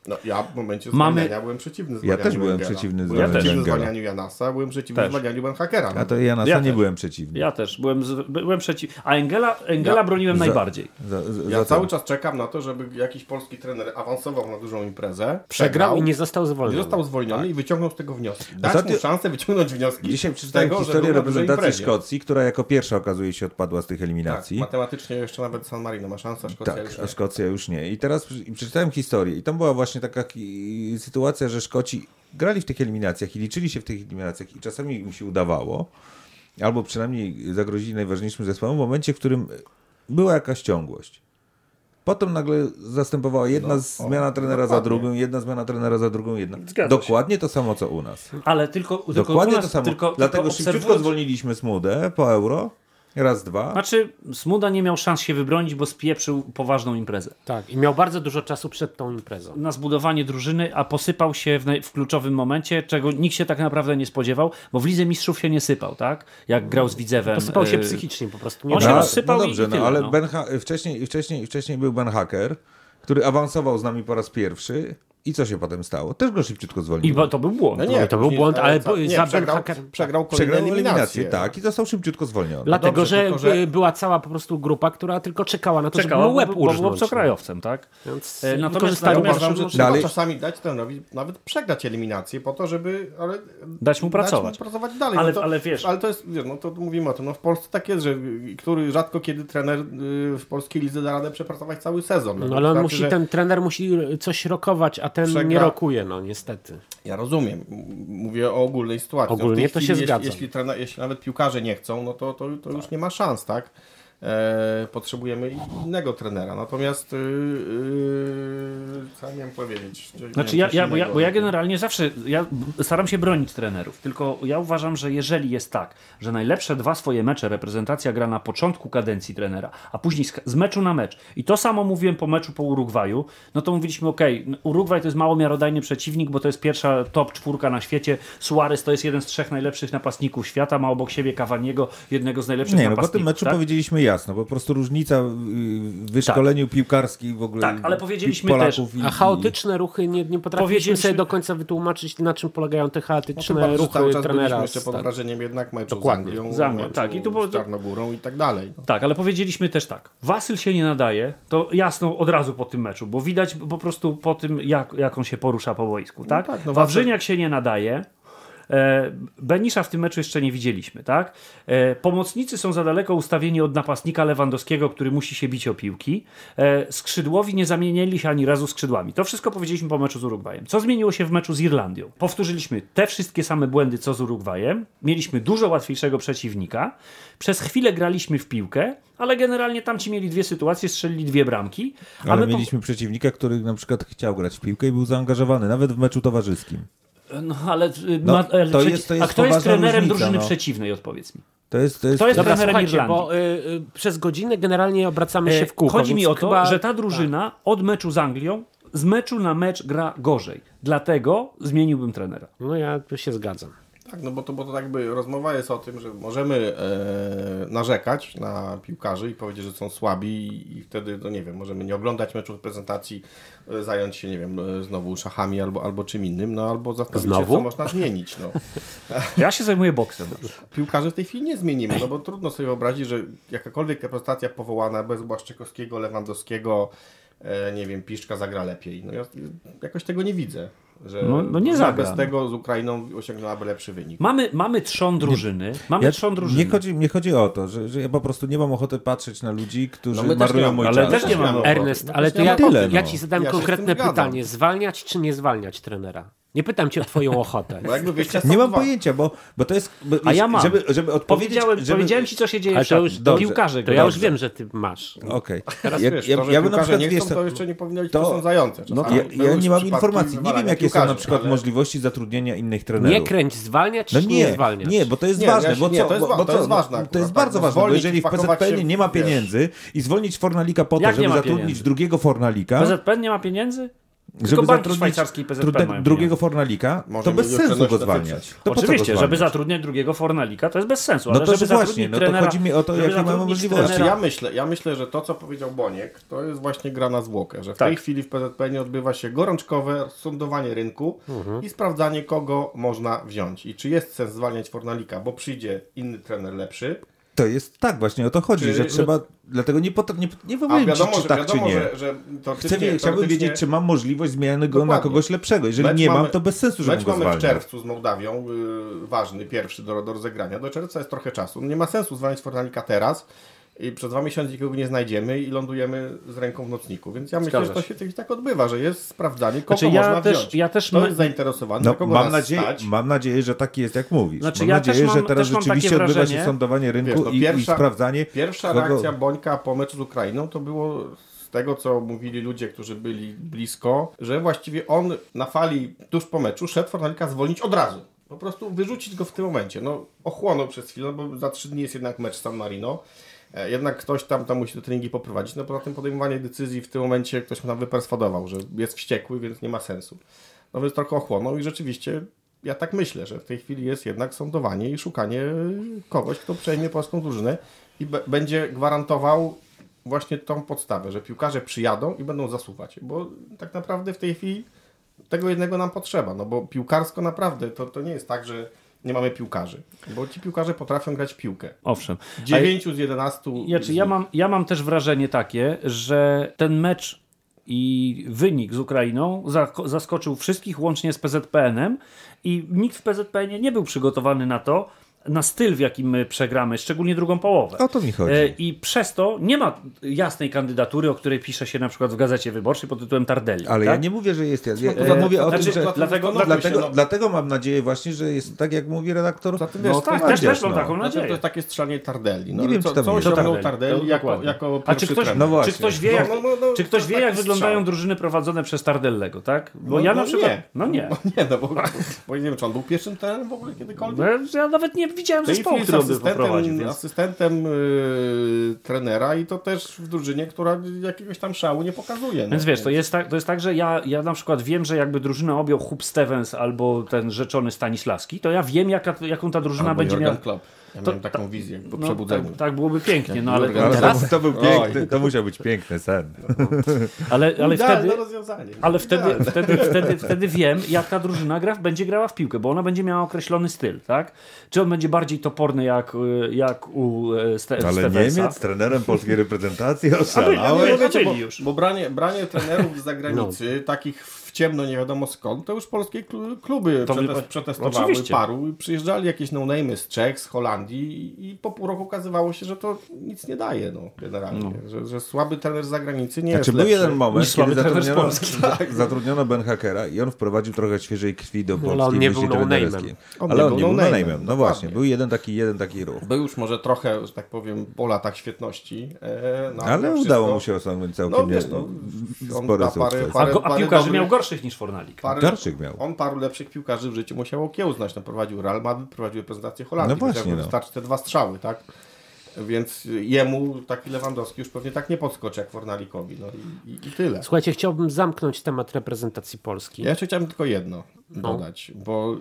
No ja w momencie Mamy- zwalniania byłem przeciwny Ja zwalnianiu też byłem przeciwny Byłem zwalnianiu przeciwny Węgera. zwalnianiu Janasa, byłem przeciwny Też. zwalnianiu Benhakera. A to ja na Ja nie też. byłem przeciwny. Ja też byłem, z, byłem przeciw. A Engela, Engela Ja- broniłem za- najbardziej. Za, za, Ja cały czas czekam na to, żeby jakiś polski trener awansował na dużą imprezę. Przegrał i nie został nie zwolniony. został zwolniony i wyciągnął z tego wnioski. Dać Ostatnio- mu szansę wyciągnąć wnioski Dzisiaj przeczytałem tego, historię reprezentacji. Szkocji, która jako pierwsza okazuje się odpadła z tych Tak, eliminacji. matematycznie jeszcze nawet San Marino ma szansę, a Szkocja Tak, już a nie. Szkocja już nie. I teraz przeczytałem historię i tam była właśnie taka ki- sytuacja, że Szkoci grali w tych eliminacjach i liczyli się w tych eliminacjach i czasami im się udawało, albo przynajmniej zagrozili najważniejszym zespołom w momencie, w którym była jakaś ciągłość. Potem nagle zastępowała jedna No, zmiana o, trenera za dokładnie. drugą, jedna zmiana trenera za drugą, jedna. Zgadza się. Dokładnie to samo, co u nas. Ale tylko, tylko Dokładnie u nas, to samo. Tylko, Dlatego tylko szybciutko obserwując- zwolniliśmy Smudę po euro, raz, dwa. Znaczy, Smuda nie miał szans się wybronić, bo spieprzył poważną imprezę. Tak, i miał bardzo dużo czasu przed tą imprezą. Na zbudowanie drużyny, a posypał się w, w kluczowym momencie, czego nikt się tak naprawdę nie spodziewał, bo w Lidze Mistrzów się nie sypał, tak? Jak grał z Widzewem. Posypał się e, psychicznie po prostu. Nie on się no, rozsypał no i- dobrze, i tyle, no, ale no. Ben ha- wcześniej, wcześniej, wcześniej był Ben Hacker, który awansował z nami po raz pierwszy I co się potem stało? Też go szybciutko I zwolniło. bo to był błąd. No nie, to był błąd, ale po- nie, za przegrał, Hacker- przegrał kolejne Przegrał eliminacje. eliminację, tak, i został szybciutko zwolniony. Dlatego, dobrze, że, tylko, że- y, była cała po prostu grupa, która tylko czekała na to, Czekała, żeby mu łeb bo, bo był urżnąć. no. obcokrajowcem, tak? Więc E, e, natomiast- wykorzystali natomiast Uważam, że trzeba Dalej- czasami dać trenerowi nawet przegrać eliminację po to, żeby ale, Dać mu pracować. Dać mu pracować dalej. Ale- no to, ale wiesz- Ale to jest, wiesz, no to mówimy o tym, no w Polsce tak jest, że który rzadko kiedy trener y, w polskiej lidze da radę przepracować cały sezon. No to ale on znaczy, musi, ten trener musi coś rokować, a ten Przegra- nie rokuje, no niestety. Ja rozumiem. Mówię o ogólnej sytuacji. Ogólnie w tej to się chwili, zgadzam. Jeśli, jeśli, trener, jeśli nawet piłkarze nie chcą, no to, to, to już nie ma szans, tak? E, potrzebujemy innego trenera. Natomiast yy, yy, co ja miałem powiedzieć? Nie Znaczy ja, ja, bo, ja, bo ja generalnie zawsze ja staram się bronić trenerów, tylko ja uważam, że jeżeli jest tak, że najlepsze dwa swoje mecze reprezentacja gra na początku kadencji trenera, a później z, z meczu na mecz i to samo mówiłem po meczu po Urugwaju, no to mówiliśmy ok, Urugwaj to jest mało miarodajny przeciwnik, bo to jest pierwsza top czwórka na świecie, Suarez to jest jeden z trzech najlepszych napastników świata, ma obok siebie Cavaniego, jednego z najlepszych Nie, no po napastników. tym meczu tak? powiedzieliśmy jasno, po prostu różnica w wyszkoleniu piłkarskim w ogóle Tak, ale powiedzieliśmy Polaków też- i, A chaotyczne ruchy nie, nie potrafiliśmy Powiedzieliśmy- sobie do końca wytłumaczyć, na czym polegają te No, chaotyczne że ruchy cały czas trenera. jeszcze pod tak. wrażeniem jednak meczu Dokładnie. z Anglią, meczu tak. I tu było- z Czarnogórą i tak dalej. No. Tak, ale powiedzieliśmy też tak. Wasyl się nie nadaje, to jasno od razu po tym meczu, bo widać po prostu po tym, jak, jak on się porusza po boisku, tak? tak, no Wawrzyniak się nie nadaje. E, Benisza w tym meczu jeszcze nie widzieliśmy, tak? E, pomocnicy są za daleko ustawieni od napastnika Lewandowskiego, który musi się bić o piłki. E, skrzydłowi nie zamienili się ani razu skrzydłami. To wszystko powiedzieliśmy po meczu z Urugwajem. Co zmieniło się w meczu z Irlandią? Powtórzyliśmy te wszystkie same błędy, co z Urugwajem. Mieliśmy dużo łatwiejszego przeciwnika. Przez chwilę graliśmy w piłkę, ale generalnie tamci mieli dwie sytuacje, strzelili dwie bramki. Ale my po- mieliśmy przeciwnika, który na przykład chciał grać w piłkę i był zaangażowany, nawet w meczu towarzyskim. No ale, y, No, ma, ale to przeci- jest- to jest a kto jest trenerem różnica, drużyny no. przeciwnej, odpowiedz mi. To jest, to jest, To jest Dobra, trenerem Irlandii. bo y, y, przez godzinę generalnie obracamy się E, w kółko. Chodzi mi o to, chyba- że ta drużyna od meczu z Anglią z meczu na mecz gra gorzej. Dlatego zmieniłbym trenera. No ja się zgadzam. Tak, no bo to, bo to jakby rozmowa jest o tym, że możemy e, narzekać na piłkarzy i powiedzieć, że są słabi i, i wtedy, no nie wiem, możemy nie oglądać meczu prezentacji, e, zająć się, nie wiem, e, znowu szachami albo, albo czym innym, no albo zastanowić się, Znowu? co można zmienić, no. Ja się zajmuję boksem. Piłkarzy w tej chwili nie zmienimy, no bo trudno sobie wyobrazić, że jakakolwiek reprezentacja powołana bez Błaszczykowskiego, Lewandowskiego, e, nie wiem, Piszczka zagra lepiej. No ja jakoś tego nie widzę. Że No- no nie zagra, Bez no. tego z Ukrainą osiągnęłaby lepszy wynik. Mamy, mamy trzon drużyny. Mamy Ja, trzon drużyny. nie, chodzi, nie chodzi o to, że, że ja po prostu nie mam ochoty patrzeć na ludzi, którzy No marnują nie mój ale czas. też nie ochoty. Ernest, No ale też to nie ja, tyle, ja no. ci zadam Ja konkretne pytanie. Zwalniać czy nie zwalniać trenera? Nie pytam cię o twoją ochotę. Bo jakby wyjścia Nie mam dwa. pojęcia, bo, bo to jest... Bo, A ja mam. Żeby, żeby odpowiedzieć... Powiedziałem, żeby... powiedziałem ci, co się dzieje to szatni. już dobrze. Piłkarze To grają. ja już Dobrze. wiem, że ty masz. Okej. Teraz Ja, wiesz, ja, to, że ja bym na przykład, nie wiesz chcą, to jeszcze nie powinno być to- posądzające. no, Czasami ja, ja już nie mam informacji, nie wiem jakie są na przykład ale- możliwości zatrudnienia innych trenerów. Nie kręć, zwalniać No czy nie, nie, zwalniać? nie, bo to jest Nie, ważne, ja się- bo nie, co, to jest bo, to co, jest ważne To jest tak, bardzo bo ważne, bo jeżeli w PZPN nie ma pieniędzy i zwolnić Fornalika po to, żeby zatrudnić drugiego Fornalika, PZPN nie ma pieniędzy? Żeby zatrudnić mają drugiego. Fornalika, Może to bez sensu go zwalniać. To go Oczywiście, żeby zatrudniać drugiego Fornalika, to jest bez sensu. No Ale to żeby że właśnie, no to chodzi mi o to, jakie mamy możliwości. Znaczy, trenera- ja, myślę, ja myślę, że to, co powiedział Boniek, to jest właśnie gra na zwłokę, że w Tak. tej chwili w PZPN odbywa się gorączkowe sondowanie rynku Mhm. i sprawdzanie, kogo można wziąć. I czy jest sens zwalniać Fornalika, bo przyjdzie inny trener lepszy, To jest tak, właśnie o to chodzi, Czy- że trzeba, dlatego nie, pot- nie, nie wiadomo, ci, czy że, tak, wiadomo czy nie. że, że to Chcę, chciałbym wiedzieć, czy mam możliwość zmiany go na kogoś lepszego. Jeżeli Mecz nie mam, to bez sensu, żebym go mamy w zwalniał. czerwcu z Mołdawią, yy, ważny, pierwszy do, do rozegrania. Do czerwca jest trochę czasu. Nie ma sensu zwalniać Fornalika teraz i przez dwa miesiące nikogo nie znajdziemy i lądujemy z ręką w nocniku. Więc ja myślę, że to się. tak odbywa, że jest sprawdzanie, kogo Znaczy, ja można też- wziąć. ja też Kto ma- jest zainteresowany, No, na kogo mam, nadzieję, stać. mam nadzieję, że tak jest, jak mówisz. Znaczy, mam ja nadzieję, też mam- że teraz też mam rzeczywiście takie odbywa się sądowanie rynku Wiesz, no, i, pierwsza- i sprawdzanie. Pierwsza kogo- reakcja Bońka po meczu z Ukrainą to było z tego, co mówili ludzie, którzy byli blisko, że właściwie on na fali tuż po meczu szedł Fornalika zwolnić od razu. Po prostu wyrzucić go w tym momencie. No, ochłonął przez chwilę, bo za trzy dni jest jednak mecz z San Marino. E, Jednak ktoś tam, tam musi te treningi poprowadzić. No poza tym podejmowanie decyzji w tym momencie ktoś mu tam wyperswadował, że jest wściekły, więc nie ma sensu. No więc trochę ochłonął i rzeczywiście ja tak myślę, że w tej chwili jest jednak sądowanie i szukanie kogoś, kto przejmie polską drużynę i będzie gwarantował właśnie tą podstawę, że piłkarze przyjadą i będą zasuwać. Bo tak naprawdę w tej chwili tego jednego nam potrzeba, no bo piłkarsko naprawdę to, to nie jest tak, że nie mamy piłkarzy, bo ci piłkarze potrafią grać w piłkę. Owszem. A 9 z 11 Ja, czy ja, mam, ja mam też wrażenie takie, że ten mecz i wynik z Ukrainą zaskoczył wszystkich łącznie z PZPN-em i nikt w PZPN-ie nie był przygotowany na to, na styl, w jakim my przegramy, szczególnie drugą połowę. O to mi chodzi. E, I przez to nie ma jasnej kandydatury, o której pisze się na przykład w Gazecie Wyborczej pod tytułem Tardelli. Ale tak? ja nie mówię, że jest. Ja, ja, ja mówię o znaczy, tym, że. dlatego- Dlatego, Dlatego, no, dlatego mam nadzieję właśnie, że jest tak, jak mówi redaktor. Zatem No tak, to też, jest- też mam no. taką Znaczy, to nadzieję. jest takie strzelanie Tardelli. No, Nie wiem, co, czy tam co jest. osiągnął To Tardelli, to jako, jako A czy ktoś, trener? No właśnie. czy ktoś wie, jak, No, no, no, czy ktoś to wie, jak wyglądają drużyny prowadzone przez Tardellego, tak? Bo No, ja no na przykład. nie. No nie. Bo nie, no bo, nie wiem, czy on był pierwszym trenerem w ogóle kiedykolwiek. No, Ja nawet nie widziałem tej zespołu, który asystentem, Więc... asystentem yy, trenera i to też w drużynie, która jakiegoś tam szału nie pokazuje. No. Więc wiesz, to jest, tak, to jest tak, że ja, ja na przykład wiem, że jakby drużynę objął Hub Stevens albo ten rzeczony Stanisławski, to ja wiem, jaka, jaką ta drużyna Albo będzie miała. Klopp. Ja To- miałem taką wizję po No, przebudzeniu. tak, tak byłoby pięknie, no ale, Ale Teraz? to, to był Oj. piękny, to musiał być piękny sen. ale, ale wtedy. rozwiązanie. Ale wtedy, wtedy, wtedy, wtedy wiem, jak ta drużyna gra, będzie grała w piłkę, bo ona będzie miała określony styl, tak? Czy on będzie bardziej toporny jak, y, jak u e, Ste Ale Stevensa? Niemiec, trenerem polskiej reprezentacji, oszalałeś. byli. wiecie, bo, byli już. bo branie, branie trenerów z zagranicy, takich w ciemno nie wiadomo skąd, to już polskie klu- kluby To by- przetest, przetestowały oczywiście. paru. Przyjeżdżali jakieś no-name'y z Czech, z Holandii i, po pół roku okazywało się, że to nic nie daje, no, generalnie. Że, że słaby trener z zagranicy nie Znaczy jest był jeden moment, słaby kiedy trener z zatrudniono, Polski. tak, zatrudniono Ben Hakera i on wprowadził trochę świeżej krwi do ale polskiej on nie myśli był no-name'em. On Ale nie on był nie był no-name'em. No właśnie, był jeden taki, jeden taki ruch. Był już może trochę, że tak powiem, po latach świetności. E, no, Ale udało wszystko- mu się osiągnąć No całkiem wiesz, nie- no, on spory da parę- sukces. A, dobrych- miał gorszych niż Fornalik. Parę, Garczyk miał. On paru lepszych piłkarzy w życiu musiał okiełznać. No, prowadził Real Madrid, prowadził reprezentację Holandii. No właśnie, no. Wystarczy te dwa strzały, tak? Więc jemu taki Lewandowski już pewnie tak nie podskoczy jak Fornalikowi. No i, i, i tyle. Słuchajcie, chciałbym zamknąć temat reprezentacji Polski. Ja jeszcze chciałem tylko jedno dodać, bo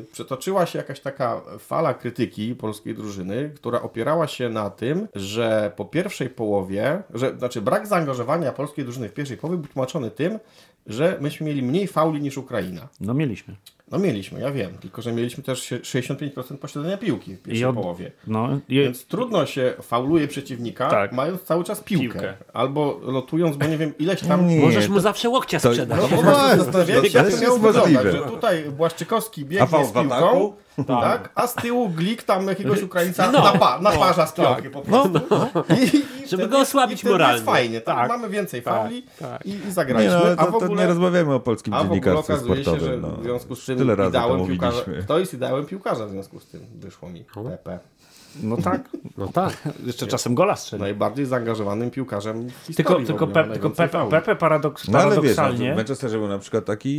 y, przetoczyła się jakaś taka fala krytyki polskiej drużyny, która opierała się na tym, że po pierwszej połowie, że znaczy brak zaangażowania polskiej drużyny w pierwszej połowie był tłumaczony tym, że myśmy mieli mniej fauli niż Ukraina. No mieliśmy. No mieliśmy, ja wiem, tylko że mieliśmy też się- 65% posiadania piłki w pierwszej od- połowie. No, i, Więc trudno się fauluje przeciwnika, Tak. mając cały czas piłkę. Piłkę. Albo lotując, bo nie wiem, ileś tam... Nie, Możesz mu zawsze łokcia to- sprzedać. No po No, prostu to- zastanawiałem się, to jak też to miało jest wyglądać, możliwe. że tutaj Tak. a z tyłu Glik tam jakiegoś Ukraińca napa, naparza z piłki po prostu. I, i Żeby go osłabić i moralnie. jest fajnie, tak. Tak. mamy więcej Tak, fauli tak. i, i Nie, zagraliśmy, no, ale a to, to nie ogóle... rozmawiamy o polskim A w ogóle dziennikarstwie okazuje się, że sportowym. No. w związku z czym Tyle razy to ideałem piłkarza, kto jest ideałem piłkarza w związku z tym, wyszło mi, Pepe. No tak. No tak. Jeszcze czasem gola strzeli. Najbardziej zaangażowanym piłkarzem w historii Tylko, tylko, Pe, tylko Pepe. Pepe paradoks, No ale wiesz, no, paradoksalnie. w Manchesterze był na przykład taki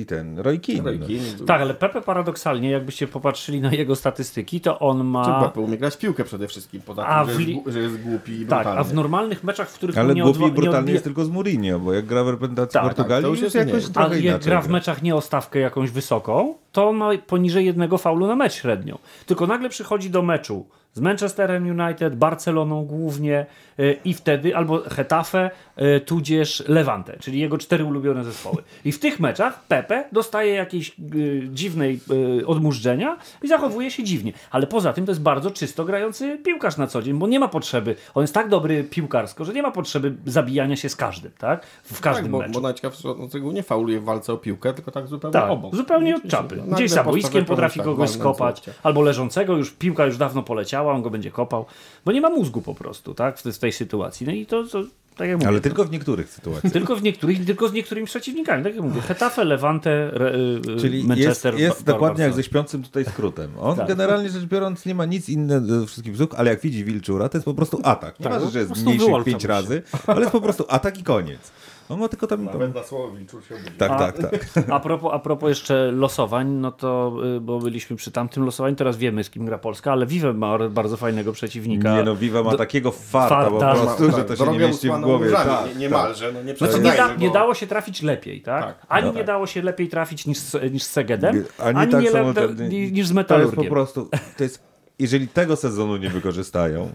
i ten Roy Keane. Roy no. Keane Tak, ale Pepe paradoksalnie, jakbyście popatrzyli na jego statystyki, to on Czy ma. Pepe umie grać w piłkę przede wszystkim, poza A tym, w że, jest, że jest głupi i Tak, brutalny. a w normalnych meczach, w których Ale nie, głupi odwa- i brutalny nie odbija... jest tylko z Mourinho, bo jak gra w reprezentacji Tak, tak, Portugalii, to już jest jakoś mniej. trochę Ale jak gra w meczach nie o stawkę jakąś wysoką, to ma poniżej jednego faulu na mecz średnią. Tylko nagle przychodzi do meczu z Manchesterem United, Barceloną głównie y, i wtedy albo Hetafe, y, tudzież Levante, czyli jego cztery ulubione zespoły. I w tych meczach Pepe dostaje jakiejś y, dziwnej y, i zachowuje się dziwnie. Ale poza tym to jest bardzo czysto grający piłkarz na co dzień, bo nie ma potrzeby, on jest tak dobry piłkarsko, że nie ma potrzeby zabijania się z każdym, tak? W każdym tak, bo, meczu. bo najciekawsze tego nie fauluje w walce o piłkę, tylko tak zupełnie Tak, obok. zupełnie od czapy. Gdzieś za boiskiem potrafi tak, kogoś skopać, albo leżącego, już piłka już dawno poleciała, on go będzie kopał, bo nie ma mózgu po prostu, tak, w, tej- sytuacji. No i to, to tak jak mówię, Ale tylko w niektórych sytuacjach. tylko w niektórych, tylko z niektórymi przeciwnikami, tak jak mówię, Hetafe, Levante, Re, y, Czyli Manchester, jest, jest dokładnie jak ze śpiącym tutaj skrótem. On Tak. generalnie rzecz biorąc nie ma nic innego do wszystkich wzór, ale jak widzi Wilczura, to jest po prostu atak. Nie Tak, ma, no, że jest mniejszy pięć razy, ale jest po prostu atak i koniec. On ma tylko tam... Nawet na słowo Wilczur się obudzi. Tak, A- tak, tak. A propos, a propos jeszcze losowań, no to, y, bo byliśmy przy tamtym losowaniu, teraz wiemy z kim gra Polska, ale Vive ma bardzo fajnego przeciwnika. Nie no, Viva ma takiego farta, po farta. prostu, że to się nie mieści w głowie. Tak, nie, tak. niemalże, no nie Znaczy nie, da, nie bo- dało się trafić lepiej, tak? Tak. Ani No nie tak. dało się lepiej trafić niż, z- niż z Segedem, Ani, ani, tak nie samo le, niż z To jest Metalurgiem. po prostu, to jest, jeżeli tego sezonu nie wykorzystają,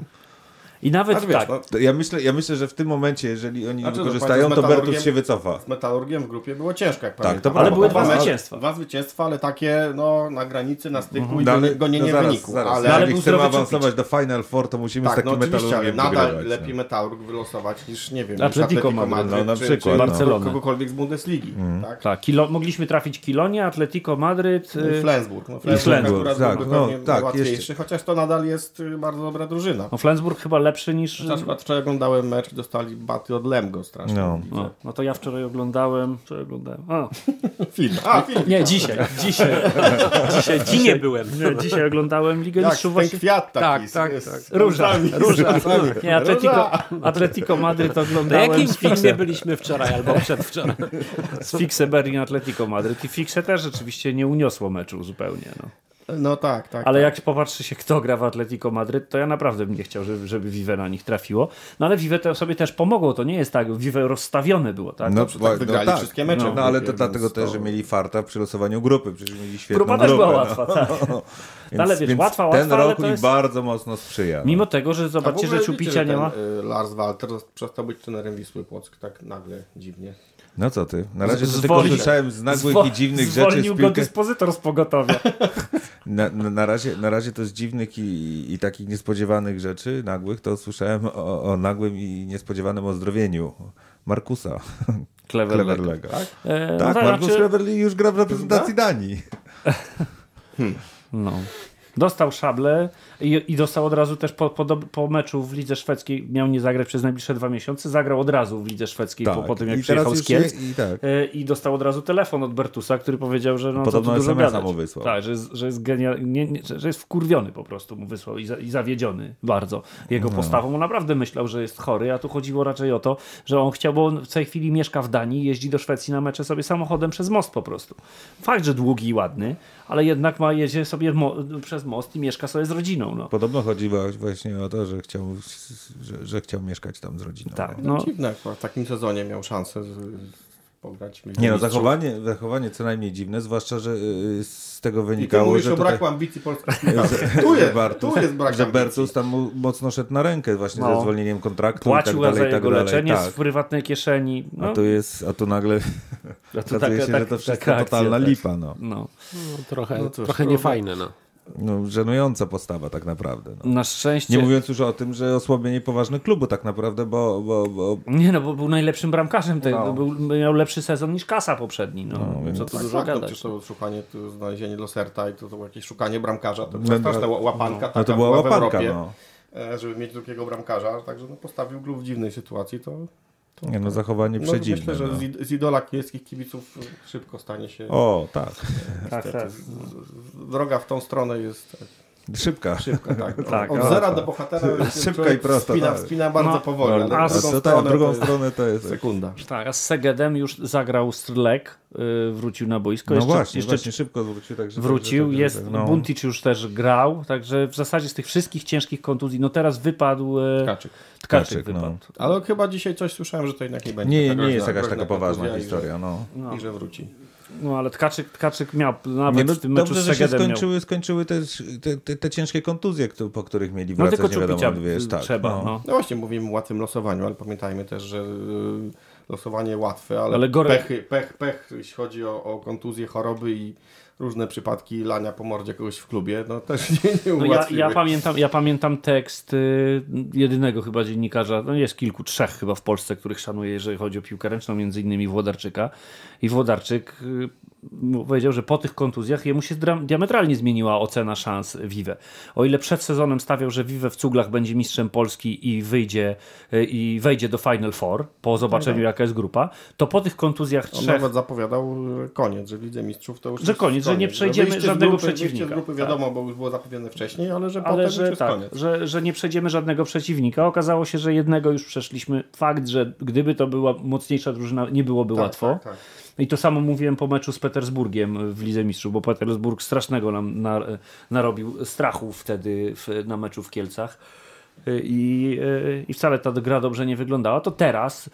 I nawet wiesz, tak, no, Ja myślę, ja myślę, że w tym momencie, jeżeli oni Znaczy, no, wykorzystają, z to Bertus się wycofa. z Metalurgiem w grupie było ciężko, jak Tak, pamiętam. to Ale były Dwa zwycięstwa. Dwa zwycięstwa, ale takie no, na granicy, na styku i No, ale- gonienie no zaraz, wyniku. Zaraz. ale No, był chcemy awansować do Final Four, to musimy z tak, no takim ale metalurgiem nadal wygrywać. lepiej no. Metalurg wylosować niż, nie wiem, Atletico Madryt, Madryt, no, na czy, przykład, czy no. Barcelony. kogokolwiek z Bundesligii. Tak? tak Kilo, mogliśmy trafić Kilonia, Atletico Madryt. I y, Flensburg. No, Flensburg, akurat tak, byłby no, pewnie tak, chociaż to nadal jest y, bardzo dobra drużyna. No Flensburg chyba lepszy niż... Na przykład wczoraj oglądałem mecz i dostali baty od Lemgo strasznie. No. No, no to ja wczoraj oglądałem. Wczoraj oglądałem. A, Film. A, film. nie, dzisiaj. Dzisiaj. Dzisiaj, dzisiaj byłem. Nie, dzisiaj oglądałem Ligę Mistrzów właśnie. kwiat taki. Tak, tak, tak. Róża, róża. Nie, Atletico. Atletico Madryt Na oglądałem jakim z filmie Fixe, byliśmy wczoraj albo przedwczoraj? z Fixe Berlin Atletico Madryt i Fixe też rzeczywiście nie uniosło meczu zupełnie. No. No tak, tak. Ale tak. jak popatrzy się, kto gra w Atletico Madryt, to ja naprawdę bym nie chciał, żeby, żeby Vive na nich trafiło. No ale Vive to sobie też pomogło. To nie jest tak, Vive rozstawione było, tak? No, tak no wygrali tak. wszystkie mecze. No, no ale to dlatego więc też, to- że mieli farta przy losowaniu grupy. Przecież mieli świetną Grupa też grupę. była no. łatwa, tak. Więc, ale wiesz, więc łatwa, ten łatwa, ale rok to mi jest- bardzo mocno sprzyja. no. Mimo tego, że zobaczcie, że Ciupicia nie ten, ma. y, Lars Walter przestał być trenerem Wisły Płock tak nagle, dziwnie. No co ty? Na razie to Zwolni- tylko słyszałem z nagłych Zwo- i dziwnych rzeczy Zwolnił z go piłkę. dyspozytor z pogotowia. Na, na, na, razie, na razie to z dziwnych i, i takich niespodziewanych rzeczy, nagłych, to słyszałem o, o nagłym i niespodziewanym ozdrowieniu Markusa Cleverlego. Cleverlega. Tak, E, no tak tak, Markus znaczy- Cleverley już gra w reprezentacji Danii. No. Dostał szablę i, i dostał od razu też po, po, po meczu w lidze szwedzkiej, miał nie zagrać przez najbliższe dwa miesiące, zagrał od razu w lidze szwedzkiej po, po tym jak Tak. I przyjechał z Kielc. I tak. E, I dostał od razu telefon od Bertusa, który powiedział, że no Podobno co tu dużo gadać. mu wysłał. Tak, że jest, że jest genial, nie, nie, że że jest wkurwiony po prostu mu wysłał i, za, i zawiedziony bardzo jego No. postawą. On naprawdę myślał, że jest chory, a tu chodziło raczej o to, że on chciał, bo on w tej chwili mieszka w Danii, jeździ do Szwecji na mecze sobie samochodem przez most po prostu. Fakt, że długi i ładny, ale jednak ma jedzie sobie mo przez most i mieszka sobie z rodziną. No. Podobno chodziło właśnie o to, że chciał, że, że chciał mieszkać tam z rodziną. Tak, No. no. Dziwne, akurat w takim sezonie miał szansę pograć. Nie no, zachowanie, zachowanie co najmniej dziwne, zwłaszcza, że y, z tego I wynikało, mówisz że o tutaj... braku ambicji polskich. Tu jest, Bartus, tu jest brak że. Bertus tam mocno szedł na rękę właśnie No. ze zwolnieniem kontraktu Płacił i tak za dalej, i tak jego dalej. leczenie tak. z prywatnej kieszeni. No, A tu jest, a tu nagle a tu okazuje się, taka- że to taka wszystko akcja totalna też. lipa, no. No. No, trochę No cóż, trochę niefajne. No. No. Żenująca postawa tak naprawdę. No. Na szczęście. Nie mówiąc już o tym, że osłabienie poważnych klubu tak naprawdę, bo, bo, bo Nie no, bo był najlepszym bramkarzem tego. No. Był, miał lepszy sezon niż Kasa poprzedni. No, co tu Tak, dużo tak, no, gadać. przecież to szukanie, to znalezienie Loserta i to, to było jakieś szukanie bramkarza, to No, była no, straszna ła- łapanka no taka to była łapanka, Europie, no. e, żeby mieć drugiego bramkarza, także no, postawił klub w dziwnej sytuacji, to Nie, no zachowanie no, przedziwne. myślę, że no. z, id- z idola kielskich kibiców szybko stanie się O, tak. Tak, tak. droga w tą stronę jest Szybka. szybka, tak. Od, Tak, od no, zera tak. do bohatera Szybka i prosta, Spina, tak. spina bardzo No, powoli, ale a w A drugą to tak, stronę drugą to jest stronę to jest... sekunda. Tak, a z Segedem już zagrał Strlek, y, wrócił na boisko. No jeszcze, właśnie, jeszcze właśnie szybko wrócił. Także, wrócił, także, jest, no. Buntic już też grał, także w zasadzie z tych wszystkich ciężkich kontuzji, no teraz wypadł e, Tkaczyk. Tkaczyk, Tkaczyk, no. wypadł. Ale chyba dzisiaj coś słyszałem, że to jednak nie będzie. Nie, nie jest groźna- jakaś taka poważna historia, no. No. I że wróci. No ale Tkaczyk, Tkaczyk miał, nawet Nie, no, w tym meczu dobrze, z że się Segedem miał. skończyły, skończyły te, te, te, ciężkie kontuzje, po których mieli No wracać, tylko nie wiadomo, wiesz, tak. trzeba, no. no. No właśnie, mówimy o łatwym losowaniu, ale pamiętajmy też, że y, losowanie łatwe, ale, Ale gore- pechy, pech, pech, jeśli chodzi o, o kontuzje, choroby i różne przypadki lania po mordzie kogoś w klubie, no też nie, nie No ja, ja, pamiętam, ja pamiętam tekst y, jedynego chyba dziennikarza, no jest kilku, trzech chyba w Polsce, których szanuję, jeżeli chodzi o piłkę ręczną, między innymi Włodarczyka. I Włodarczyk y, powiedział, że po tych kontuzjach jemu się diametralnie zmieniła ocena szans Vive. O ile przed sezonem stawiał, że Vive w cuglach będzie mistrzem Polski i wyjdzie y, i wejdzie do Final Four po zobaczeniu jaka jest grupa, to po tych kontuzjach On trzech nawet zapowiadał że koniec, że w Lidze Mistrzów to już Że jest koniec, że nie przejdziemy z żadnego grupy, przeciwnika. grupy wiadomo, bo już było zapowiedziane wcześniej, ale że ale potem że już jest tak, koniec. że, że nie przejdziemy żadnego przeciwnika. Okazało się, że jednego już przeszliśmy. Fakt, że gdyby to była mocniejsza drużyna, nie byłoby Tak, łatwo. tak, tak. I to samo mówiłem po meczu z Petersburgiem w Lidze Mistrzów, bo Petersburg strasznego nam na, narobił strachu wtedy w, na meczu w Kielcach. I, I wcale ta gra dobrze nie wyglądała. To teraz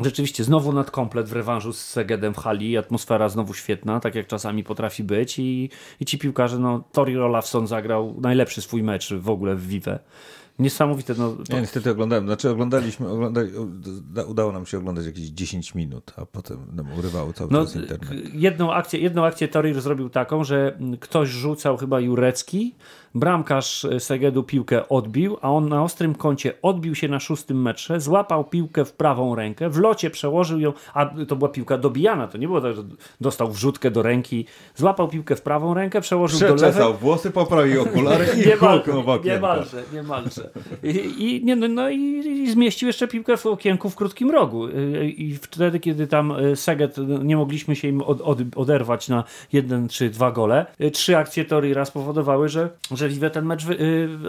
Rzeczywiście, znowu nadkomplet w rewanżu z Segedem w hali, atmosfera znowu świetna, tak jak czasami potrafi być i, i ci piłkarze, no Tori Olafson zagrał najlepszy swój mecz w ogóle w Vive. Niesamowite. No, to, Ja niestety oglądałem, znaczy oglądaliśmy, oglądali, uda- udało nam się oglądać jakieś 10 minut, a potem nam urywało cały no, czas internet. jedną akcję, jedną akcję Torir zrobił taką, że ktoś rzucał chyba Jurecki, bramkarz e, Segedu piłkę odbił, a on na ostrym kącie odbił się na szóstym metrze, złapał piłkę w prawą rękę, w locie przełożył ją, a to była piłka dobijana, to nie było tak, że dostał wrzutkę do ręki, złapał piłkę w prawą rękę, przełożył do lewej. Włosy, poprawił okulary i Niemal, huknął w okienko. niemalże, niemalże. I, i, nie, no, no i, i zmieścił jeszcze piłkę w okienku w krótkim rogu. I, i wtedy, kiedy tam y, Seget, nie mogliśmy się im od, od, oderwać na jeden czy dwa gole, y, trzy akcje Torira spowodowały, że, że Vive ten mecz wy,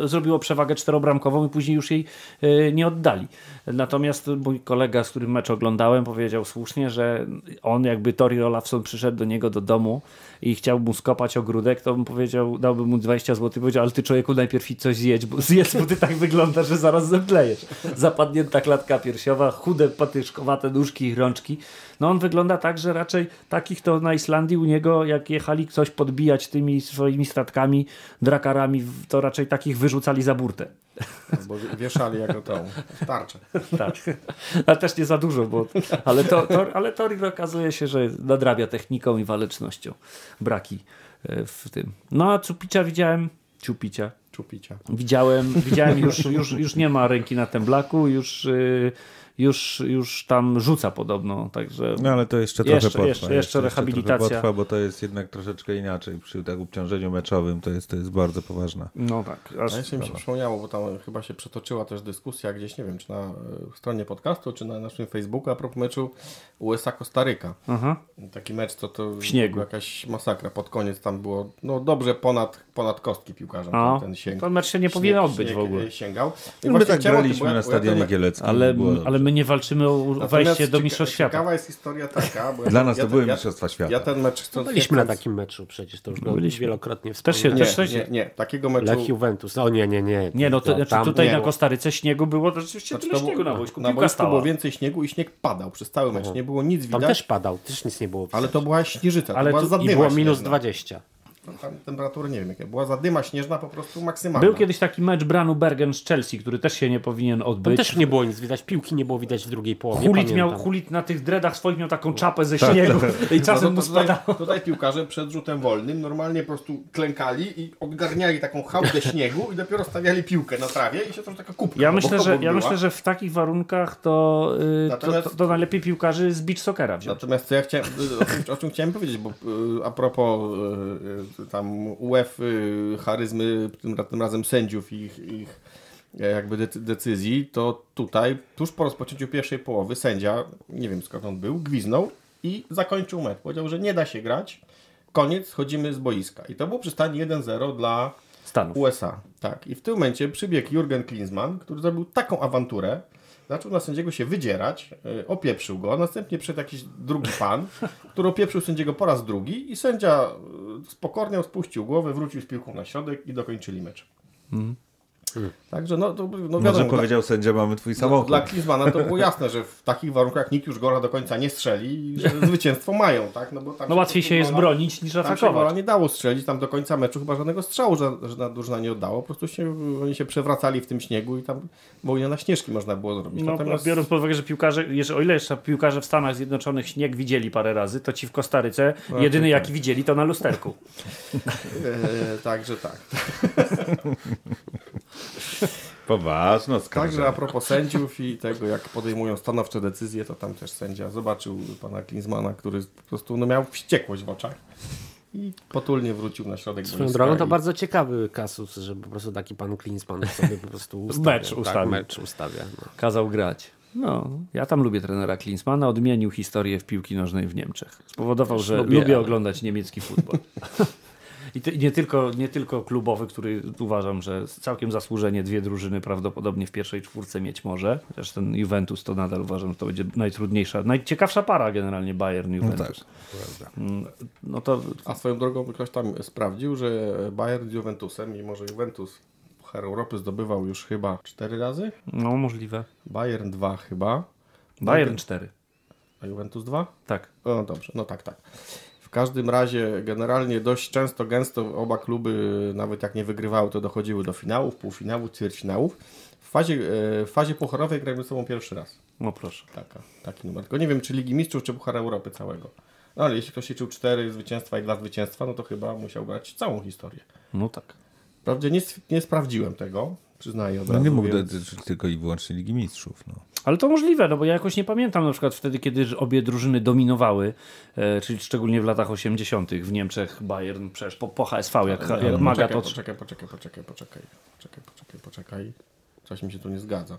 y, zrobiło przewagę czterobramkową i później już jej y, nie oddali. Natomiast mój kolega, z którym mecz oglądałem, powiedział słusznie, że on jakby Tori Olafson przyszedł do niego do domu i chciał mu skopać ogródek, to bym powiedział, dałby mu 20 zł i powiedział, ale ty człowieku najpierw idź coś zjedz, bo, zjedz, bo ty tak wygląda, że zaraz zemdlejesz. Zapadnięta klatka piersiowa, chude, patyszkowate nóżki i rączki. No on wygląda tak, że raczej takich to na Islandii u niego, jak jechali coś podbijać tymi swoimi statkami, drakarami, to raczej takich wyrzucali za burtę. Bo wieszali jako tą tarczę. Tak. Ale też nie za dużo, bo, ale, to, to, ale okazuje się, że nadrabia techniką i walecznością braki e, w tym. No a Cupicza widziałem, Ciupicia, Czupicia. widziałem, widziałem już, już, już nie ma ręki na tym blaku, już, y, już, już tam rzuca podobno, także No ale to jeszcze, Jeszcze- trochę potrwa. jeszcze- jeszcze rehabilitacja. trochę potrwa, bo to jest jednak troszeczkę inaczej. Przy tak obciążeniu meczowym to jest, to jest bardzo poważne. no tak. Aż, A jeszcze mi się przypomniało, bo tam chyba się przetoczyła też dyskusja gdzieś, nie wiem, czy na e, stronie podcastu, czy na naszym Facebooku a propos meczu USA-Kostaryka. Aha. Taki mecz, to to śniegu. była jakaś masakra. Pod koniec tam było no dobrze ponad, ponad kostki piłkarzem No, ten, ten sięg. ten mecz się nie powinien odbyć śnieg, w ogóle. Sięgał. I My właśnie tak tym, graliśmy ja- na ja stadionie ten- Kieleckim. Ale, ale my nie walczymy o Natomiast wejście do Mistrzostw Świata. Ciekawa jest historia taka, bo ja, Dla nas ja, to były ja, Mistrzostwa Świata. Ja ten mecz chcąc Byliśmy na takim meczu przecież, to już Byliśmy. Byliśmy. wielokrotnie Też się- Nie, też- nie, nie, takiego meczu... Lech Juventus. O nie, nie, nie. Nie, no to, znaczy, tam- tutaj nie. na Kostaryce śniegu było, to rzeczywiście Znaczy, tyle to śniegu było- na boisku. Na stała. było więcej śniegu i śnieg padał przez cały mecz. Nie było nic Tam widać, też padał, też nic nie było widać. ale to była śnieżyca. To była i było minus śnieżna. 20. Tam temperatury nie wiem jakie. Była zadyma śnieżna po prostu maksymalna. Był kiedyś taki mecz Branu Bergen z Chelsea, który też się nie powinien Tam odbyć. też nie było nic widać, piłki nie było widać w drugiej połowie. Hulit, miał, Hulit na tych dreadach swoich miał taką czapę ze śniegu i No czasem to mu tutaj, spadało. tutaj piłkarze przed rzutem wolnym normalnie po prostu klękali i odgarniali taką hałdę śniegu i dopiero stawiali piłkę na trawie i się to taka kupka. Ja myślę, że, ja myślę, że w takich warunkach to, yy, to, to, to najlepiej piłkarzy z beach soccera wziąć. Natomiast co ja chciałem, o, czym, o czym chciałem powiedzieć, bo y, a propos y, y, tam UEFA, y, charyzmy, tym, tym razem sędziów i ich, ich e, jakby decy- decyzji, to tutaj tuż po rozpoczęciu pierwszej połowy sędzia, nie wiem skąd on był, gwiznął i zakończył mecz. Powiedział, że nie da się grać, koniec, schodzimy z boiska. I to było przystanie 1-0 dla Stanów. USA. Tak. I w tym momencie przybiegł Jurgen Klinsmann, który zrobił taką awanturę, zaczął na sędziego się wydzierać, yy, opieprzył go, następnie przyszedł jakiś drugi pan, który opieprzył sędziego po raz drugi i sędzia spokornie spuścił głowę, wrócił z piłką na środek i dokończyli mecz. Także no, to, no Może wiadomo, dla, powiedział sędzia, mamy twój no, samochód. dla Klinsmana to było jasne, że w takich warunkach nikt już gola do końca nie strzeli i że zwycięstwo mają, tak? No, bo tam No łatwiej się jest gola- bronić niż tam atakować. nie dało strzelić, tam do końca meczu chyba żadnego strzału że, że drużyna nie oddało. Po prostu się, oni się przewracali w tym śniegu i tam wojnę na śnieżki można było zrobić. No, Natomiast biorąc pod uwagę, że piłkarze, jeżeli, o ile jeszcze piłkarze w Stanach Zjednoczonych śnieg widzieli parę razy, to ci w Kostaryce jedyny jaki widzieli to na lusterku. e, także tak. Poważno, Także skarżę. a propos sędziów i tego, jak podejmują stanowcze decyzje, to tam też sędzia zobaczył pana Klinsmana, który po prostu no, miał wściekłość w oczach i potulnie wrócił na środek Swoją drogą to i- bardzo ciekawy kasus, że po prostu taki pan Klinsmann sobie po prostu ustawia. Mecz ustawia. Tak, mecz ustawia. No. Kazał grać. No, ja tam lubię trenera Klinsmana, odmienił historię w piłki nożnej w Niemczech. Spowodował, że lubię, lubię ale- oglądać niemiecki futbol. I ty, nie, tylko, nie tylko klubowy, który uważam, że całkiem zasłużenie dwie drużyny prawdopodobnie w pierwszej czwórce mieć może. Chociaż ten Juventus to nadal uważam, że to będzie najtrudniejsza, najciekawsza para generalnie Bayern-Juventus. No tak, prawda. No to A swoją drogą ktoś tam sprawdził, że Bayern z Juventusem, mimo że Juventus Puchar Europy zdobywał już chyba cztery razy, no możliwe. Bayern 2 chyba, Bayern 4. a Juventus 2? Tak. O, dobrze, no tak, tak. W każdym razie generalnie dość często, gęsto oba kluby, nawet jak nie wygrywały, to dochodziły do finałów, półfinałów, ćwierćfinałów. W fazie, e, w fazie pucharowej grajmy ze sobą pierwszy raz. No proszę. Taka, taki numer. Tylko nie wiem, czy Ligi Mistrzów, czy Puchar Europy całego. No ale jeśli ktoś liczył cztery zwycięstwa i dwa zwycięstwa, no to chyba musiał grać całą historię. No tak. Wprawdzie nie, nie sprawdziłem tego, przyznaję od No razu. nie mógł więc- dotyczyć tylko i wyłącznie Ligi Mistrzów. No. Ale to możliwe, no bo ja jakoś nie pamiętam na przykład wtedy, kiedy obie drużyny dominowały, e, czyli szczególnie w latach 80. w Niemczech Bayern przecież po, po HSV, jak, Ale jak Magat poczekaj, od... poczekaj, poczekaj, poczekaj, poczekaj, poczekaj, poczekaj, poczekaj. Coś mi się tu nie zgadza.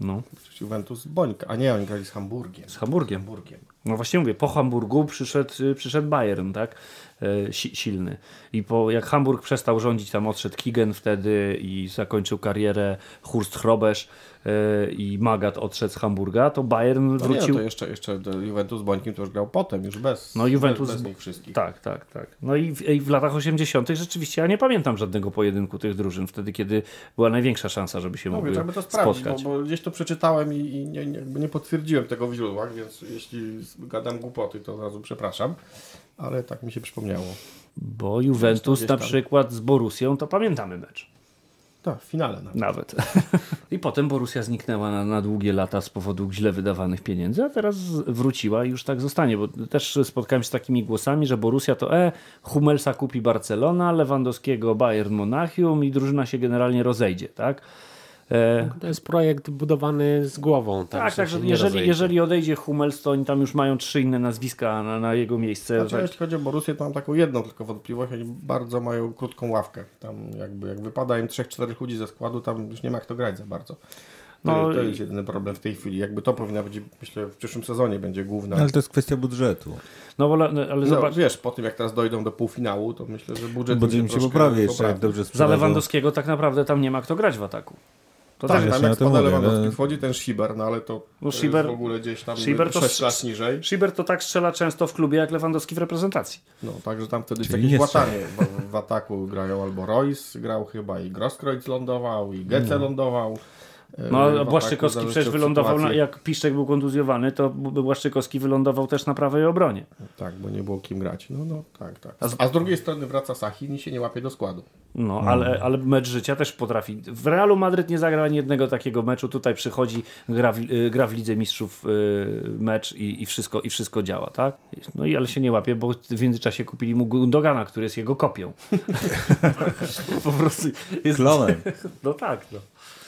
No, Przecież Juventus Bońka, a nie, oni grali z Hamburgiem. z Hamburgiem. Hamburgiem. No właśnie mówię, po Hamburgu przyszedł, y, przyszedł Bayern, tak? E, si, silny. I po, jak Hamburg przestał rządzić, tam odszedł Kigen wtedy i zakończył karierę Hurst Chrobesz e, i Magat odszedł z Hamburga, to Bayern No nie, wrócił... no to jeszcze, jeszcze Juventus z Bońkiem to już grał potem, już bez, No Juventus bez, bez nich wszystkich. Tak, tak, tak. No i w, i w latach 80. rzeczywiście ja nie pamiętam żadnego pojedynku tych drużyn, wtedy kiedy była największa szansa, żeby się No mogły to sprawdzić, bo, spotkać. bo gdzieś to przeczytałem i, i nie, nie, nie potwierdziłem tego w źródłach, więc jeśli gadam głupoty, to od razu przepraszam. Ale tak mi się przypomniało. Bo Juventus na przykład z Borusią, to pamiętamy mecz. Tak, w finale nawet. Nawet. I potem Borussia zniknęła na, na długie lata z powodu źle wydawanych pieniędzy, a teraz wróciła i już tak zostanie. Bo też spotkałem się z takimi głosami, że Borussia to e, Hummelsa kupi Barcelona, Lewandowskiego Bayern Monachium i drużyna się generalnie rozejdzie, tak? E, To jest projekt budowany z głową. tak, tak, nie jeżeli, rozejdzie. jeżeli odejdzie Hummels, to oni tam już mają trzy inne nazwiska na, na jego miejsce. Znaczy, Tak. jeśli chodzi o Borussię, to mam taką jedną tylko wątpliwość, oni bardzo mają krótką ławkę. Tam jakby jak wypada im 3-4 ludzi ze składu, tam już nie ma kto grać za bardzo. To, No to jest jedyny problem w tej chwili. Jakby to powinna być, myślę, w przyszłym sezonie będzie główna. Ale to jest kwestia budżetu. No ale, ale No, zobacz, wiesz, po tym jak teraz dojdą do półfinału, to myślę, że budżet Budżet im się poprawi jeszcze, jak poprawi. dobrze za. Lewandowskiego tak naprawdę tam nie ma kto grać w ataku. To Tak, też tam jak spada Lewandowski, ale- wchodzi ten Schieber, no ale to, No, w ogóle gdzieś tam Schieber to 6 s- klas niżej. Schieber to tak strzela często w klubie jak Lewandowski w reprezentacji. No, także tam wtedy jest Czyli jakieś łatanie. W, w ataku grają albo Royce, grał chyba i Grosskreutz lądował, i Gece lądował. E, No, Błaszczykowski przecież wylądował, na, jak Piszczek był kontuzjowany, to Błaszczykowski wylądował też na prawej obronie. Tak, bo nie było kim grać. No, no, tak, tak. A z drugiej strony wraca Sachin i się nie łapie do składu. No, ale, ale mecz życia też potrafi. W Realu Madryt nie zagra ani jednego takiego meczu. Tutaj przychodzi, gra w, y, gra w Lidze Mistrzów y, mecz i, i, wszystko, i wszystko działa, tak? No i ale się nie łapie, bo w międzyczasie kupili mu Gundogana, który jest jego kopią. po prostu jest... Klonem. No tak, no.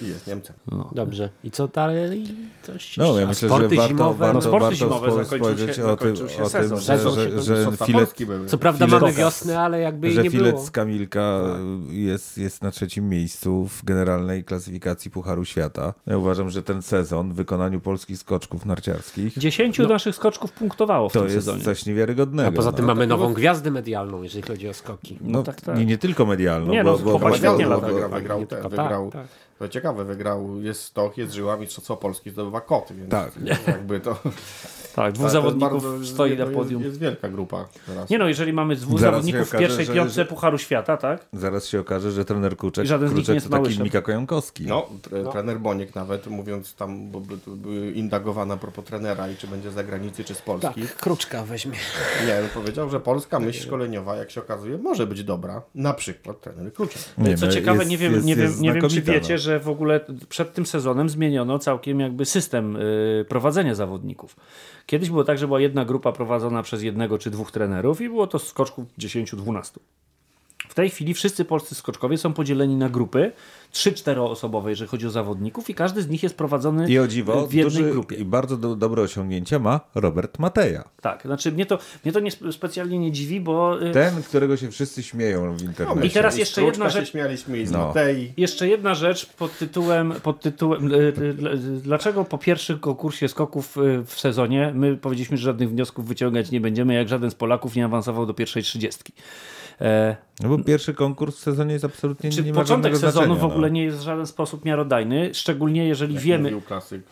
I jest Niemcem. Dobrze. I co dalej? Coś, No, ja myślę, sporty że warto, zimowe? warto, No, sporty warto zimowe spojrzeć się- o tym, się o tym sezon. że, Sezon się że, że filet. Co prawda Filet- mamy wiosnę, ale jakby że nie filet było. z Kamilka jest, jest na trzecim miejscu w generalnej klasyfikacji Pucharu Świata. Ja uważam, że ten sezon w wykonaniu polskich skoczków narciarskich Dziesięciu naszych skoczków punktowało w to tym jest sezonie. coś niewiarygodnego. A poza tym no. mamy nową gwiazdę medialną, jeżeli chodzi o skoki. No, tak, tak. I nie tylko medialną, Nie, bo, no, bo, chłopak bo, świetnie bo, tak, wygrał. tak, tak. To ciekawe, wygrał, jest stok, jest żyła, Mistrzostwo Polski zdobywa koty, więc Tak. jakby to... Tak, dwóch zawodników bardzo- stoi na to podium. Jest, jest wielka grupa teraz. Nie no, jeżeli mamy dwóch Zaraz zawodników się w okaże, pierwszej że- piątce że- Pucharu Świata, tak? Zaraz się okaże, że trener Kuczek, I żaden z nich Kruczek nie jest to taki. Mika Kojąkowski. No, tre, trener Boniek nawet, mówiąc tam, bo by, tu były indagowane a propos trenera i czy będzie z zagranicy, czy z Polski. Tak, kruczka weźmie. Nie, no powiedział, że polska myśl szkoleniowa, jak się okazuje, może być dobra. Na przykład trener Kruczek. Nie, Co no, ciekawe, jest- nie wiem, jest- nie wiem, nie wiem czy wiecie, no. Że w ogóle przed tym sezonem zmieniono całkiem jakby system y, prowadzenia zawodników. Kiedyś było tak, że była jedna grupa prowadzona przez jednego czy dwóch trenerów i było to skoczków 10-12. W tej chwili wszyscy polscy skoczkowie są podzieleni na grupy 3-4 osobowe, jeżeli chodzi o zawodników i każdy z nich jest prowadzony I o dziwo, w jednej duży grupie. i bardzo do, dobre osiągnięcia ma Robert Mateja. Tak, znaczy mnie to, mnie to nie, spe- specjalnie nie dziwi, bo y, Ten, którego się wszyscy śmieją w internecie. I teraz I z jeszcze jedna rzecz- śmialiśmy i z No. Matei. Jeszcze jedna rzecz pod tytułem, pod tytułem y, y, dlaczego po pierwszym konkursie skoków w sezonie my powiedzieliśmy, że żadnych wniosków wyciągać nie będziemy, jak żaden z Polaków nie awansował do pierwszej trzydziestki. E, No bo pierwszy konkurs w sezonie jest absolutnie czy nie ma początek sezonu znaczenia, w ogóle no. nie jest w żaden sposób miarodajny, szczególnie jeżeli Jak wiemy, Mówił klasyk.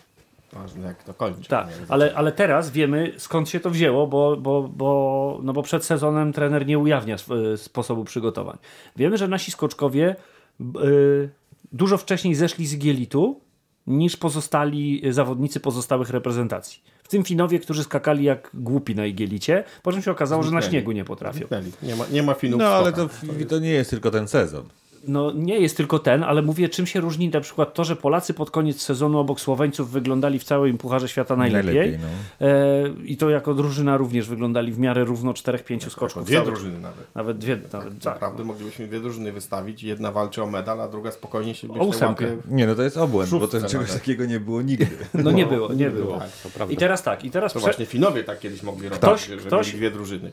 Ważne jak to kończy. tak, ale, ale teraz wiemy skąd się to wzięło, bo, bo, bo, no bo przed sezonem trener nie ujawnia y, sposobu przygotowań. Wiemy, że nasi skoczkowie y, dużo wcześniej zeszli z Gielitu niż pozostali zawodnicy pozostałych reprezentacji. W tym Finowie, którzy skakali jak głupi na igielicie, po czym się okazało, że na śniegu nie potrafią. Nie ma, nie ma Finów No ale to, skokach. to nie jest tylko ten sezon. No nie jest tylko ten, ale mówię, czym się różni na przykład to, że Polacy pod koniec sezonu obok Słoweńców wyglądali w całym Pucharze Świata najlepiej. Najlepiej, no. e, I to jako drużyna również wyglądali w miarę równo 4-5 skoczków. Dwie Całych- drużyny nawet. Nawet dwie, nawet, tak. Naprawdę moglibyśmy dwie drużyny wystawić. Jedna walczy o medal, a druga spokojnie się O ósemkę. łapie. Nie, no to jest obłęd, bo to czegoś nawet. takiego nie było nigdy. No nie było, nie było. Tak. I teraz tak, i teraz To prze... właśnie Finowie tak kiedyś mogli robić, Ktoś- że ktoś- mieli dwie drużyny.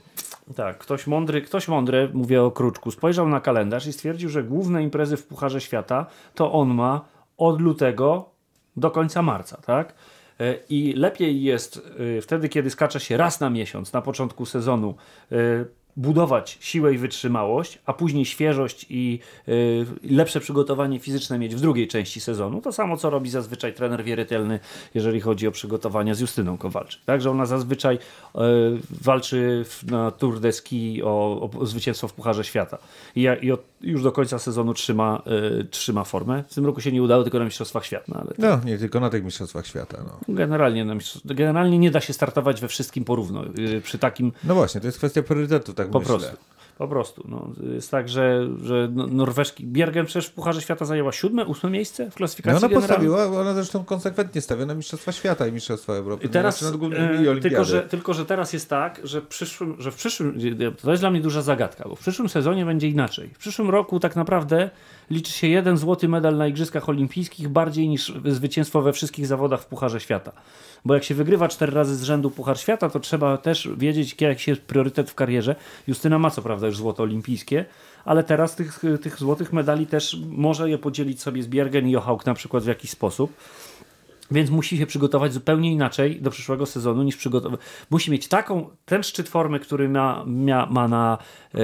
Tak, ktoś mądry, ktoś mądry, mówię o Kruczku, spojrzał na kalendarz i stwierdził, że główne imprezy w Pucharze Świata to on ma od lutego do końca marca, tak? E, I lepiej jest e, wtedy, kiedy skacze się raz na miesiąc na początku sezonu, e, budować siłę i wytrzymałość, a później świeżość i y, lepsze przygotowanie fizyczne mieć w drugiej części sezonu. To samo, co robi zazwyczaj trener wierytelny, jeżeli chodzi o przygotowania z Justyną Kowalczyk. Także ona zazwyczaj y, walczy w, na Tour de Ski o, o zwycięstwo w Pucharze Świata. I, i od, już do końca sezonu trzyma, y, trzyma formę. W tym roku się nie udało tylko na Mistrzostwach Świata. No, ale No, nie tylko na tych mistrzostwach świata. No, generalnie, na generalnie nie da się startować we wszystkim porówno. Przy takim no właśnie, to jest kwestia priorytetu, tak po myślę. prostu. Po prostu. No, jest tak, że, że no- Norweżki. Biergen przecież w Pucharze Świata zajęła siódme, ósme miejsce w No klasyfikacji ona generalnej. postawiła, ona zresztą konsekwentnie stawia na Mistrzostwa Świata i Mistrzostwa Europy. I teraz, Znaczy nad głównymi e, tylko, że, tylko, że teraz jest tak, że, przyszłym, że w przyszłym, to jest dla mnie duża zagadka, bo w przyszłym sezonie będzie inaczej. W przyszłym roku tak naprawdę liczy się jeden złoty medal na Igrzyskach Olimpijskich bardziej niż zwycięstwo we wszystkich zawodach w Pucharze Świata. Bo jak się wygrywa cztery razy z rzędu Puchar Świata, to trzeba też wiedzieć, jaki jest priorytet w karierze. Justyna ma co prawda już złoto olimpijskie, ale teraz tych, tych złotych medali też może je podzielić sobie z Biergen i Johauk na przykład w jakiś sposób. Więc musi się przygotować zupełnie inaczej do przyszłego sezonu niż przygotować. Musi mieć taką, ten szczyt formy, który ma, mia, ma na, e,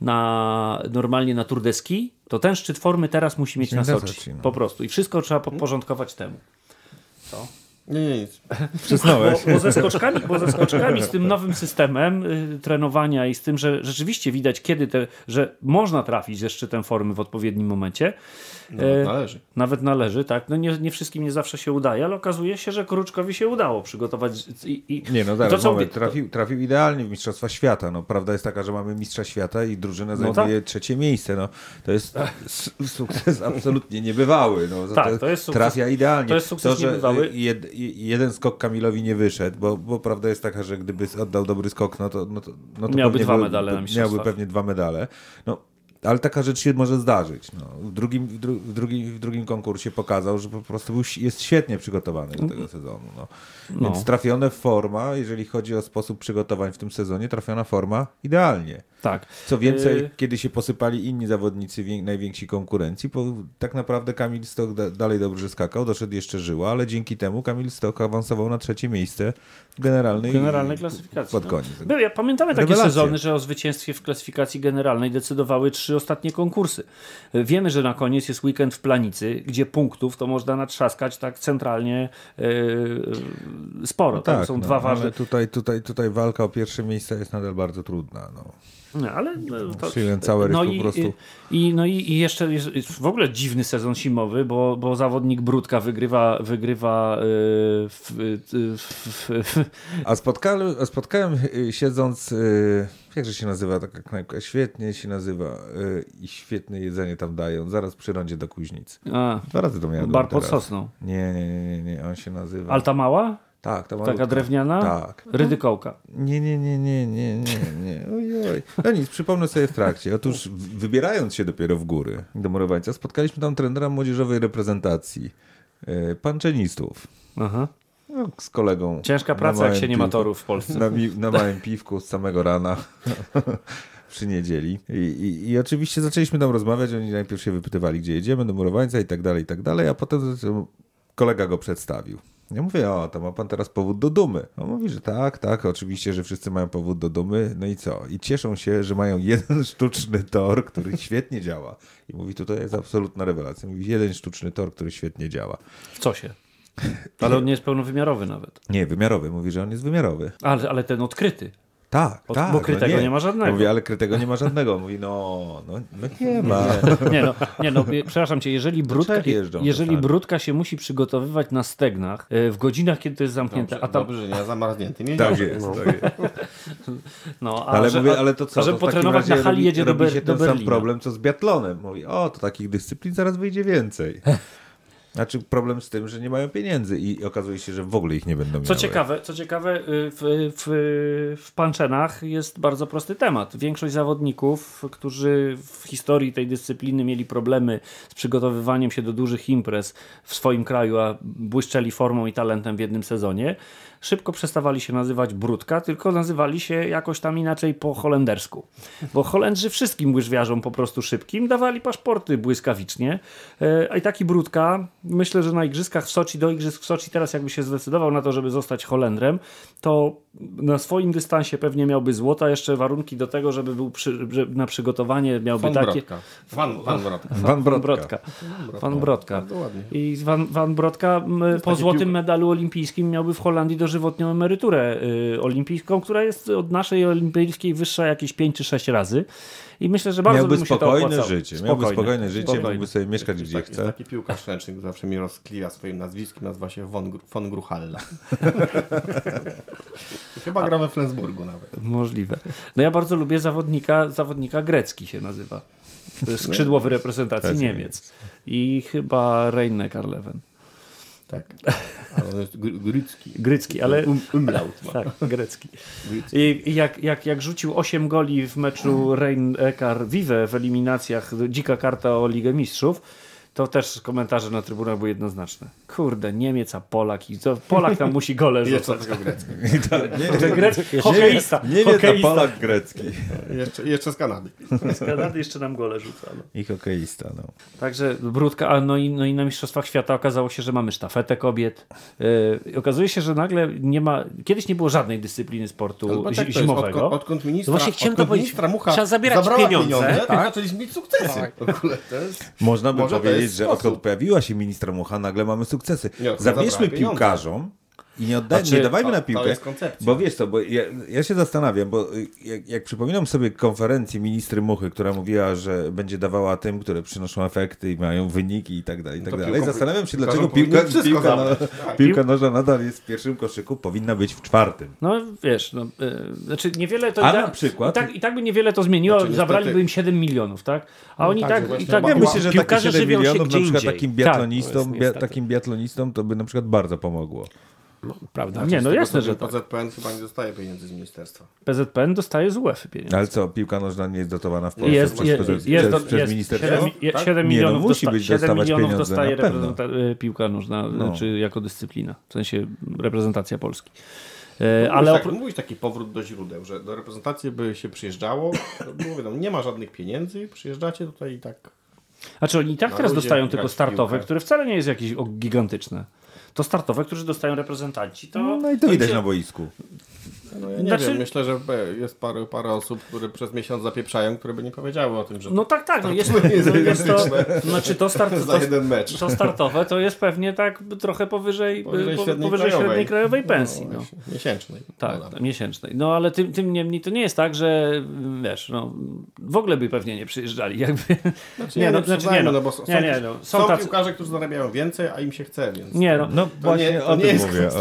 na normalnie na Tour de Ski, to ten szczyt formy teraz musi mieć na Soczi. No. Po prostu. I wszystko trzeba podporządkować temu. Nie, nie, nic. Przysnąłeś. Bo, bo, ze skoczkami, bo ze skoczkami, z tym nowym systemem y, trenowania i z tym, że rzeczywiście widać, kiedy te, że można trafić ze szczytem formy w odpowiednim momencie. Nawet E, należy. Nawet należy, tak. No nie, nie wszystkim nie zawsze się udaje, ale okazuje się, że Kruczkowi się udało przygotować. I, i, Nie, no to, zaraz, co moment, mówię, trafił, trafił idealnie w Mistrzostwa Świata. No, prawda jest taka, że mamy Mistrza Świata i drużyna No zajmuje trzecie miejsce. No, to jest sukces absolutnie niebywały. No, Tak, to jest sukces- trafia idealnie. to jest sukces że niebywały. jed, jeden skok Kamilowi nie wyszedł, bo, bo prawda jest taka, że gdyby oddał dobry skok, no to, no to, no to Miałby dwa medale by-. Miałby pewnie dwa medale. No, ale taka rzecz się może zdarzyć. No. W, drugim, w, dru, w, drugim, w drugim konkursie pokazał, że po prostu był, jest świetnie przygotowany do tego sezonu. No. No. Więc trafiona forma, jeżeli chodzi o sposób przygotowań w tym sezonie, trafiona forma idealnie. tak. Co więcej, Y- kiedy się posypali inni zawodnicy wię- najwięksi konkurencji, bo tak naprawdę Kamil Stok da, dalej dobrze skakał, doszedł jeszcze żyła, ale dzięki temu Kamil Stok awansował na trzecie miejsce w generalnej, Generalnej klasyfikacji. pod no. koniec. Były, ja pamiętamy takie Rewelacje. sezony, że o zwycięstwie w klasyfikacji generalnej decydowały trzy ostatnie konkursy. Wiemy, że na koniec jest weekend w Planicy, gdzie punktów to można natrzaskać tak centralnie yy, sporo. Tam są no, dwa ważne. Ale tutaj, tutaj, tutaj walka o pierwsze miejsce jest nadal bardzo trudna. No. Nie, ale no, to, cały no po i, prostu- I, no i, jeszcze w ogóle dziwny sezon zimowy, bo, bo zawodnik Brudka wygrywa, wygrywa yy, w, w, w, w, A spotkałem, a spotkałem y, siedząc, jakże się nazywa taka knajpka? Świetnie się nazywa y, i świetne jedzenie tam dają, zaraz przy rondzie do Kuźnic. a, Dwa razy to miałem. bar pod teraz. sosną. Nie, nie, nie, nie, nie, on się nazywa... Alta Mała? Tak, ta Taka drewniana? Tak. Rydykołka. Nie, nie, nie, nie, nie, nie, nie. Ojoj. No nic, przypomnę sobie w trakcie. Otóż wybierając się dopiero w góry do Murowańca, spotkaliśmy tam trenera młodzieżowej reprezentacji, y, panczenistów. Aha. No, z kolegą. Ciężka praca, jak się nie ma torów w Polsce. Na, na małym piwku z samego rana. Przy niedzieli. I, i, I oczywiście zaczęliśmy tam rozmawiać. Oni najpierw się wypytywali, gdzie jedziemy, do Murowańca i tak dalej, i tak dalej, a potem kolega go przedstawił. Ja mówię, o, to ma pan teraz powód do dumy. On mówi, że tak, tak, oczywiście, że wszyscy mają powód do dumy. No i co? I cieszą się, że mają jeden sztuczny tor, który świetnie działa. I mówi, tutaj jest absolutna rewelacja. Mówi, jeden sztuczny tor, który świetnie działa. W co się? Ale on nie jest pełnowymiarowy nawet. Nie, wymiarowy. Mówi, że on jest wymiarowy. Ale, ale ten odkryty. Tak, Bo- tak. bo krytego nie ma żadnego. Mówi, ale krytego nie ma żadnego. Mówi, no, no, no nie ma. Nie no, nie no, przepraszam cię, jeżeli brudka, jeżeli brudka się musi przygotowywać na stegnach e, w godzinach, kiedy to jest zamknięte, Dobrze, a tam, dobrze, że nie zamarznięty. Nie Tak jest, tak jest. no, a Ale, że, mówię, ale to co? A żeby to potrenować na hali robi- jedzie do, robi Ber- się do ten sam Berlina. problem, co z biatlonem. Mówi, o, to takich dyscyplin zaraz wyjdzie więcej. Znaczy problem z tym, że nie mają pieniędzy i okazuje się, że w ogóle ich nie będą Co miały. ciekawe, co ciekawe y, w, w, w panczenach jest bardzo prosty temat. Większość zawodników, którzy w historii tej dyscypliny mieli problemy z przygotowywaniem się do dużych imprez w swoim kraju, a błyszczeli formą i talentem w jednym sezonie, szybko przestawali się nazywać Brudka, tylko nazywali się jakoś tam inaczej po holendersku. Bo Holendrzy wszystkim łyżwiarzom po prostu szybkim dawali paszporty błyskawicznie. E, A i taki Brudka, myślę, że na igrzyskach w Soczi, do igrzysk w Soczi teraz jakby się zdecydował na to, żeby zostać Holendrem, to na swoim dystansie pewnie miałby złota, jeszcze warunki do tego, żeby był przy, że na przygotowanie miałby Van takie... Brodka. Van, Van Brodka. Van Brodka. Brodka. Van Brodka. I Van, Van Brodka po złotym medalu olimpijskim miałby w Holandii dożywotnią emeryturę y, olimpijską, która jest od naszej olimpijskiej wyższa jakieś 5 czy 6 razy. I myślę, że bardzo Miałby by mu się to spokojne życie. Miałby spokojne życie, Spokojne. mógłby sobie mieszkać Jest gdzie jest chce. taki piłkarz ręczny, zawsze mnie rozklija swoim nazwiskiem, nazywa się von, von Gruchalla. Chyba gra we Flensburgu nawet. Możliwe. No ja bardzo lubię zawodnika, zawodnika grecki się nazywa. Skrzydłowy reprezentacji Niemiec. I chyba Reine Karleven. Tak. Ale on jest gr- grycki. Grycki, ale... Um, umlaut ma. Tak, grecki. Grycki. I jak, jak, jak rzucił 8 goli w meczu Rein Ekar Vive w eliminacjach dzika karta o Ligę Mistrzów, to też komentarze na trybunach były jednoznaczne. Kurde, Niemiec, a Polak. I to Polak tam musi gole Jeszcze rzucać. tego grecki. Hokeista. Nie wie, to hokeista. Polak grecki. Jeszcze, jeszcze z Kanady. Z Kanady jeszcze nam gole rzuca. No. I hokeista, no. Także Brudka, a no i, no i na Mistrzostwach Świata okazało się, że mamy sztafetę kobiet. Yy, okazuje się, że nagle nie ma, kiedyś nie było żadnej dyscypliny sportu jest, zimowego. Odkąd, odkąd ministra, No właśnie chciałem odkąd to powiedzieć. ministra Mucha Trzeba zabierać zabrała pieniądze, to tak? zaczęliśmy mieć sukcesy. W ogóle to jest... Można by Może to powiedzieć, że sposób. odkąd pojawiła się ministra Mucha, nagle mamy sukcesy. Zabierzmy piłkarzom i nie, oddaj, Znaczy, nie dawajmy to- na to piłkę. jest koncepcja. Bo wiesz co, bo ja, ja się zastanawiam, bo jak, jak przypominam sobie konferencję ministry Muchy, która mówiła, że będzie dawała tym, które przynoszą efekty i mają wyniki i tak dalej, i tak to dalej. piłką- Zastanawiam się, dlaczego piłka, piłka, no, zabrać. Tak. piłka nożna nadal jest w pierwszym koszyku, powinna być w czwartym. No wiesz, no, y, znaczy niewiele to A i tak, na przykład- i tak, i tak by niewiele to zmieniło, Znaczy, niestety- zabraliby im 7 milionów, tak? A oni tak, tak, że i tak Ja myślę, że takie piłkarze 7 żywią się milionów na przykład takim Tak, biatlonistom, to jest bia, niestety. takim biatlonistom to by na przykład bardzo pomogło. No, prawda. Nie, no jasne, że tak. PZPN chyba nie dostaje pieniędzy z ministerstwa. PZPN dostaje z UEFA pieniądze. Ale co, piłka nożna nie jest dotowana w Polsce Jest, przez, jest, przez, jest, przez, ministerstwo? 7, je, Tak? 7 Nie, no milionów, musi być 7 dostawać milionów pieniądze, dostaje y, piłka nożna, No. znaczy jako dyscyplina, w sensie reprezentacja Polski. E, Ale Ale tak, mówisz taki powrót do źródeł, że do reprezentacji by się przyjeżdżało, no, było wiadomo, nie ma żadnych pieniędzy, przyjeżdżacie tutaj i tak. Znaczy oni i tak teraz dostają tylko startowe, piłkę. które wcale nie jest jakieś gigantyczne. To startowe, którzy dostają reprezentanci, to... No i to widać na boisku. No, ja nie Znaczy- wiem, myślę, że e, jest parę, parę osób, które przez miesiąc zapieprzają, które by nie powiedziały o tym, że No tak, tak, no jest, to jest no jest to, znaczy to, start, to, jeden mecz. to startowe to jest pewnie tak trochę powyżej, Powyżej po- średniej powyżej krajowej. średniej krajowej pensji. No. właśnie, Miesięcznej. Tak, No, tak, miesięcznej. No ale tym, tym niemniej to nie jest tak, że wiesz, no, w ogóle by pewnie nie przyjeżdżali. Jakby. Znaczy, nie, no, znaczy, nie, no, bo są, nie, nie, no, są, są tacy, piłkarze, którzy zarabiają więcej, a im się chce, więc... nie, no, No właśnie nie- o tym mówię.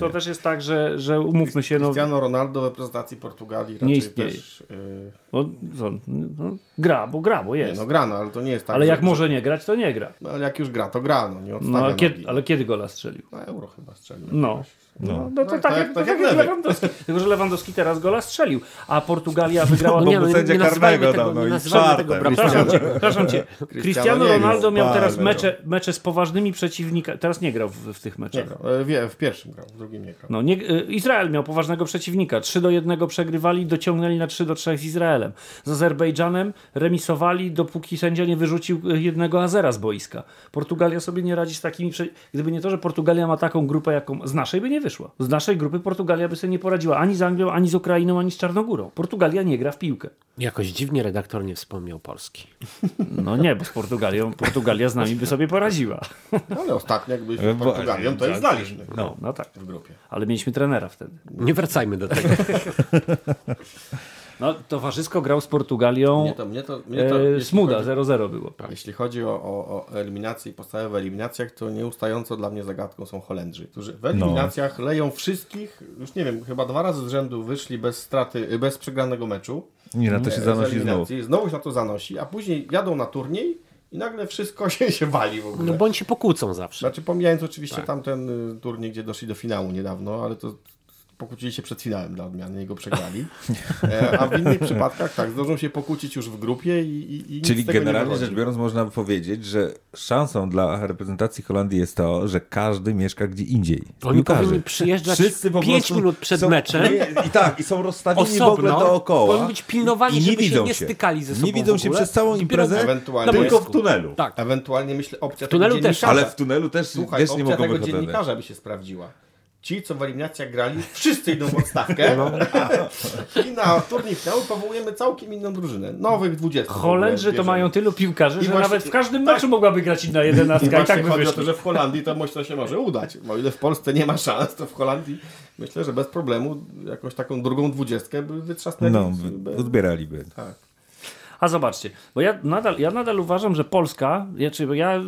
To też jest tak, że, że umówmy się, no, Cristiano Ronaldo w reprezentacji Portugalii raczej Nie istnieje. też... Yy, no, co, no gra, bo gra, bo nie, jest. no gra, no, ale to nie jest tak, ale jak że- może nie grać, to nie gra. No, ale jak już gra, to gra, no, nie odstawia No, ale, kiedy, ale kiedy gola strzelił? Na euro chyba strzelił. No. No, no to Tak, tak, tak, jak, tak tak jak jak Lewek. Lewandowski. Tylko, że Lewandowski teraz gola strzelił, a Portugalia wygrała... No bo- nie, no, sędzia nie nazywajmy karnego tego, no nie i nazywajmy tego bramkarzem. Przepraszam cię, przepraszam cię. Cristiano nie Ronaldo miał teraz mecze, mecze z poważnymi przeciwnikami. Teraz nie grał w, w tych Nie meczach. grał. E, w pierwszym grał, w drugim nie grał. No, nie, y, Izrael miał poważnego przeciwnika. 3 do 1 przegrywali, dociągnęli na 3 do 3 z Izraelem. Z Azerbejdżanem remisowali, dopóki sędzia nie wyrzucił y, jednego Azera z boiska. Portugalia sobie nie radzi z takimi. Gdyby nie to, że Portugalia ma taką grupę, jaką z naszej by nie wyszła. Z naszej grupy Portugalia by sobie nie poradziła ani z Anglią, ani z Ukrainą, ani z Czarnogórą. Portugalia nie gra w piłkę. Jakoś dziwnie redaktor nie wspomniał Polski. No nie, bo z Portugalią, Portugalia z nami by sobie poradziła. Ale ostatnio jak byliśmy z Portugalią, to ich znaliśmy No, no tak. w grupie. Ale mieliśmy trenera wtedy. Nie wracajmy do tego. No, towarzysko grał z Portugalią. Mnie to, mnie to, mnie to, e, Smuda, chodzi- 0-0 było. Jeśli chodzi o, o, o eliminacje i w eliminacjach, to nieustająco dla mnie zagadką są Holendrzy, którzy w eliminacjach leją wszystkich, już nie wiem, chyba dwa razy z rzędu wyszli bez straty, bez przegranego meczu. Nie, no to się e, zanosi znowu. Znowu się na to zanosi, a później jadą na turniej i nagle wszystko się, się wali w ogóle. No bo oni się pokłócą zawsze. Znaczy pomijając oczywiście tamten y, turniej, gdzie doszli do finału niedawno, ale to pokłócili się przed finałem dla odmiany i go przegrali. E, a w innych przypadkach tak, zdążą się pokłócić już w grupie i, i, i nic Czyli z tego generalnie rzecz biorąc można by powiedzieć, że szansą dla reprezentacji Holandii jest to, że każdy mieszka gdzie indziej. Oni piłkarzy. powinni przyjeżdżać Wszyscy po 5 prostu minut przed są- meczem. Nie, I tak, i są rozstawieni w ogóle Osobno dookoła. powinni być pilnowani, i nie żeby się nie stykali ze sobą Nie widzą się przez całą imprezę, Ewentualnie tylko w tunelu. Tak. Ewentualnie myślę opcja W tunelu tego też. Ale w tunelu też, Słuchaj, też nie mogą tego wychodzenia. dziennikarza by się sprawdziła. Ci, co w eliminacjach grali, wszyscy idą w odstawkę No. i na turniej finału powołujemy całkiem inną drużynę. Nowych 20. Holendrzy to mają tylu piłkarzy, I że właśnie- nawet w każdym tak. meczu mogłaby grać inna jedenastka i Właśnie tak by chodzi o wyszli. to, że w Holandii to może się może udać. Bo o ile w Polsce nie ma szans, to w Holandii myślę, że bez problemu jakąś taką drugą dwudziestkę by wytrzasnęli. No, Bez- uzbieraliby. tak. A zobaczcie, bo ja nadal, ja nadal uważam, że Polska, ja, czy ja,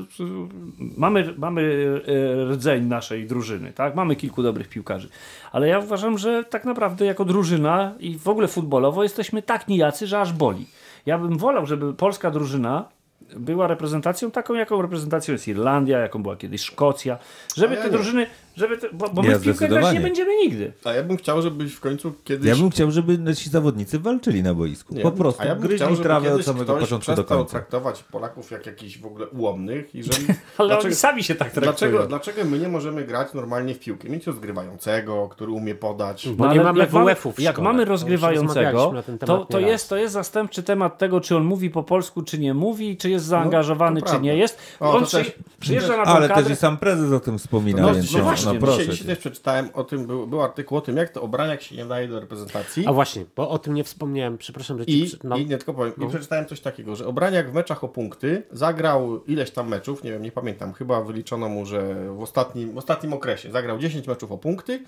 mamy, mamy e, rdzeń naszej drużyny, tak? Mamy kilku dobrych piłkarzy, ale ja uważam, że tak naprawdę jako drużyna i w ogóle futbolowo jesteśmy tak nijacy, że aż boli. Ja bym wolał, żeby polska drużyna była reprezentacją taką, jaką reprezentacją jest Irlandia, jaką była kiedyś Szkocja, żeby ja te nie. drużyny, żeby te, bo, bo Ja my w piłkę grać nie będziemy nigdy. A ja bym chciał, żebyś w końcu kiedyś... Ja bym chciał, żeby ci zawodnicy walczyli na boisku. Nie, po prostu a ja bym gryźli chciał, żeby trawę od kiedyś samego początku do końca. traktować Polaków jak jakichś w ogóle ułomnych i że... Ale dlaczego, oni sami się tak traktują. dlaczego, dlaczego my nie możemy grać normalnie w piłkę? Mieć rozgrywającego, który umie podać. Bo No nie mamy jak mamy, WF-ów w jak mamy To rozgrywającego, rozmawialiśmy na ten to, temat to, jest, to jest zastępczy temat tego, czy on mówi po polsku, czy nie mówi, czy jest zaangażowany, to czy prawda. nie jest. O, on to przy, też- przyjeżdża na Ale też i sam prezes o tym wspomina, No, więc no no, właśnie, no proszę. dzisiaj, dzisiaj też przeczytałem o tym, był, był artykuł o tym, jak to obraniak się nie daje do reprezentacji. A właśnie, bo o tym nie wspomniałem, przepraszam, że ci... I, przy- no, I nie tylko powiem, i przeczytałem coś takiego, że Obraniak w meczach o punkty zagrał ileś tam meczów, nie wiem, nie pamiętam, chyba wyliczono mu, że w ostatnim, w ostatnim okresie zagrał 10 meczów o punkty,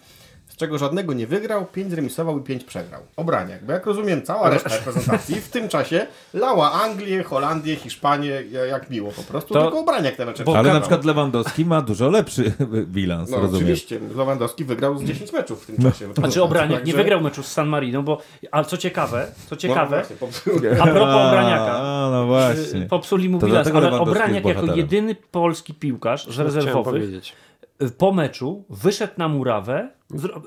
z czego żadnego nie wygrał, 5 zremisował i 5 przegrał. Obraniak, bo jak rozumiem, cała reszta reprezentacji w tym czasie lała Anglię, Holandię, Hiszpanię, ja- jak miło po prostu, To- tylko Obraniak te mecze Ale na przykład Lewandowski ma dużo lepszy bilans, No rozumiem. oczywiście, Lewandowski wygrał z 10 meczów w tym czasie. A czy Obraniak nie Także- wygrał meczu z San Marino, bo, ale co ciekawe, co No, ciekawe, właśnie, popsuł. a propos Obraniaka, A, no właśnie. popsuli mu bilans, ale Obraniak jako jedyny polski piłkarz z po meczu wyszedł na murawę,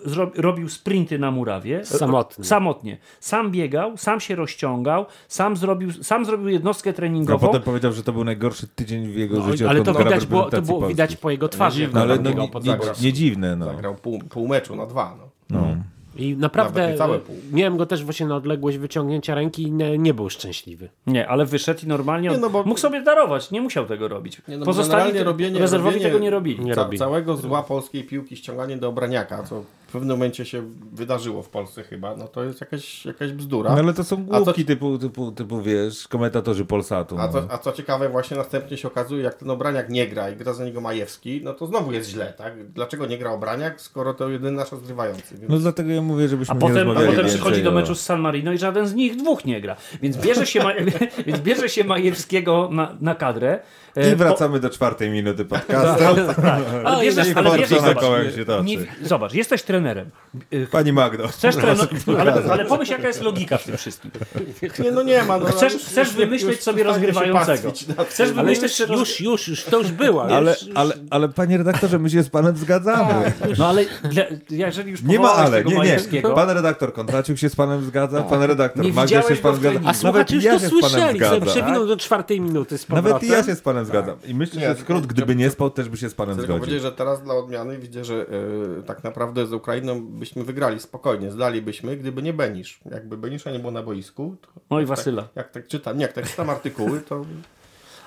zro, robił sprinty na murawie. Samotnie. Samotnie. Sam biegał, sam się rozciągał, sam zrobił, sam zrobił jednostkę A treningową. potem powiedział, że to był najgorszy tydzień w jego No, życiu. ale to widać było, to było widać po jego twarzy. No ale tam no, nie, nie, nie dziwne, no. Zagrał pół, pół meczu na dwa. No. no. I naprawdę miałem go też właśnie na odległość wyciągnięcia ręki i nie, nie był szczęśliwy. Nie, ale wyszedł i normalnie Nie, no bo- mógł sobie darować, nie musiał tego robić. Nie, no Pozostali robienie- rezerwowi robienie- tego nie robili. Nie Ca- robi. całego zła polskiej piłki ściąganie do obraniaka, co pewnym momencie się wydarzyło w Polsce chyba, no to jest jakaś, jakaś bzdura. No ale to są to- głupki typu, typu, typu, wiesz, komentatorzy Polsatu. A no. co, a co ciekawe, właśnie następnie się okazuje, jak ten obraniak nie gra i gra za niego Majewski, no to znowu jest źle, tak? Dlaczego nie gra obraniak, skoro to jedyny nasz rozgrywający? Więc... No dlatego ja mówię, żebyśmy A nie potem, a potem więcej przychodzi do o- meczu z San Marino i żaden z nich dwóch nie gra. Więc bierze się, Ma... Więc bierze się Majewskiego na, na kadrę. E, I wracamy do czwartej minuty podcastu. Ale bierzesz, bierzesz, na zobacz, kołem się toczy. nie, zobacz, jesteś trenerem. Y, Pani Magdo. Chcesz trenować, ale, ale pomyśl jaka jest logika w tym wszystkim. Nie, no nie ma. No, Chcesz, już- chcesz już- wymyśleć już sobie rozgrywającego. Chcesz wymyśleć już, sobie już, już, już, to już było. Ale, już, ale, ale panie redaktorze, my się z panem zgadzamy. No ale dla, jeżeli już Nie ma ale, nie, nie. Pan redaktor Kontraciuk się z panem zgadza, pan redaktor Magda się z panem zgadza. A Nawet słuchacze już to panem słyszeli, sobie zgadzam. przewiną do czwartej minuty z. Nawet i ja się z panem zgadzam. I myślę, Nie, że skrót, gdyby nie spał, też by się z panem zgodził. powiedzieć, że teraz dla odmiany widzę, że e, tak naprawdę z Ukrainą byśmy wygrali spokojnie, zdalibyśmy, gdyby nie Benisz. Jakby Benisza nie było na boisku, to No i jak Wasyla. Tak, jak tak czytam, nie, jak tak czytam artykuły, to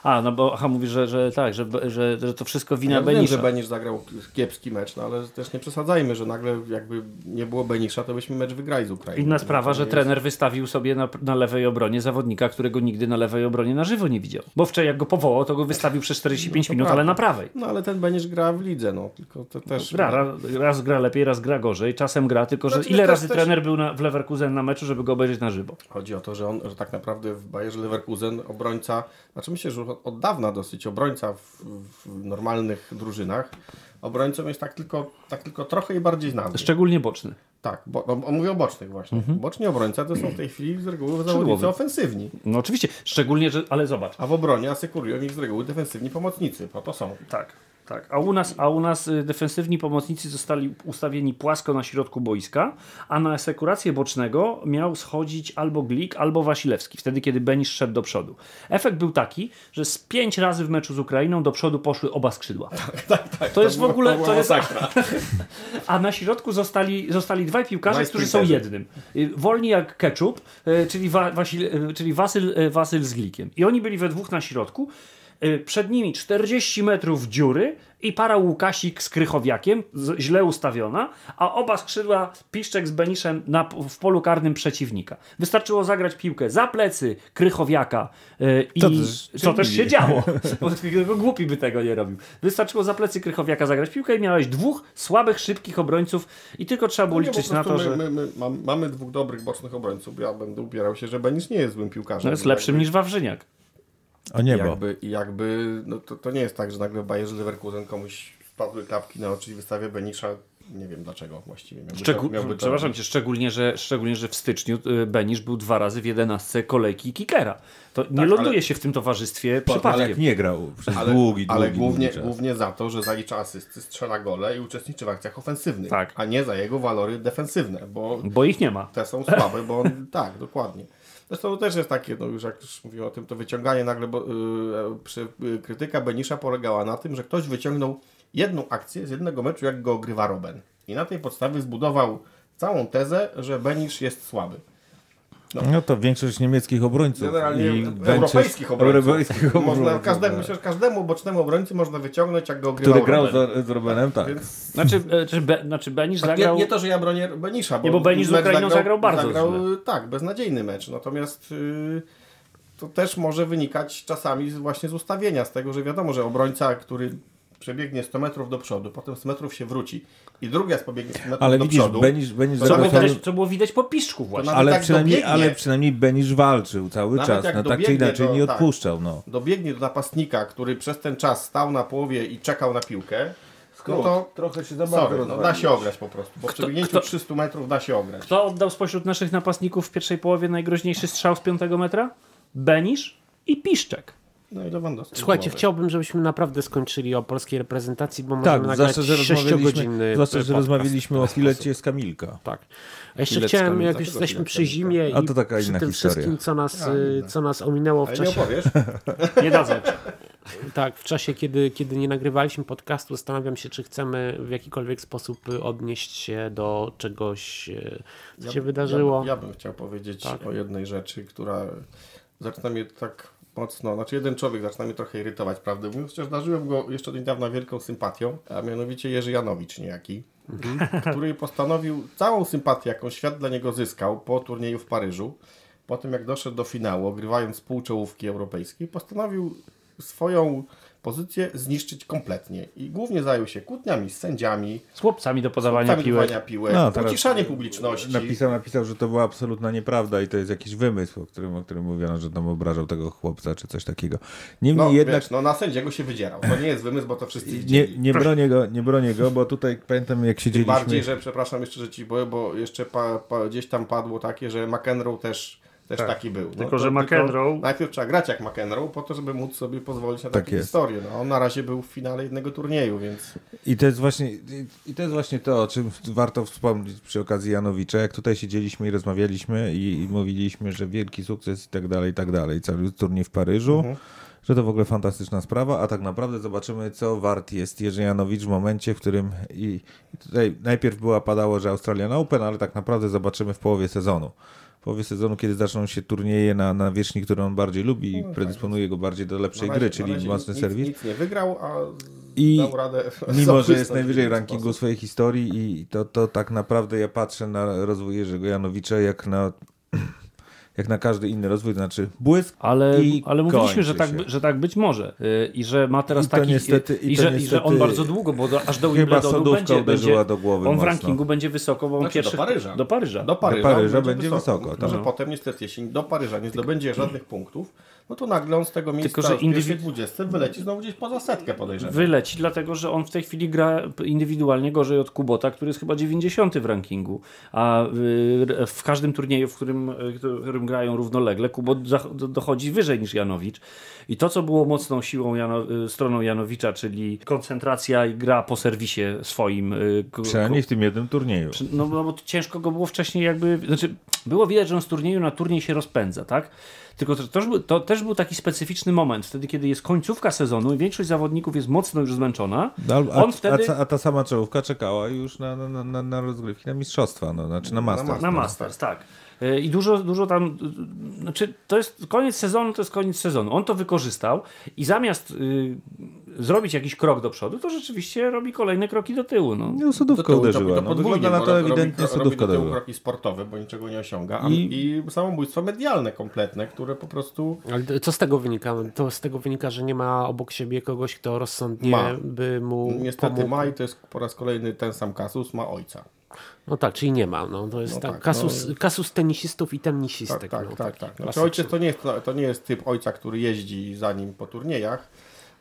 A, no bo aha, mówisz, że, że tak, że, że, że to wszystko wina Ja wiem, Benisza. że Benisz zagrał kiepski mecz, no ale też nie przesadzajmy, że nagle jakby nie było Benisza, to byśmy mecz wygrali z Ukrainą. Inna sprawa, że trener wystawił sobie na, na lewej obronie zawodnika, którego nigdy na lewej obronie na żywo nie widział. Bo wczoraj jak go powołał, to go wystawił przez 45 to minut, prawda. ale na prawej. No ale ten Benisz gra w lidze, no tylko to też... Gra, raz, raz gra lepiej, raz gra gorzej, czasem gra, tylko że Znaczy, ile razy też- trener był na, w Leverkusen na meczu, żeby go obejrzeć na żywo? Chodzi o to, że on, że tak naprawdę w Bayerze Leverkusen obrońca, znaczy myślę, że od, dawna dosyć obrońca w, w normalnych drużynach, obrońcą jest tak tylko, tak tylko trochę i bardziej znany. Szczególnie boczny. Tak, bo, no, on mówi o bocznych właśnie. Boczni obrońca to są w tej chwili z reguły zawodnicy ofensywni, No oczywiście, szczególnie, że, ale zobacz, a w obronie asekurują ich z reguły defensywni pomocnicy, po to są. Tak, tak. A u nas, a u nas y, defensywni pomocnicy zostali ustawieni płasko na środku boiska, a na asekurację bocznego miał schodzić albo Glik, albo Wasilewski, wtedy kiedy Benisz szedł do przodu. Efekt był taki, że z pięć razy w meczu z Ukrainą do przodu poszły oba skrzydła. to jest w ogóle, to to jest, a na środku zostali, zostali dwaj piłkarze, którzy są jednym. Y, Wolni jak ketchup, y, czyli, wa, Wasil, czyli Wasyl, Wasyl z Glikiem. I oni byli we dwóch na środku. Y, Przed nimi 40 metrów dziury i para Łukasik z Krychowiakiem, z, źle ustawiona, a oba skrzydła Piszczek z Beniszem na, w polu karnym przeciwnika. Wystarczyło zagrać piłkę za plecy Krychowiaka y, i To też co też się działo, bo tylko głupi by tego nie robił. Wystarczyło za plecy Krychowiaka zagrać piłkę i miałeś dwóch słabych, szybkich obrońców i tylko trzeba było No nie, liczyć na to, prostu że my, my, my mam, mamy dwóch dobrych bocznych obrońców. Ja będę upierał się, że Benisz nie jest złym piłkarzem. no jest Jakby- lepszym niż Wawrzyniak. O niebo. Jakby, i jakby, no to, to nie jest tak, że nagle w Bayerze Leverkusen komuś spadły klapki na oczy i wystawia Benisza. Nie wiem dlaczego właściwie. Miałby Szczegół, to, miałby przepraszam cię, szczególnie że, szczególnie, że w styczniu y, Benisz był dwa razy w jedenastce kolejki Kickera. To nie Tak, ląduje ale- się w tym towarzystwie Palek przypadkiem. nie grał przez Ale, długi, długi, ale długi głównie, czas. głównie za to, że zalicza asysty, strzela gole i uczestniczy w akcjach ofensywnych, Tak. a nie za jego walory defensywne, bo Bo ich nie ma. te są słabe, bo on, tak, dokładnie. Zresztą też jest takie, no już jak już mówiłem o tym, to wyciąganie nagle, bo, yy, krytyka Benisza polegała na tym, że ktoś wyciągnął jedną akcję z jednego meczu, jak go ogrywa Robben. I na tej podstawie zbudował całą tezę, że Benisz jest słaby. No to większość niemieckich obrońców. Generalnie i europejskich obrońców. Europejskich Można, obrońców, każdemu, tak. myślę, że każdemu bocznemu obrońcy można wyciągnąć, jak go ogrywał Który grał Robben. z, z Robenem, tak. Więc Znaczy, e, czy Be, znaczy Benisz nie, zagrał... nie to, że ja bronię Benisza, bo, Nie, bo Benisz z Ukrainą zagrał bardzo zagrał, źle. Tak, beznadziejny mecz. Natomiast y, to też może wynikać czasami właśnie z ustawienia, z tego, że wiadomo, że obrońca, który przebiegnie 100 metrów do przodu, potem 100 metrów się wróci i drugi raz pobiegnie 100 metrów Ale do widzisz, przodu. Benisz, Benisz To Co było, widać, co było widać po piszczku właśnie. ale, jak przynajmniej, dobiegnie- ale przynajmniej Benisz walczył cały Nawet czas. No tak czy inaczej do- nie tak. odpuszczał. No. Dobiegnie do napastnika, który przez ten czas stał na połowie i czekał na piłkę, no to trochę się za sorry, no, da się ograć po prostu. Po przebiegnięciu kto- 300 metrów da się ograć. Kto oddał spośród naszych napastników w pierwszej połowie najgroźniejszy strzał z piątego metra? Benisz i Piszczek. No i Lewandowski. Słuchajcie, chciałbym, żebyśmy naprawdę skończyli o polskiej reprezentacji, bo możemy Tak, nagrać zwłaszcza, że rozmawialiśmy, sześciogodzinny zwłaszcza, że rozmawialiśmy o filecie z Kamilka. Tak. A jeszcze Filet chciałem, jak już jesteśmy przy zimie A i to taka przy inna tym historia. wszystkim, co nas, co nas ominęło w Ale nie czasie, opowiesz? Nie dadzą. tak, w czasie kiedy, kiedy nie nagrywaliśmy podcastu, zastanawiam się, czy chcemy w jakikolwiek sposób odnieść się do czegoś, y, co się wydarzyło. Ja, ja bym chciał powiedzieć Tak. o jednej rzeczy, która zaczyna mnie tak mocno, znaczy jeden człowiek zaczyna mnie trochę irytować, prawdę mówiąc, chociaż darzyłem go jeszcze do niedawna wielką sympatią, a mianowicie Jerzy Janowicz niejaki, który postanowił całą sympatię, jaką świat dla niego zyskał po turnieju w Paryżu, po tym jak doszedł do finału, ogrywając pół czołówki europejskiej, postanowił swoją pozycję zniszczyć kompletnie i głównie zajął się kłótniami z sędziami, Z chłopcami do podawania Chłopcami piłek. dawania piłek, No, uciszanie publiczności. Napisał, napisał, że to była absolutna nieprawda i to jest jakiś wymysł, o którym, o którym mówiono, że tam obrażał tego chłopca czy coś takiego. Niemniej No, jednak wiesz, no na sędziego się wydzierał. To nie jest wymysł, bo to wszyscy nie, widzieli. nie, bronię go, nie bronię go, bo tutaj pamiętam jak Tym siedzieliśmy... bardziej, że przepraszam jeszcze, że ci boję, bo jeszcze pa, pa, gdzieś tam padło takie, że McEnroe też, też taki był. No, Tylko, że McEnroe- Najpierw trzeba grać jak McEnroe po to, żeby móc sobie pozwolić na Tak takie jest. historie. No, on na razie był w finale jednego turnieju, więc I to jest właśnie i- i to jest właśnie to, o czym warto wspomnieć przy okazji Janowicza, jak tutaj siedzieliśmy i rozmawialiśmy i, i mówiliśmy, że wielki sukces i tak dalej, i tak dalej. Cały turniej w Paryżu. że to w ogóle fantastyczna sprawa, a tak naprawdę zobaczymy, co wart jest Jerzy Janowicz w momencie, w którym i, i tutaj najpierw była padało, że Australian Open, ale tak naprawdę zobaczymy w połowie sezonu. Połowie sezonu, kiedy zaczną się turnieje na, na wieczni, który on bardziej lubi i predysponuje go bardziej do lepszej No gry, razie- na czyli mocny nic, serwis. Nic nie wygrał, a I dał radę. Mimo, że jest najwyżej rankingu sposób. swojej historii i to, to tak naprawdę ja patrzę na rozwój Jerzego Janowicza jak na, jak na każdy inny rozwój, to znaczy błysk Ale, i ale mówiliśmy, że tak, że tak być może. Yy, I że ma teraz I taki. niestety- i, i że, I że on niestety- bardzo długo, bo do, aż do Wimbledonu będzie, uderzyła będzie do głowy On w mocno. rankingu będzie wysoko, bo on Znaczy, pierwszy. do Paryża. Do No. to nagle on z tego miejsca Tylko, że w indywi- 20 wyleci znowu gdzieś poza setkę podejrzewam. Wyleci, dlatego że on w tej chwili gra indywidualnie gorzej od Kubota, który jest chyba 90 w rankingu. A y, w każdym turnieju, w którym, y, którym grają równolegle, Kubot dochodzi wyżej niż Janowicz. I to, co było mocną siłą Jano, y, stroną Janowicza, czyli koncentracja i gra po serwisie swoim. k- przynajmniej w tym jednym turnieju. no, no bo ciężko go było wcześniej jakby, znaczy było widać, że on z turnieju na turniej się rozpędza, tak? Tylko to, też był, to też był taki specyficzny moment, wtedy kiedy jest końcówka sezonu i większość zawodników jest mocno już zmęczona. No, a, on wtedy... a, a ta sama czołówka czekała już na, na, na, na rozgrywki, na mistrzostwa, no, znaczy na Masters. Na Masters, tak. Y, I dużo, dużo tam, y, znaczy to jest koniec sezonu, to jest koniec sezonu. On to wykorzystał i zamiast y, zrobić jakiś krok do przodu, to rzeczywiście robi kolejne kroki do tyłu. No. No, sodówka To- to- to- uderzyła. to No, wygląda na to robi- ewidentnie robi sodówka do tyłu uderzyła. kroki sportowe, bo niczego nie osiąga. A, I- I... samobójstwo medialne kompletne, które po prostu Ale co z tego wynika? To z tego wynika, że nie ma obok siebie kogoś, kto rozsądnie Ma. by mu niestety pomógł. ma i to jest po raz kolejny ten sam kasus, ma ojca. No tak, czyli nie ma. No, to jest No tak, tak, kasus, no. kasus tenisistów i Tak, tenisistek. tak, no, tak. tak. Znaczy, ojciec to nie, jest, to nie jest typ ojca, który jeździ za nim po turniejach,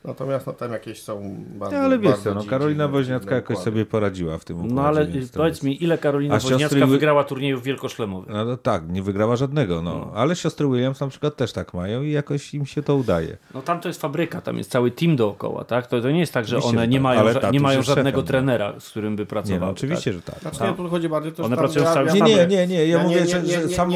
natomiast no, tam jakieś są bardzo No, ale wiesz co, no, Karolina Woźniacka jakoś układy. sobie poradziła w tym układzie. No ale powiedz mi, ile Karolina A siostry Woźniacka Wi- wygrała turniejów wielkoszlemowych? No, no tak, nie wygrała żadnego, no. Ale siostry Williams na przykład też tak mają i jakoś im się to udaje. No tam to jest fabryka, tam jest cały team dookoła, tak? To, to nie jest tak, że Oczywiście, one nie tak. mają, ża- nie mają żadnego szefem, no. trenera, z którym by pracowały. Nie, no oczywiście, tak? że tak. Znaczy, chodzi bardziej to, One pracują cały ja, czas Nie, nie, nie, nie, ja mówię, że, sam,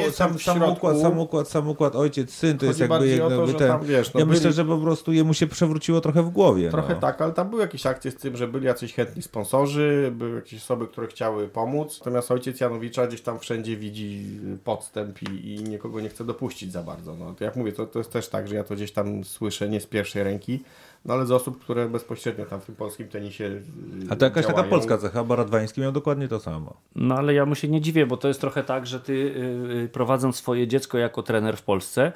układ, sam układ, sam układ ojciec, syn, to jest jakby jakby ten... no ja myślę, że po prostu jemu się przewróciło trochę w głowie. Trochę no. tak, ale tam były jakieś akcje z tym, że byli jacyś chętni sponsorzy, były jakieś osoby, które chciały pomóc. Natomiast ojciec Janowicza gdzieś tam wszędzie widzi podstęp i, i nikogo nie chce dopuścić za bardzo. No, to jak mówię, to, to jest też tak, że ja to gdzieś tam słyszę nie z pierwszej ręki, no ale z osób, które bezpośrednio tam w tym polskim tenisie y, A to jakaś taka działają. polska cecha, bo Radwański miał dokładnie to samo. No ale ja mu się nie dziwię, bo to jest trochę tak, że ty y, y, prowadząc swoje dziecko jako trener w Polsce,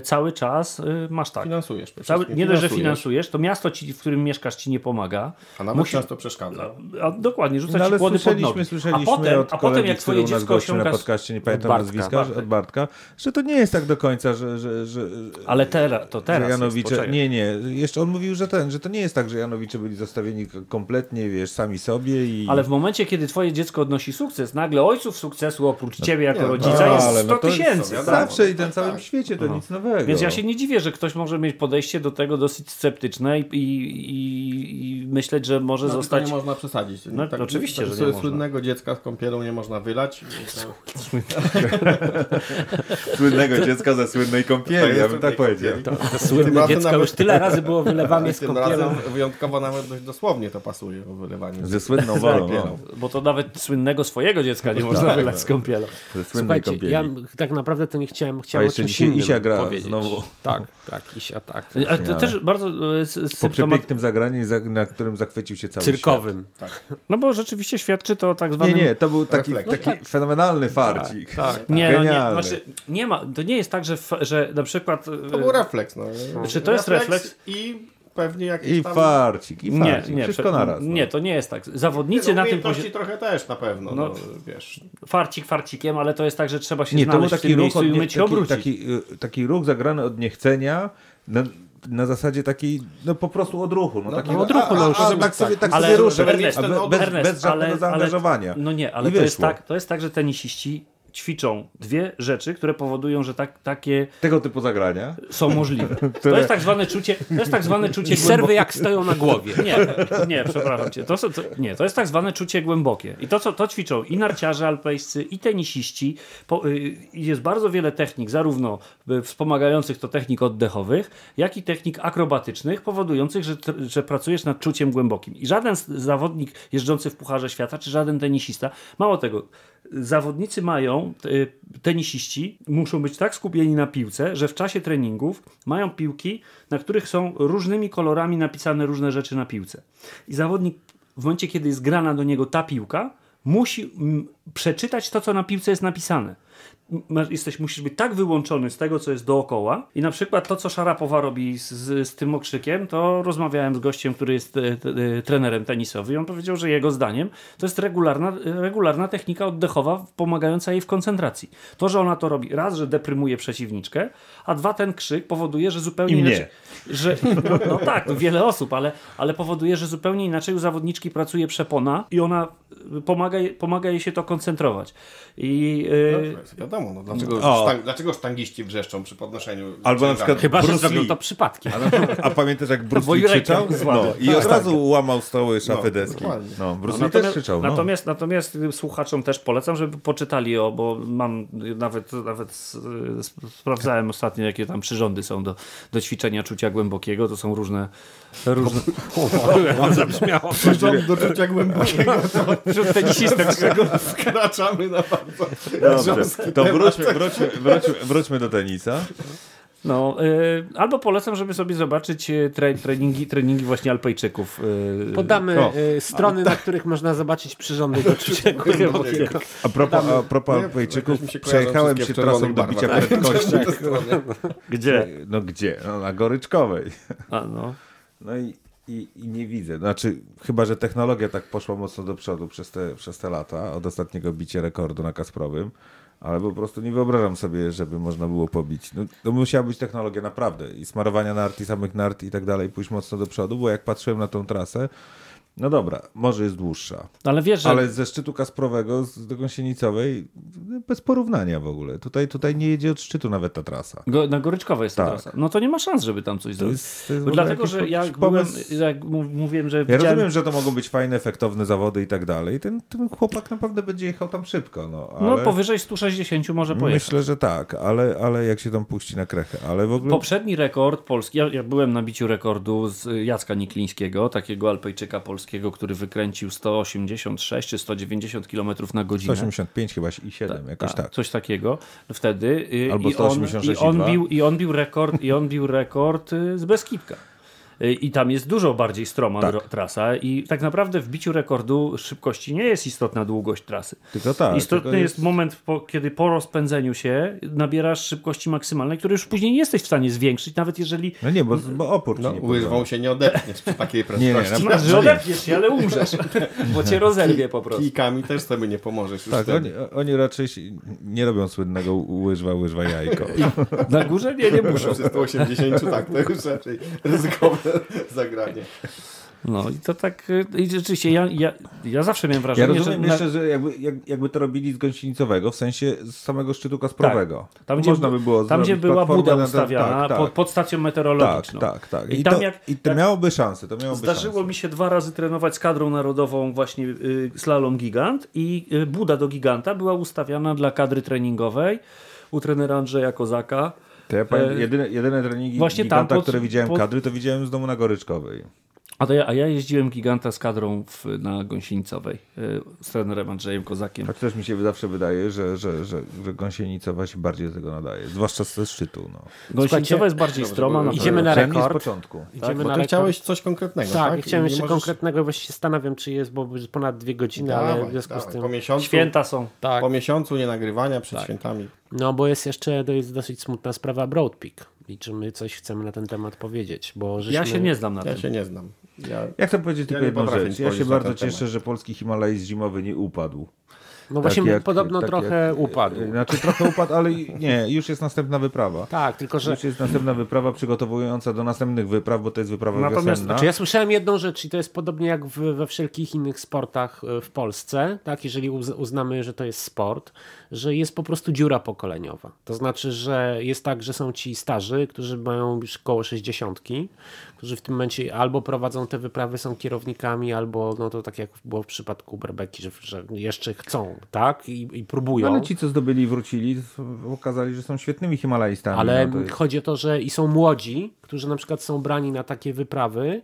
cały czas y, masz tak. Finansujesz. Cały, nie dość, że finansujesz, to miasto, ci, w którym mieszkasz, ci nie pomaga. A nawet Musi- często przeszkadza. A dokładnie, rzuca No ci ale kłody pod słyszeliśmy, nogi. słyszeliśmy a potem, od a potem jak twoje dziecko gościł na osiąga... podcaście, nie pamiętam Bartka. nazwiska, że- od Bartka, że to nie jest tak do końca, że, że, że, Ale teraz, to teraz jest, Janowicze, poczekaj. nie, nie, jeszcze on mówił, że ten, że to nie jest tak, że Janowicze byli zostawieni kompletnie, wiesz, sami sobie i... Ale w momencie, kiedy twoje dziecko odnosi sukces, nagle ojców sukcesu oprócz ciebie jako nie, rodzica no, jest ale 100 no jest tysięcy. wiadomo. Zawsze i Tak, ten całym tak. świecie to nic nowego. Więc ja się nie dziwię, że ktoś może mieć podejście do tego dosyć sceptyczne i, i, i, i myśleć, że może No, zostać... nie można przesadzić. No, oczywiście, że nie można. słynnego dziecka z kąpielą nie można wylać. Słynnego dziecka ze słynnej kąpieli, ja bym tak powiedział. To słynne dziecko nawet- już tyle razy było wylewane z kąpielą. wyjątkowo nawet dość dosłownie to pasuje o wylewaniu. Ze słynną wolą, kąpielą. no. Bo to nawet słynnego swojego dziecka nie można wylać z kąpielą. Ze słynnej Słuchajcie, kąpieli. ja tak naprawdę to nie chciałem, chciałem o czymś dzisiaj innym Isia gra powiedzieć. znowu. Tak, tak, Isia, tak. Ale to też bardzo e, Po przepięknym zagraniu, za- na którym zachwycił się cały Cyrkowym. No bo rzeczywiście świadczy to o tak świat. zwanym... Nie, nie, to był taki, Refleks. taki fenomenalny farcik. Tak, Nie, no nie, znaczy, nie ma, to nie jest tak, że, że na przykład... e, To był refleks. No. Czy to jest refleks? I pewnie jakiś I tam... farcik, i Nie, farcik. nie, Wszystko prze- naraz. no. nie, to nie jest tak. Zawodnicy na tym poziomie... trochę też na pewno, no, No. wiesz. Farcik farcikiem, ale to jest tak, że trzeba się Nie, to był znaleźć w taki tym ruch, miejscu od i nie, taki, obrócić. taki, y, taki ruch zagrany od niechcenia na, na zasadzie takiej, no po prostu odruchu. No, No, takiego, odruchu, a, no, już a, tak sobie, tak. tak Ale sobie ruszę, Ernest, bez, Ernest, bez żadnego ale- zaangażowania. No nie, ale to jest, tak, to jest tak, że tenisiści ćwiczą dwie rzeczy, które powodują, że tak, takie Tego typu zagrania. są możliwe. To jest tak zwane czucie, to jest tak zwane czucie I serwy jak stoją na głowie. Nie, nie, przepraszam cię. To, są- to, nie, to jest tak zwane czucie głębokie. I to, co to ćwiczą i narciarze alpejscy, i tenisiści. Po, y, jest bardzo wiele technik, zarówno y, wspomagających to technik oddechowych, jak i technik akrobatycznych, powodujących, że, że pracujesz nad czuciem głębokim. I żaden zawodnik jeżdżący w Pucharze Świata, czy żaden tenisista, mało tego, zawodnicy mają, y, tenisiści muszą być tak skupieni na piłce, że w czasie treningów mają piłki, na których są różnymi kolorami napisane różne rzeczy na piłce. I zawodnik w momencie, kiedy jest grana do niego ta piłka, musi mm, przeczytać to, co na piłce jest napisane. Jesteś, musisz być tak wyłączony z tego, co jest dookoła. I na przykład to, co Szarapowa robi z, z, z tym okrzykiem, to rozmawiałem z gościem, który jest e, t, e, trenerem tenisowym i on powiedział, że jego zdaniem to jest regularna, regularna technika oddechowa pomagająca jej w koncentracji. To, że ona to robi, raz, że deprymuje przeciwniczkę, a dwa, ten krzyk powoduje, że zupełnie I mnie. inaczej... Że, no, no tak, no wiele osób, ale, ale powoduje, że zupełnie inaczej u zawodniczki pracuje przepona i ona pomaga, jej- pomaga jej się to koncentrować. I No, y, jest wiadomo, no, dlaczego, O. sztang, dlaczego sztangiści wrzeszczą przy podnoszeniu Albo na przykład Chyba, że Bruce zrobił Lee. to przypadkiem. A pamiętasz jak Bruce Lee krzyczał? No, I od razu łamał stoły, szafy, No, deski. No, Bruce No, Lee też krzyczał. No. Natomiast, natomiast y, słuchaczom też polecam, żeby poczytali o, bo mam y, nawet, nawet y, sp- sprawdzałem ostatnio, jakie tam przyrządy są do, do ćwiczenia czucia głębokiego. To są różne. Różne Zabrzmiało. Przyrząd do czucia głębokiego, wśród tenisistek. czego wkraczamy na bardzo Dobrze, to wróćmy, wróćmy, wróćmy, wróćmy do tenisa. No, y, albo polecam, żeby sobie zobaczyć y, tre, treningi, treningi właśnie Alpejczyków. y, Podamy O. y, strony, na których można zobaczyć przyrządy do czucia głębokiego. A propos, a propos Alpejczyków, mi się przejechałem się trasą do bicia barwach, tak? prędkości. Gdzie? No gdzie? No, na Goryczkowej. A, no. No i, i, i nie widzę. Znaczy, chyba, że technologia tak poszła mocno do przodu przez te, przez te lata, od ostatniego bicia rekordu na Kasprowym, ale po prostu nie wyobrażam sobie, żeby można było pobić. No, to musiała być technologia naprawdę i smarowania nart i samych nart i tak dalej, pójść mocno do przodu, bo jak patrzyłem na tą trasę, no dobra, może jest dłuższa, Ale wiesz, że ale ze szczytu Kasprowego, z do Gąsienicowej, bez porównania w ogóle. Tutaj, tutaj nie jedzie od szczytu nawet ta trasa. Go, na Goryczkowej jest ta Tak. trasa. No to nie ma szans, żeby tam coś zrobić. Dlatego, że jak, byłem, pomysł- jak mówiłem, że Ja widziałem... rozumiem, że to mogą być fajne, efektowne zawody i tak dalej. Ten, ten chłopak naprawdę będzie jechał tam szybko. No, ale No powyżej 160 może pojechać. Myślę, że tak, ale, ale jak się tam puści na krechę. Ale w ogóle Poprzedni rekord polski, ja, ja byłem na biciu rekordu z Jacka Niklińskiego, takiego Alpejczyka polskiego, który wykręcił 186 czy 190 km na godzinę. 185 chyba i 7, jakoś tak. Coś takiego wtedy. y, Albo i on, 186 i on, i dwa. bił, I on bił rekord, i on bił rekord y, z Beskitka. Y, I tam jest dużo bardziej stroma Tak. trasa i tak naprawdę w biciu rekordu szybkości nie jest istotna długość trasy. Tylko tak, Istotny tylko jest, jest- moment, po, kiedy po rozpędzeniu się nabierasz szybkości maksymalnej, której już później nie jesteś w stanie zwiększyć, nawet jeżeli No nie, bo, bo opór No, nie łyżwą się nie odepniesz przy takiej Nie, prędkości. nie, Masz, że odepniesz się, ale umrzesz, bo cię rozerwie po prostu. Kijkami też sobie nie pomożesz już Tak, oni, oni raczej nie robią słynnego łyżwa, łyżwa jajko. Na górze nie, nie muszą. Przy 180 tak, to już raczej ryzykowne zagranie. No i to tak, y, i rzeczywiście ja, ja, ja zawsze miałem Ja wrażenie, rozumiem że... jeszcze, że jakby, jak, jakby to robili z Gąsienicowego, w sensie z samego szczytu Kasprowego. Tak. Tam, gdzie, Można by było tam, gdzie była buda na- ustawiana tak, tak. Pod, pod stacją Tak, meteorologiczną. tak, tak. I, I, tam to, jak, i to miałoby szansę, to miałoby zdarzyło szansę. mi się dwa razy trenować z kadrą narodową właśnie y, slalom gigant i y, buda do giganta była ustawiana dla kadry treningowej u trenera Andrzeja Kozaka. To ja pamiętam, E, jedyne, jedyne treningi właśnie tam giganta, pod- które widziałem pod- kadry, to widziałem z domu na Goryczkowej. A, to ja, a ja jeździłem giganta z kadrą w, na Gąsienicowej y, z trenerem Andrzejem Kozakiem. Tak też mi się zawsze wydaje, że, że, że, że Gąsienicowa się bardziej do tego nadaje. Zwłaszcza ze szczytu. No. Gąsienica jest bardziej stroma. na idziemy na Przynajmniej z rekord. początku. Idziemy Bo na ty rekord. chciałeś coś konkretnego, Tak, tak? chciałem nie jeszcze możesz- konkretnego, właśnie się zastanawiam, czy jest, bo jest ponad dwie godziny, ale Dawaj, w związku dawaj. z tym... Po miesiącu, Święta są. Tak, po miesiącu nienagrywania przed świętami. no bo jest jeszcze, to jest dosyć smutna sprawa Broad Peak i czy my coś chcemy na ten temat powiedzieć, bo żeśmy... Ja się nie znam na Ja tym. się nie znam. Ja... Ja chcę powiedzieć Ja tylko nie jedną rzecz. Ja się bardzo cieszę, temat. że polski Himalajs zimowy nie upadł. No właśnie jak- podobno tak trochę jak- upadł. Znaczy trochę upadł, ale nie, już jest następna wyprawa. Tak, tylko że Już jest następna wyprawa przygotowująca do następnych wypraw, bo to jest wyprawa Natomiast- wiosenna. Znaczy ja słyszałem jedną rzecz i to jest podobnie jak w, we wszelkich innych sportach e, w Polsce, tak, jeżeli uz, uznamy, że to jest sport, że jest po prostu dziura pokoleniowa. To znaczy, że jest tak, że są ci starzy, którzy mają już koło 60, którzy w tym momencie albo prowadzą te wyprawy, są kierownikami, albo no to tak jak było w przypadku Berbeki, że, że jeszcze chcą, tak, i, i próbują. Ale ci, co zdobyli i wrócili, okazali, że są świetnymi Himalajstami. Ale no jest... chodzi o to, że i są młodzi, którzy na przykład są brani na takie wyprawy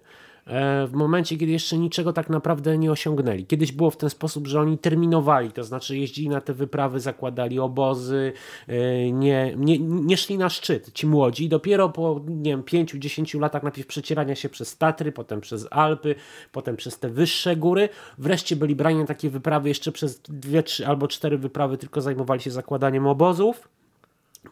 w momencie, kiedy jeszcze niczego tak naprawdę nie osiągnęli. Kiedyś było w ten sposób, że oni terminowali, to znaczy jeździli na te wyprawy, zakładali obozy, e, nie, nie, nie szli na szczyt ci młodzi. Dopiero po nie wiem, 5-10 latach najpierw przecierania się przez Tatry, potem przez Alpy, potem przez te wyższe góry, wreszcie byli brani na takie wyprawy jeszcze przez dwie, trzy albo cztery wyprawy tylko zajmowali się zakładaniem obozów.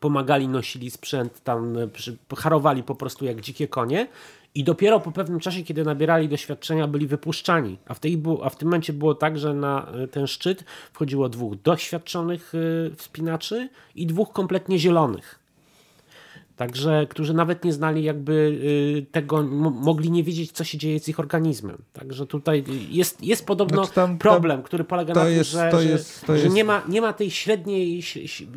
Pomagali, nosili sprzęt, tam e, harowali po prostu jak dzikie konie i dopiero po pewnym czasie, kiedy nabierali doświadczenia, byli wypuszczani. A w, tej, a w tym momencie było tak, że na e, ten szczyt wchodziło dwóch doświadczonych e, wspinaczy i dwóch kompletnie zielonych. Także, którzy nawet nie znali jakby y, tego, m- mogli nie wiedzieć, co się dzieje z ich organizmem. Także tutaj jest, jest podobno Znaczy tam- tam- problem, który polega to na tym, jest- że, to że, jest- to że jest- nie, ma, nie ma tej średniej,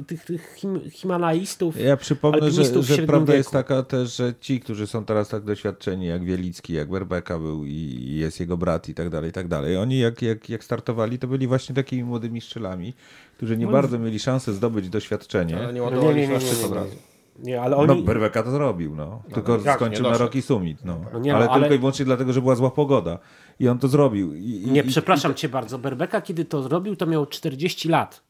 tych, tych him, himalaistów, Ja przypomnę, że, że prawda wieku. jest taka też, że ci, którzy są teraz tak doświadczeni, jak Wielicki, jak Berbeka był i jest jego brat i tak dalej, i tak dalej. Oni jak, jak, jak startowali, to byli właśnie takimi młodymi strzelami, którzy nie bardzo mieli szansę zdobyć doświadczenie. Ale nie No ładowali nie, nie, nie, nie, od nie. razu. Nie, ale No, oni. Berbeka to zrobił, no. Tylko jak, skończył na. Rocky Summit, no. No nie, no, ale, ale- tylko i wyłącznie dlatego, że była zła pogoda. I on to zrobił. I, i, nie, i- przepraszam cię bardzo. Berbeka, kiedy to zrobił, to miał 40 lat.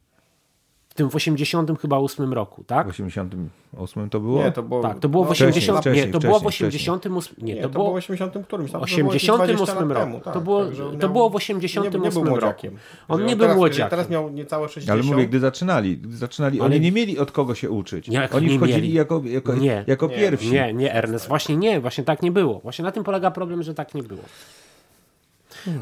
W tym w 80 chyba 8 roku, tak? W 88 to było? Nie, to było... Tak, to było w no, 80. wcześniej, nie, to było w wcześniej, 88. Nie, Nie, to było w było 80 którymś. tam to było jakieś 88 20 lat roku. temu, tak, to było, to w nie, 88 nie był roku. On nie był teraz, młodziakiem. Teraz miał niecałe 60. Ale mówię, gdy zaczynali, gdy zaczynali, Ale- oni nie mieli od kogo się uczyć. Jak oni nie wchodzili mieli? jako, jako, Nie. jako Nie. pierwsi. Nie, nie, Ernest, właśnie nie, właśnie tak nie było. Właśnie na tym polega problem, że tak nie było.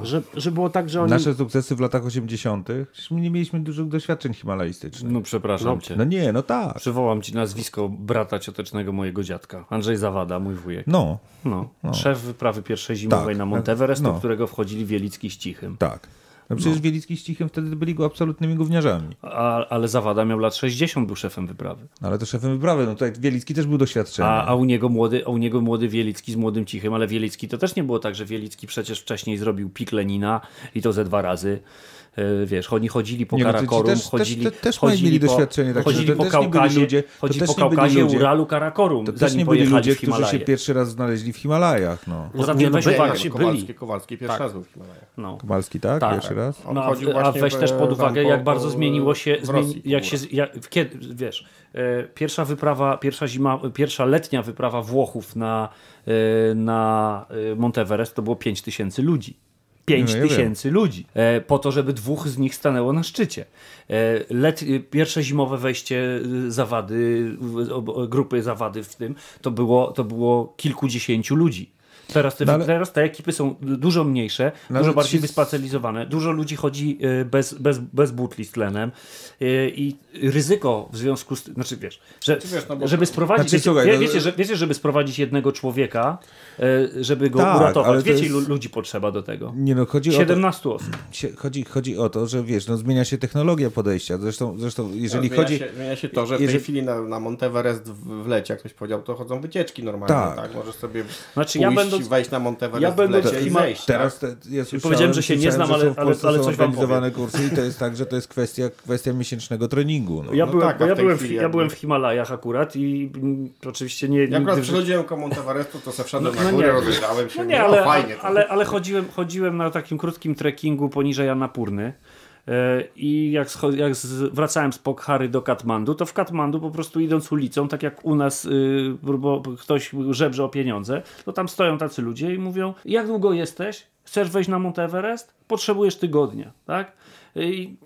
Że, że było tak, że oni... Nasze sukcesy w latach 80. przecież my nie mieliśmy dużych doświadczeń himalajstycznych. No przepraszam No, cię. No nie, no tak. Przywołam ci nazwisko brata ciotecznego mojego dziadka. Andrzej Zawada, mój wujek. No, No. Szef wyprawy pierwszej zimowej Tak. na Monteverest, No. do którego wchodzili Wielicki z Cichym. tak. No przecież Wielicki z Cichem wtedy byli go absolutnymi gówniarzami. A, ale Zawada miał lat 60, był szefem wyprawy. No Ale to szefem wyprawy, no tutaj Wielicki też był doświadczony. A, a, u niego młody, a u niego młody Wielicki z młodym Cichym, ale Wielicki to też nie było tak, że Wielicki przecież wcześniej zrobił pik Lenina i to ze dwa razy. E, Wiesz, oni chodzili po Nie, no Karakorum, też- chodzili, też- też chodzili mieli po, doświadczenie, także chodzili po Kaukazie, ludzie- chodzili po Kaukazie, ludzie- Uralu, Karakorum, to też zanim nie byli pojechali ludzie, w którzy się pierwszy raz znaleźli w Himalajach. No. Poza Nie, tym no weź uwagę, Kowalski, byli. Kowalski pierwszy raz był w Himalajach. no. Kowalski, tak? Tak. Pierwszy raz? No, a, a weź też pod uwagę, jak bardzo zmieniło się, Rosji jak się, jak, kiedy, wiesz, e, pierwsza wyprawa, pierwsza zima, pierwsza letnia wyprawa Włochów na, e, na Monteverest to było 5 tysięcy ludzi. 5 No, ja wiem. tysięcy ludzi. E, po to, żeby dwóch z nich stanęło na szczycie. E, let, e, pierwsze zimowe wejście zawady, grupy zawady w tym, to było, to było kilkudziesięciu ludzi. Teraz te, No ale- teraz te ekipy są dużo mniejsze, No dużo bardziej ci- wyspecjalizowane. Dużo ludzi chodzi e, bez, bez, bez butli z tlenem e, i ryzyko w związku z tym, znaczy wiesz, że, wiesz, no bo- żeby sprowadzić, Znaczy, słuchaj, wie, no- wiecie, że, wiecie, żeby sprowadzić jednego człowieka, e, żeby go Tak, uratować, to wiecie jest- ilu ludzi potrzeba do tego? Nie no, chodzi o to, 17 osób. chodzi, chodzi o to, że wiesz, no zmienia się technologia podejścia. Zresztą, zresztą jeżeli No, zmienia chodzi... Się, zmienia się to, że w tej jeżeli- chwili na, na Monteverest w, w lecie, jak ktoś powiedział, to chodzą wycieczki normalnie, Tak. tak? Możesz sobie Znaczy, pójść, ja będąc- wejść na Monteverest ja lecie w i zejść. Teraz tak? te, ja słyszałem, powiedziałem, że się nie znam, ale- ale- ale są coś wam organizowane kursy i to jest tak, że to jest kwestia, kwestia miesięcznego treningu. No. Ja, no byłem, tak, ja, byłem w, ja byłem w Himalajach akurat i mm, oczywiście nie... Ja akurat przechodziłem koło Monteverestu, to se wszedłem No- na no górę, nie. rozejrzałem się, No no nie, ale, fajnie. ale, ale chodziłem, chodziłem na takim krótkim trekkingu poniżej Annapurny e, i jak, jak wracałem z Pokhary do Katmandu, to w Katmandu po prostu idąc ulicą, tak jak u nas, y, bo ktoś żebrze o pieniądze, to tam stoją tacy ludzie i mówią, jak długo jesteś? Chcesz wejść na Mount Everest? Potrzebujesz tygodnia, tak? I,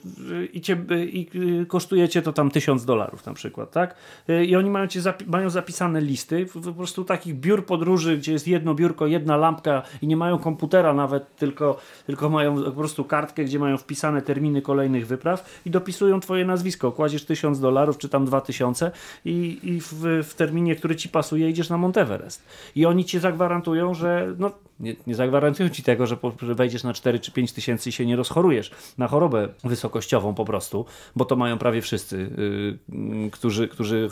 i, cię, i y, kosztuje cię to tam tysiąc dolarów na przykład, tak? Y, I oni mają, zapi- mają zapisane listy, po prostu takich biur podróży, gdzie jest jedno biurko, jedna lampka i nie mają komputera nawet, tylko, tylko mają po prostu kartkę, gdzie mają wpisane terminy kolejnych wypraw i dopisują twoje nazwisko. Kładziesz tysiąc dolarów, czy tam dwa tysiące i, i w, w terminie, który ci pasuje, idziesz na Monteverest. I oni ci zagwarantują, że no, nie, nie zagwarantują ci tego, że wejdziesz na 4 czy 5 tysięcy i się nie rozchorujesz na chorobę wysokościową po prostu, bo to mają prawie wszyscy, y, którzy, którzy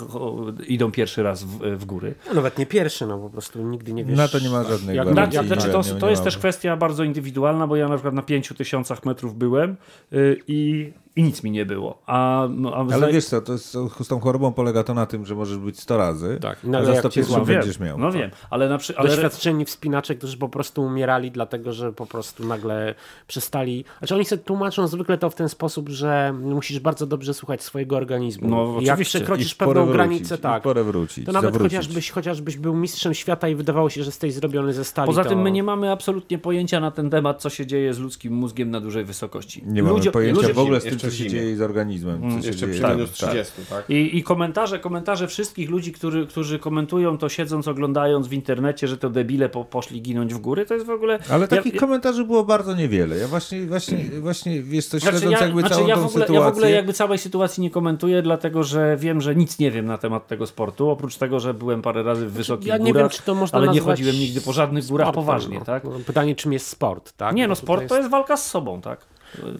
idą pierwszy raz w, w góry. No, nawet nie pierwszy, no po prostu nigdy nie wiesz. Na to nie ma żadnej jak-. Znaczy, jak- znaczy to, to jest też kwestia bardzo indywidualna, bo ja na przykład na 5000 metrów byłem y, i, i nic mi nie było. A, no, a Ale zdaje- wiesz co, to jest, z tą chorobą polega to na tym, że możesz być 100 razy, Tak, i a za jak 101 cię no wiem, będziesz miał. No wiem, ale na przykład... Ale, Doświadczeni wspinacze, którzy po prostu umierali, dlatego że po prostu nagle przestali. Znaczy oni sobie tłumaczą zwykle to w ten sposób, że musisz bardzo dobrze słuchać swojego organizmu. No, I Jak przekroczysz pewną wrócić, granicę, tak. porę wrócić, To nawet zawrócić. chociażbyś, chociażbyś był mistrzem świata i wydawało się, że jesteś zrobiony ze stali. Poza to... tym my nie mamy absolutnie pojęcia na ten temat, co się dzieje z ludzkim mózgiem na dużej wysokości. Nie mamy Ludzie- pojęcia ludzie- w ogóle z tym, co się dzieje z organizmem. Co się Jeszcze dzieje przy tam, minus tak. 30, tak? I, I komentarze, komentarze wszystkich ludzi, którzy, którzy komentują to siedząc, oglądając w internecie, że to debile po, poszli ginąć w góry, to jest w ogóle... Ale takich ja- komentarzy było bardzo niewiele. Ja właśnie, właśnie, właśnie wiesz co, śledząc Znaczy ja, jakby znaczy całą ja, w ogóle, sytuację... ja w ogóle jakby całej sytuacji nie komentuję, dlatego że wiem, że nic nie wiem na temat tego sportu, oprócz tego, że byłem parę razy w wysokich ja nie górach, wiem, czy to można ale nie chodziłem nigdy po żadnych górach sportem, poważnie, no. tak? No, Pytanie, czym jest sport, tak? Nie, no tutaj sport to jest walka z sobą, tak?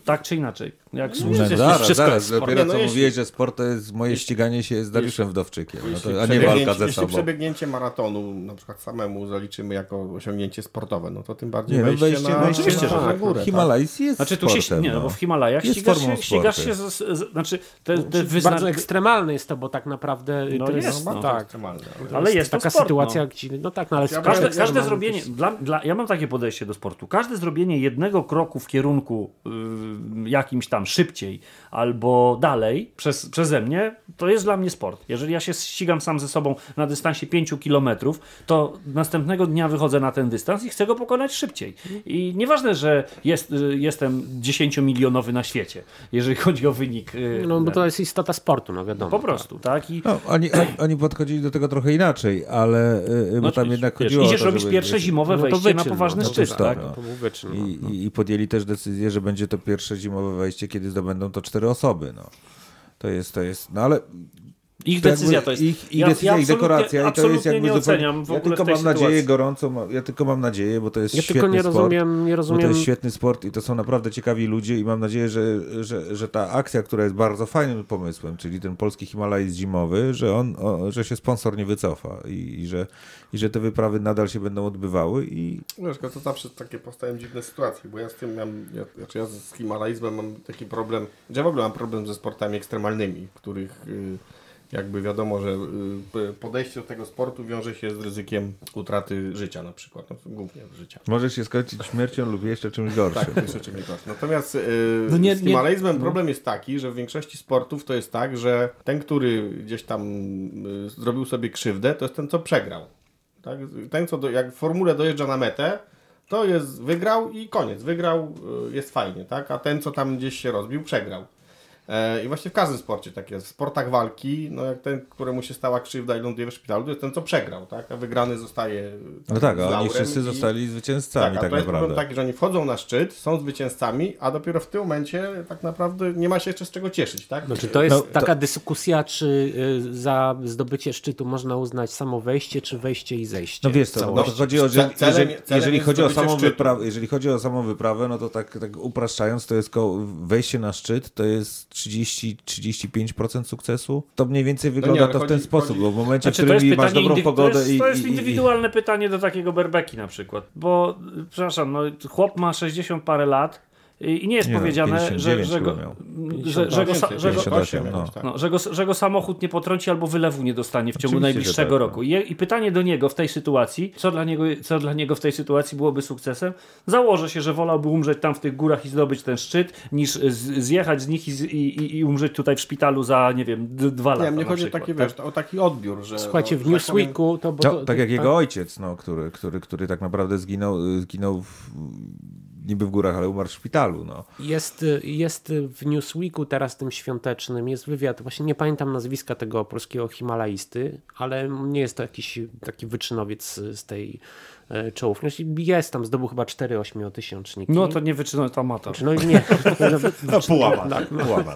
Tak czy inaczej. Jak No, jest, zaraz, wszystko zaraz, dopiero no co jeśli- mówiłeś, że sport to jest moje ściganie się z Dariuszem Wdowczykiem, no to, a nie Przebiegnięcie- walka ze jeśli sobą. przebiegnięcie maratonu na przykład samemu zaliczymy jako osiągnięcie sportowe, no to tym bardziej Nie, no wejście, wejście, na, wejście Oczywiście, na, że na górę. tak? Himalajs jest Znaczy tu się, sportem, nie, no bo w Himalajach Jest ścigasz się, ścigasz się z, z, z, znaczy te, te wyzna... Bardzo ekstremalne jest to, bo tak naprawdę No to jest, jest, no. No, tak. ale jest taka sytuacja, no. gdzie, no tak, no ale Każde, ekstremalny zrobienie, ja mam takie podejście do sportu. Każde zrobienie jednego kroku w kierunku y, jakimś tam szybciej albo dalej przez, przeze mnie, to jest dla mnie sport. Jeżeli ja się ścigam sam ze sobą na dystansie 5 kilometrów, to następnego dnia wychodzę na ten dystans i chcę go pokonać szybciej. I nieważne, że jest, y, jestem 10-milionowy na świecie, jeżeli chodzi o wynik. y, No bo to jest istota sportu, no wiadomo. po prostu, tak? I No, oni, oni, podchodzili do tego trochę inaczej, ale y, bo no, tam jednak wiesz, chodziło idziesz o to, robić żeby, pierwsze zimowe No to wejście na wyczyn, poważny no szczyt, tak, tak? no. No. I, i, I podjęli też decyzję, że będzie to pierwsze zimowe wejście, kiedy zdobędą to cztery osoby. No. To jest, to jest, no ale Ich to decyzja jakby to jest. Ich, ich decyzja, ich absolutnie- dekoracja i to jest jakby nie zupełnie... oceniam w Ja tylko w tej mam nadzieję, sytuacji. gorąco, ma- ja tylko mam nadzieję, bo to jest Ja świetny tylko nie sport. rozumiem, nie Bo to rozumiem. jest świetny sport i to są naprawdę ciekawi ludzie i mam nadzieję, że, że, że ta akcja, która jest bardzo fajnym pomysłem, czyli ten polski Himalajs zimowy, że on, o, że się sponsor nie wycofa i, i, że, i że te wyprawy nadal się będą odbywały i Wiesz, to zawsze takie powstają dziwne sytuacje, bo ja z tym mam, ja, znaczy ja z Himalajzmem mam taki problem, że ja w ogóle mam problem ze sportami ekstremalnymi, w których y, jakby wiadomo, że y, podejście do tego sportu wiąże się z ryzykiem utraty życia na przykład, no, głównie życia. może się skończyć śmiercią lub jeszcze czymś gorszym. Tak, jeszcze czymś gorszym. Natomiast y, No nie- z nie- Himalajzmem problem jest taki, że w większości sportów to jest tak, że ten, który gdzieś tam y, zrobił sobie krzywdę, to jest ten, co przegrał. Tak? Ten, co do, jak w formule dojeżdża na metę, to jest wygrał i koniec. Wygrał, y, jest fajnie, tak? A ten, co tam gdzieś się rozbił, przegrał. E, I właśnie w każdym sporcie tak jest. W sportach walki, no jak ten, któremu się stała krzywda i ląduje w szpitalu, to jest ten, co przegrał, tak? A wygrany zostaje No tak, a oni wszyscy i- zostali zwycięzcami tak, tak, to jest naprawdę. problem taki, że oni wchodzą na szczyt, są zwycięzcami, a dopiero w tym momencie tak naprawdę nie ma się jeszcze z czego cieszyć, tak? Znaczy, to jest No, to- taka dyskusja, czy y, za zdobycie szczytu można uznać samo wejście, czy wejście i zejście. No wiesz co, no, chodzi o, że celem- jeżeli, celem jeżeli chodzi o samą szczytu. wyprawę, jeżeli chodzi o samą wyprawę, no to tak, tak upraszczając, to jest wejście na szczyt to jest 30-35% sukcesu. To mniej więcej wygląda ale to w ten chodzi- sposób, chodzi- bo w momencie, Znaczy, w którym masz dobrą pogodę to jest, i, to jest i, i, indywidualne pytanie do takiego berbeki na przykład, bo przepraszam, no, chłop ma 60 parę lat i nie jest Nie no, powiedziane, że, 59 że, go, że, że, go, że, go, 58, no. tak. no, że, go, że go samochód nie potrąci albo wylewu nie dostanie w ciągu Oczywiście, najbliższego tak, no. roku. I, I pytanie do niego w tej sytuacji, co dla niego, co dla niego w tej sytuacji byłoby sukcesem? Założę się, że wolałby umrzeć tam w tych górach i zdobyć ten szczyt, niż z, zjechać z nich i, i, i- i umrzeć tutaj w szpitalu za, nie wiem, dwa lata Nie, mnie chodzi taki, tak? wiesz, o taki odbiór, że... Słuchajcie, no, w tak Newsweeku to... Bo No, to tak jak jego ojciec, no, który, który, który tak naprawdę zginął, zginął w, niby w górach, ale umarł w szpitalu. No. Jest, jest w Newsweeku teraz tym świątecznym, jest wywiad, właśnie nie pamiętam nazwiska tego polskiego Himalajsty, ale nie jest to jakiś taki wyczynowiec z tej czołówki. Znaczy, Jest tam, zdobył chyba 4-8 tysiączniki. No to nie wyczyno, to amator. No i nie. No, pułama. Tak, no. pułama.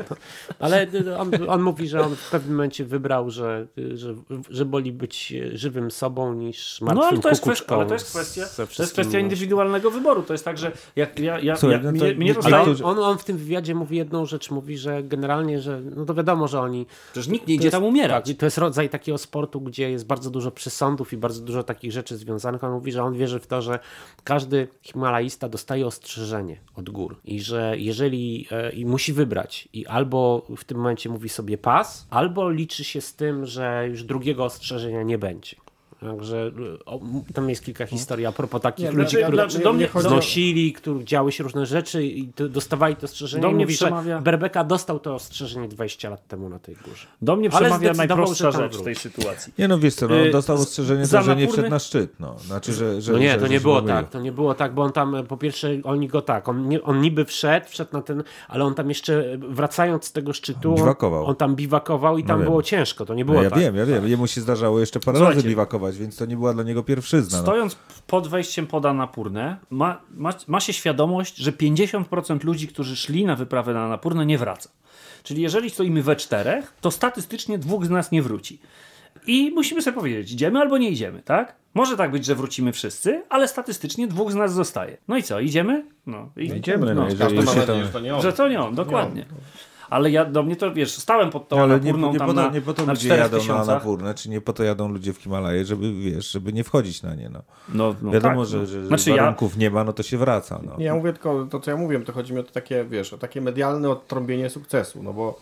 Ale on, on mówi, że on w pewnym momencie wybrał, że, że, że boli być żywym sobą niż martwym No ale to jest, kukuczką kwestia, ale to jest kwestia, to jest kwestia no. indywidualnego wyboru. To jest tak, że jak ja, ja, Słuchaj, ja no to mnie, mnie Ale to- on, on, w tym wywiadzie mówi jedną rzecz, mówi, że generalnie, że no to wiadomo, że oni... Przecież nikt nie idzie jest- tam umierać. Tak, to jest rodzaj takiego sportu, gdzie jest bardzo dużo przesądów i bardzo dużo takich rzeczy związanych. On mówi, że on wierzy w to, że każdy Himalaista dostaje ostrzeżenie od gór i że jeżeli e, i musi wybrać i albo w tym momencie mówi sobie pas, albo liczy się z tym, że już drugiego ostrzeżenia nie będzie. Także e, o, tam jest kilka historii a propos takich Nie, ludzi, znaczy, którzy znaczy, do mnie znosili, których działy się różne rzeczy i to, dostawali to ostrzeżenie. Do mnie mówi, przemawia- że Berbeka dostał to ostrzeżenie 20 lat temu na tej górze. Do mnie Ale przemawia najprostsza rzecz w tej sytuacji. Nie no, wiesz co, no, Y, dostał ostrzeżenie, to, że nie wszedł na szczyt. No. Znaczy, że, że, No nie, że, to nie było tak, to nie było tak, bo on tam po pierwsze oni go tak, on, nie, on niby wszedł, wszedł na ten, ale on tam jeszcze wracając z tego szczytu, on, Biwakował. on tam biwakował i tam wiem. było ciężko, to nie było No, ja tak. wiem, ja wiem. Jemu się zdarzało jeszcze parę Słuchajcie. razy biwakować, więc to nie była dla niego pierwszyzna. No. Stojąc pod wejściem poda Napórne, ma, ma, ma się świadomość, że 50% ludzi, którzy szli na wyprawę na Napórne, nie wraca. Czyli jeżeli stoimy we czterech, to statystycznie dwóch z nas nie wróci. I musimy sobie powiedzieć, idziemy albo nie idziemy, tak? Może tak być, że wrócimy wszyscy, ale statystycznie dwóch z nas zostaje. No i co, idziemy? No, i, Idziemy, no, jeżeli Każdy ma się nadzieję, tam... że to nie on. To nie on, dokładnie. Ale ja do mnie to, wiesz, stałem pod tą Ale nie, Napórną nie, tam po to, na, nie po to ludzie jadą na. Napórne, czy nie po to jadą ludzie w Himalaje, żeby, wiesz, żeby nie wchodzić na nie. No. No, no Wiadomo, tak, że, no. że, że Znaczy ja, warunków nie ma, no to się wraca. No. Nie, ja mówię tylko to, co ja mówiłem, to chodzi mi o to takie, wiesz, o takie medialne odtrąbienie sukcesu, no bo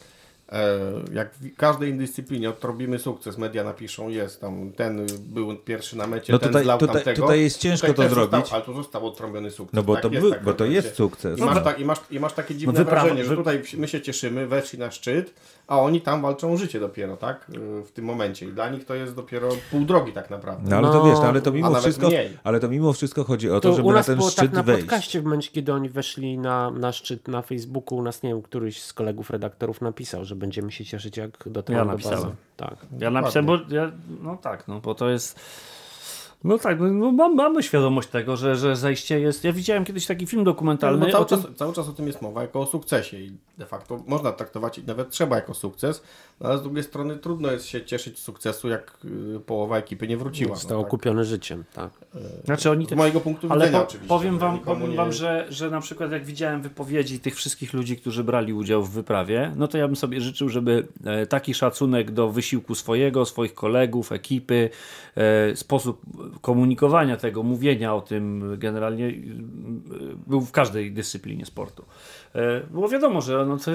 jak w każdej dyscyplinie odtrąbimy sukces, media napiszą, jest tam, ten był pierwszy na mecie, No ten tutaj- zlał tutaj- tamtego. tutaj jest ciężko to też zrobić. Został, ale tu został odtrąbiony sukces. No bo tak? to jest był- tak, bo to prawda? jest sukces. I masz, No. tak, i, masz, I masz takie dziwne No wyprawa- wrażenie, że tutaj my się cieszymy, weszli na szczyt, a oni tam walczą o życie dopiero, tak? Y, W tym momencie. I dla nich to jest dopiero pół drogi tak naprawdę. No ale to No, wiesz, no, ale to mimo wszystko, mniej. ale to mimo wszystko chodzi o to, To żeby u na nas ten było szczyt tak na wejść. podcaście w momencie, kiedy oni weszli na, na szczyt na Facebooku, u nas, nie wiem, któryś z kolegów redaktorów napisał, że będziemy się cieszyć jak dotrą Ja do bazy. napisałem. Tak. Ja napisałem, bo ja, no tak, no bo to jest. No tak, no, no, mam, mamy świadomość tego, że, że zajście jest. Ja widziałem kiedyś taki film dokumentalny. No, cały, o tym- czas, cały czas o tym jest mowa jako o sukcesie i de facto można traktować i nawet trzeba jako sukces, no, ale z drugiej strony trudno jest się cieszyć z sukcesu, jak y, połowa ekipy nie wróciła. Został no, tak. życiem, tak. Znaczy oni Z mojego punktu Ale widzenia po, oczywiście. powiem wam, powiem nie- wam że, że na przykład jak widziałem wypowiedzi tych wszystkich ludzi, którzy brali udział w wyprawie, no to ja bym sobie życzył, żeby e, taki szacunek do wysiłku swojego, swoich kolegów, ekipy, e, sposób komunikowania tego, mówienia o tym generalnie e, był w każdej dyscyplinie sportu. E, Było wiadomo, że no, no, to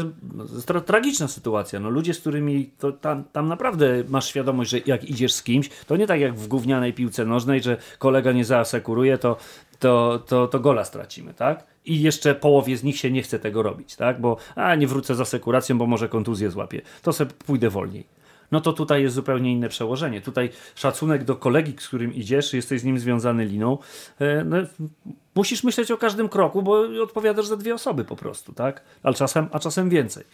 jest tra tragiczna sytuacja. No, ludzie, z którymi to tam, tam naprawdę masz świadomość, że jak idziesz z kimś, to nie tak jak w gównianej piłce nożnej, że kolega nie zaasekuruje, to, to, to, to gola stracimy, tak? I jeszcze połowie z nich się nie chce tego robić, tak? Bo a nie wrócę z asekuracją, bo może kontuzję złapię. To sobie pójdę wolniej. No to tutaj jest zupełnie inne przełożenie. Tutaj szacunek do kolegi, z którym idziesz, jesteś z nim związany liną. e, No, musisz myśleć o każdym kroku, bo odpowiadasz za dwie osoby po prostu, tak? Ale czasem, a czasem więcej.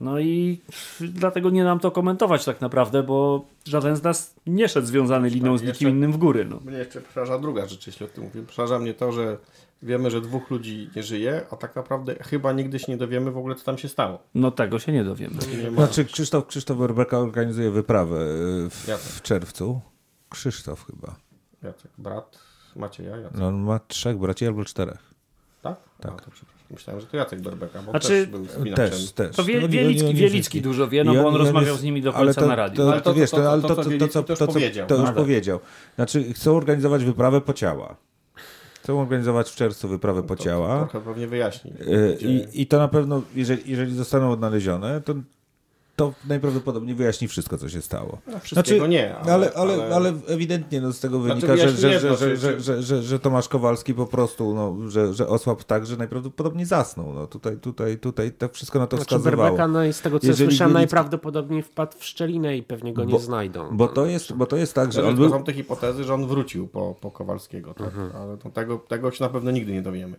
No i dlatego nie nam to komentować tak naprawdę, bo żaden z nas nie szedł związany liną z nikim innym w góry. No. Mnie jeszcze przeraża druga rzecz, jeśli o tym mówię. Przeraża mnie to, że wiemy, że dwóch ludzi nie żyje, a tak naprawdę chyba nigdy się nie dowiemy w ogóle, co tam się stało. no tego się nie dowiemy. Nie. Znaczy Krzysztof, Krzysztof Werbeka organizuje wyprawę y, w, w czerwcu. Krzysztof chyba. Jacek, brat Macieja, Jacek, No, on ma trzech braci albo czterech. tak? Tak. A, to przepraszam. Myślałem, że to Jacek Berbeka, bo Znaczy, też był spinaczem. Też, też. To Wie, No, Wielicki, Wielicki dużo wie, no bo on- rozmawiał jest- z nimi do ale końca to, na radiu. To, Ale to, to- wiesz, to- to, to- ale to, to, co to, to, to już to, to już Tak. powiedział. Znaczy, chcą organizować wyprawę po ciała. Chcą organizować w czerwcu wyprawę po ciała. Trochę pewnie wyjaśni. Y, I, I to na pewno, jeżeli, jeżeli zostaną odnalezione, to, to najprawdopodobniej wyjaśni wszystko, co się stało. No, wszystkiego nie, ale- ale, ale, ale, ale- ewidentnie no, z tego Znaczy, wynika, że, że, jedno, że, że, że, że, że, że Tomasz Kowalski po prostu, no, że, że osłabł tak, że najprawdopodobniej zasnął. No, tutaj, tutaj, tutaj to wszystko na to Znaczy wskazywało. Berbeka, no i z tego co Jeżeli słyszałem, najprawdopodobniej wpadł w szczelinę i pewnie go nie Bo- znajdą. Bo to jest, bo to jest tak, że on był... są te hipotezy, że on wrócił po, po Kowalskiego, tak? ale to tego, tego się na pewno nigdy nie dowiemy.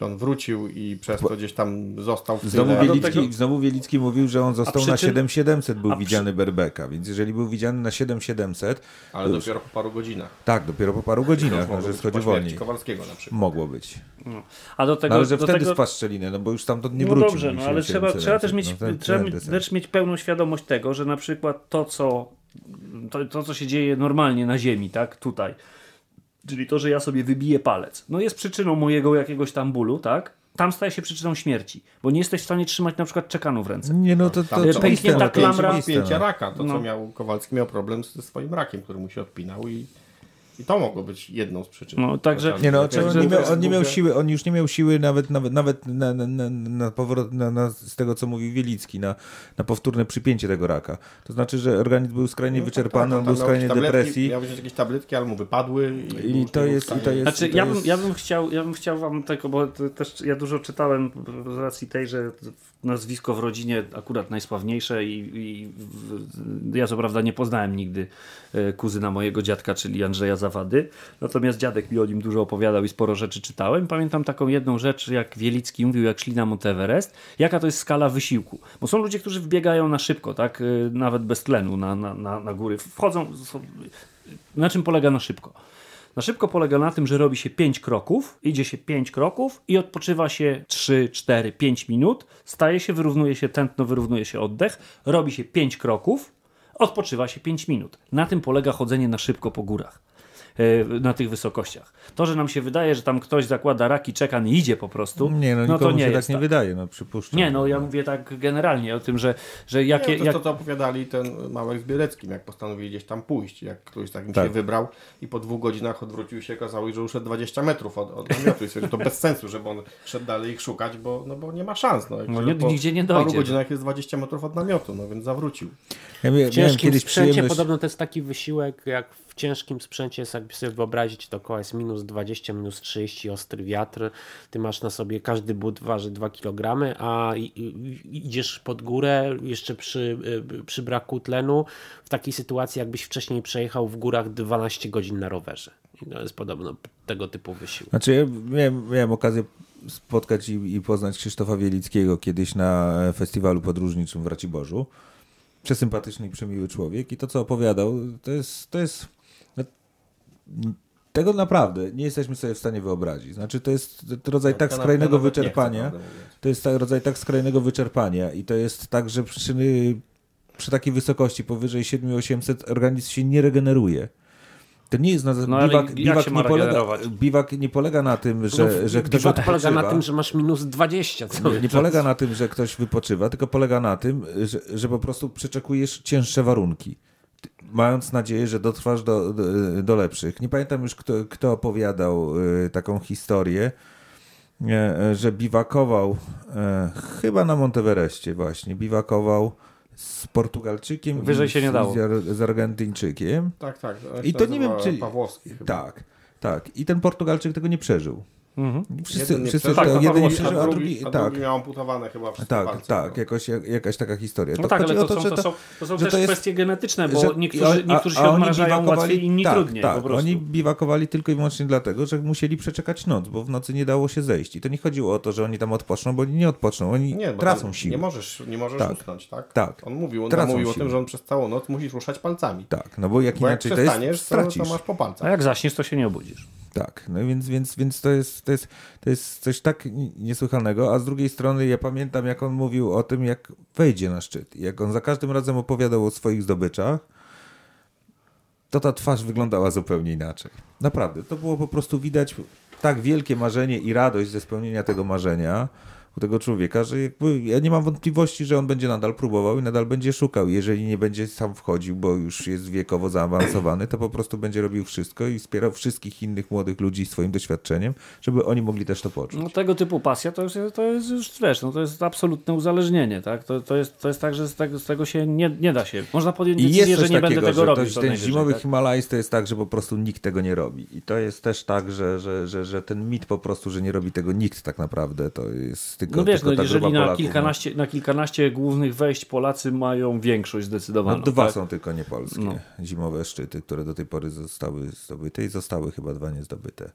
Czy on wrócił i przez to gdzieś tam został w Znowu. Wielicki, tego- znowu Wielicki mówił, że on został na przyczyn- 7700 był przy- widziany Berbeka, więc jeżeli był widziany na 7700, Ale już- dopiero po paru godzinach. tak, dopiero po paru godzinach, no, że schodzi wolniej. Kowalskiego na przykład. Mogło być. A do No, tego, ale że do wtedy tego... spadł szczelinę, no bo już stamtąd nie no wrócił. dobrze, no ale trzeba, trzeba też 700, mieć, no, ten- trzeba ten mieć, też mieć pełną świadomość tego, że na przykład to, co to, to, co się dzieje normalnie na ziemi, tak, tutaj, czyli to, że ja sobie wybiję palec, no jest przyczyną mojego jakiegoś tam bólu, tak, tam staje się przyczyną śmierci, bo nie jesteś w stanie trzymać na przykład czekanu w ręce. Nie, no to, to, to to pęknięta no, klamra- oczywiste, Pięcia no. raka, to No. co miał Kowalski miał problem ze swoim rakiem, który mu się odpinał i, i to mogło być jedną z przyczyn. No, także- Nie no, czy on, nie miał, on nie miał siły, on już nie miał siły nawet, nawet, nawet na, na, na, na powrót, na, na, z tego co mówił Wielicki, na, na powtórne przypięcie tego raka. To znaczy, że organizm był skrajnie wyczerpany, on tam był skrajnie tabletki, depresji Miał wziąć jakieś tabletki, ale mu wypadły. I, I to jest- i to jest- Znaczy, to ja bym, jest- ja, bym chciał, ja bym chciał wam tego, bo też ja dużo czytałem z racji tej, że nazwisko w rodzinie akurat najsławniejsze i, i ja co prawda nie poznałem nigdy e, kuzyna mojego dziadka, czyli Andrzeja Zawady, natomiast dziadek mi o nim dużo opowiadał i sporo rzeczy czytałem. Pamiętam taką jedną rzecz, jak Wielicki mówił, jak szli na Monteverest, jaka to jest skala wysiłku. Bo są ludzie, którzy wbiegają na szybko, tak, e, nawet bez tlenu na, na, na, na góry. Wchodzą, na czym polega na szybko? Na szybko polega na tym, że robi się 5 kroków, idzie się 5 kroków i odpoczywa się 3, 4, 5 minut, staje się, wyrównuje się tętno, wyrównuje się oddech, robi się 5 kroków, odpoczywa się 5 minut. Na tym polega chodzenie na szybko po górach. E, Na tych wysokościach. To, że nam się wydaje, że tam ktoś zakłada raki, czekan i idzie po prostu, Nie, no, no nikomu to nie się tak nie wydaje, no przypuszczam. Nie, no ja mówię tak generalnie o tym, że, że jakie. Nie, to, jak... to, co opowiadali ten Małek z Bieleckim, jak postanowili gdzieś tam pójść, jak ktoś takim Tak. się wybrał i po dwóch godzinach odwrócił się, okazało że uszedł 20 metrów od, od namiotu i stwierdził, to bez sensu, żeby on szedł dalej ich szukać, bo, no, bo nie ma szans. No, No nie- po nigdzie nie paru dojdzie. godzinach jest 20 metrów od namiotu, no więc zawrócił. Ja miałem ciężkim kiedyś sprzęcie przyjemność... podobno to jest taki wysiłek, jak w ciężkim sprzęcie jest, jakby sobie wyobrazić, dookoła jest minus 20, minus 30, ostry wiatr, ty masz na sobie, każdy but waży 2 kg, a idziesz pod górę jeszcze przy, y, przy braku tlenu, w takiej sytuacji jakbyś wcześniej przejechał w górach 12 godzin na rowerze. I to jest podobno tego typu wysiłek. Znaczy ja miałem, miałem okazję spotkać i, i poznać Krzysztofa Wielickiego kiedyś na e, festiwalu podróżniczym w Raciborzu. Przesympatyczny i przemiły człowiek i to, co opowiadał, to jest, to jest tego naprawdę nie jesteśmy sobie w stanie wyobrazić. Znaczy to jest rodzaj tak Ja na- skrajnego wyczerpania. To jest tak, rodzaj tak skrajnego wyczerpania i to jest tak, że przyczyny przy takiej wysokości powyżej 7800 organizm się nie regeneruje. To nie jest na, No, biwak, biwak, nie polega, biwak nie polega na tym, że, że ktoś Biwak polega odpoczywa. na tym, że masz minus 20 cały Nie, nie polega na tym, że ktoś wypoczywa, tylko polega na tym, że, że po prostu przeczekujesz cięższe warunki. Mając nadzieję, że dotrwasz do, do, do lepszych. Nie pamiętam już, kto, kto opowiadał y, taką historię, e, że biwakował e, chyba na Monteverestie właśnie, biwakował z Portugalczykiem Wyżej i się nie dało. z, Ar- z Argentyńczykiem. Tak, tak. I to nie wiem, czy- Pawłowski chyba. Tak, tak. I ten Portugalczyk tego nie przeżył. Wszyscy, Jeden wszyscy przeżył, to, tak, jeden nie przeżył, a a drugi, drugi, a tak. drugi miał amputowane chyba wszystkie Tak, palce. tak, no. jakoś, jak- jakaś taka historia. No tak, chodzi ale o to, są, że to, są, to są że też to jest- kwestie genetyczne, bo że- niektórzy, a- niektórzy się odmrażają biwakowali- łatwiej, inni tak, trudniej Tak, po prostu. oni biwakowali tylko i wyłącznie dlatego, że musieli przeczekać noc, bo w nocy nie dało się zejść. I to nie chodziło o to, że oni tam odpoczną, bo oni nie odpoczną, oni Nie, tracą siłę. Nie możesz, nie możesz Tak. usnąć, tak? Tak. On mówił, on Tracą mówił o siłę. tym, że on przez całą noc musisz ruszać palcami. Tak, no bo jak inaczej to jest, przestaniesz, to, stracisz. to masz po palcach. A jak zaśniesz, to się nie obudzisz. Tak, no więc, więc, więc to, jest, to, jest, to jest coś tak niesłychanego, a z drugiej strony ja pamiętam, jak on mówił o tym, jak wejdzie na szczyt. Jak on za każdym razem opowiadał o swoich zdobyczach, to ta twarz wyglądała zupełnie inaczej. Naprawdę, to było po prostu widać tak wielkie marzenie i radość ze spełnienia tego marzenia u tego człowieka, że jakby ja nie mam wątpliwości, że on będzie nadal próbował i nadal będzie szukał. Jeżeli nie będzie sam wchodził, bo już jest wiekowo zaawansowany, to po prostu będzie robił wszystko i wspierał wszystkich innych młodych ludzi swoim doświadczeniem, żeby oni mogli też to poczuć. No tego typu pasja to jest, to jest już, wiesz, no to jest absolutne uzależnienie, tak? To, to, jest, to jest tak, że z tego, z tego się nie, nie da się. Można podjąć decyzję, że nie takiego, będę tego że to, co ten zimowy tak? Himalajs to jest tak, że po prostu nikt tego nie robi. I to jest też tak, że, że, że, że ten mit po prostu, że nie robi tego nikt tak naprawdę, to jest tylko, No wiesz, tylko no, jeżeli na Polaków, kilkanaście, na kilkanaście głównych wejść Polacy mają większość no. zdecydowaną. No, dwa tak? są tylko niepolskie No. zimowe szczyty, które do tej pory zostały zdobyte i zostały chyba dwa niezdobyte.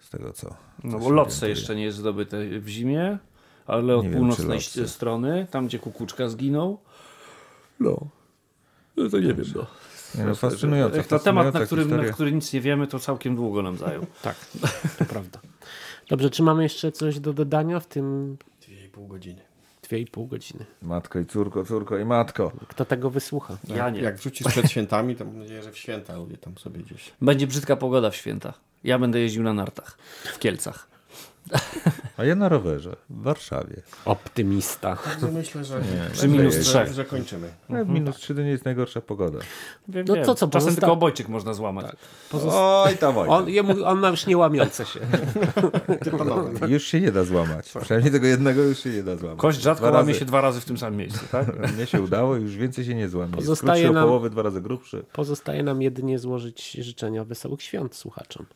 z tego co. No bo Lotse jeszcze nie jest zdobyte w zimie, ale od Nie wiem, północnej Lotse. strony, tam gdzie Kukuczka zginął. No. No to nie wiem, no. Nie, no, fascynujące. Jak to temat, na którym, na historia. który nic nie wiemy, to całkiem długo nam zajął. Tak, to prawda. Dobrze, czy mamy jeszcze coś do dodania w tym Dwie i pół godziny. dwie i pół godziny? Matko i córko, córko i matko. Kto tego wysłucha? Ja nie. Jak wrzucisz przed świętami, to mam nadzieję, że w święta ludzie tam sobie gdzieś. Będzie brzydka pogoda w święta. Ja będę jeździł na nartach w Kielcach. A ja na rowerze w Warszawie. Optymista. Także myślę, że, Przy minus że, trzech. że kończymy. No, minus 3 to nie jest najgorsza pogoda. Wiem, No wiem. to co, Czasem pozosta- tylko obojczyk można złamać. Oj tam, oj On, jemu, on ma już niełamiące się. tam. Już się nie da złamać. Przynajmniej tego jednego już się nie da złamać. Kość rzadko Dwa łamie razy. się dwa razy w tym samym miejscu, tak? Mnie się udało, już więcej się nie złamie. Pozostaje nam- połowę, dwa razy grubszy. Pozostaje nam jedynie złożyć życzenia wesołych świąt słuchaczom.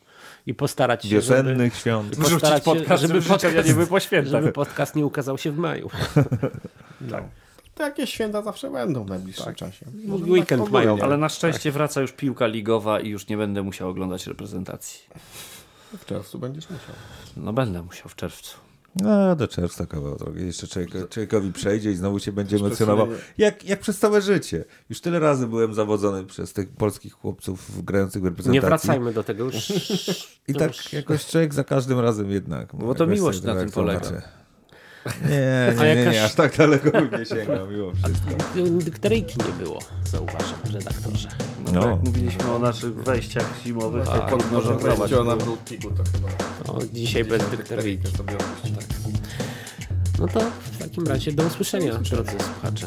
I postarać się, Wiosennych świąt. Wrzucić postarać się, podcast, żeby, podcast, nie były po świętach. żeby podcast nie ukazał się w maju. To jakieś święta zawsze będą w najbliższym czasie. Może Weekend tak mają. Ale na szczęście wraca już piłka ligowa i już nie będę musiał oglądać reprezentacji. W czerwcu będziesz musiał. No będę musiał w czerwcu. No, do czerwca kawał drogi. Jeszcze człowiek, człowiekowi przejdzie i znowu się będzie Już emocjonował. Jak, jak przez całe życie. Już tyle razy byłem zawodzony przez tych polskich chłopców grających w reprezentacji. Nie wracajmy do tego już. I tak jakoś człowiek za każdym razem jednak. Bo to miłość na tym polega. Nie, A nie, nie, jakaś- nie, aż tak daleko bym nie sięgał mimo wszystko. Dykteryjki nie było, zauważam, redaktorze. No, No. tak jak mówiliśmy o naszych wejściach zimowych, to pod Może wejście na Broadpiku to chyba. O, dzisiaj bez dykteryjki. Sobie odpuścić. No to w takim razie do usłyszenia, drodzy słuchacze.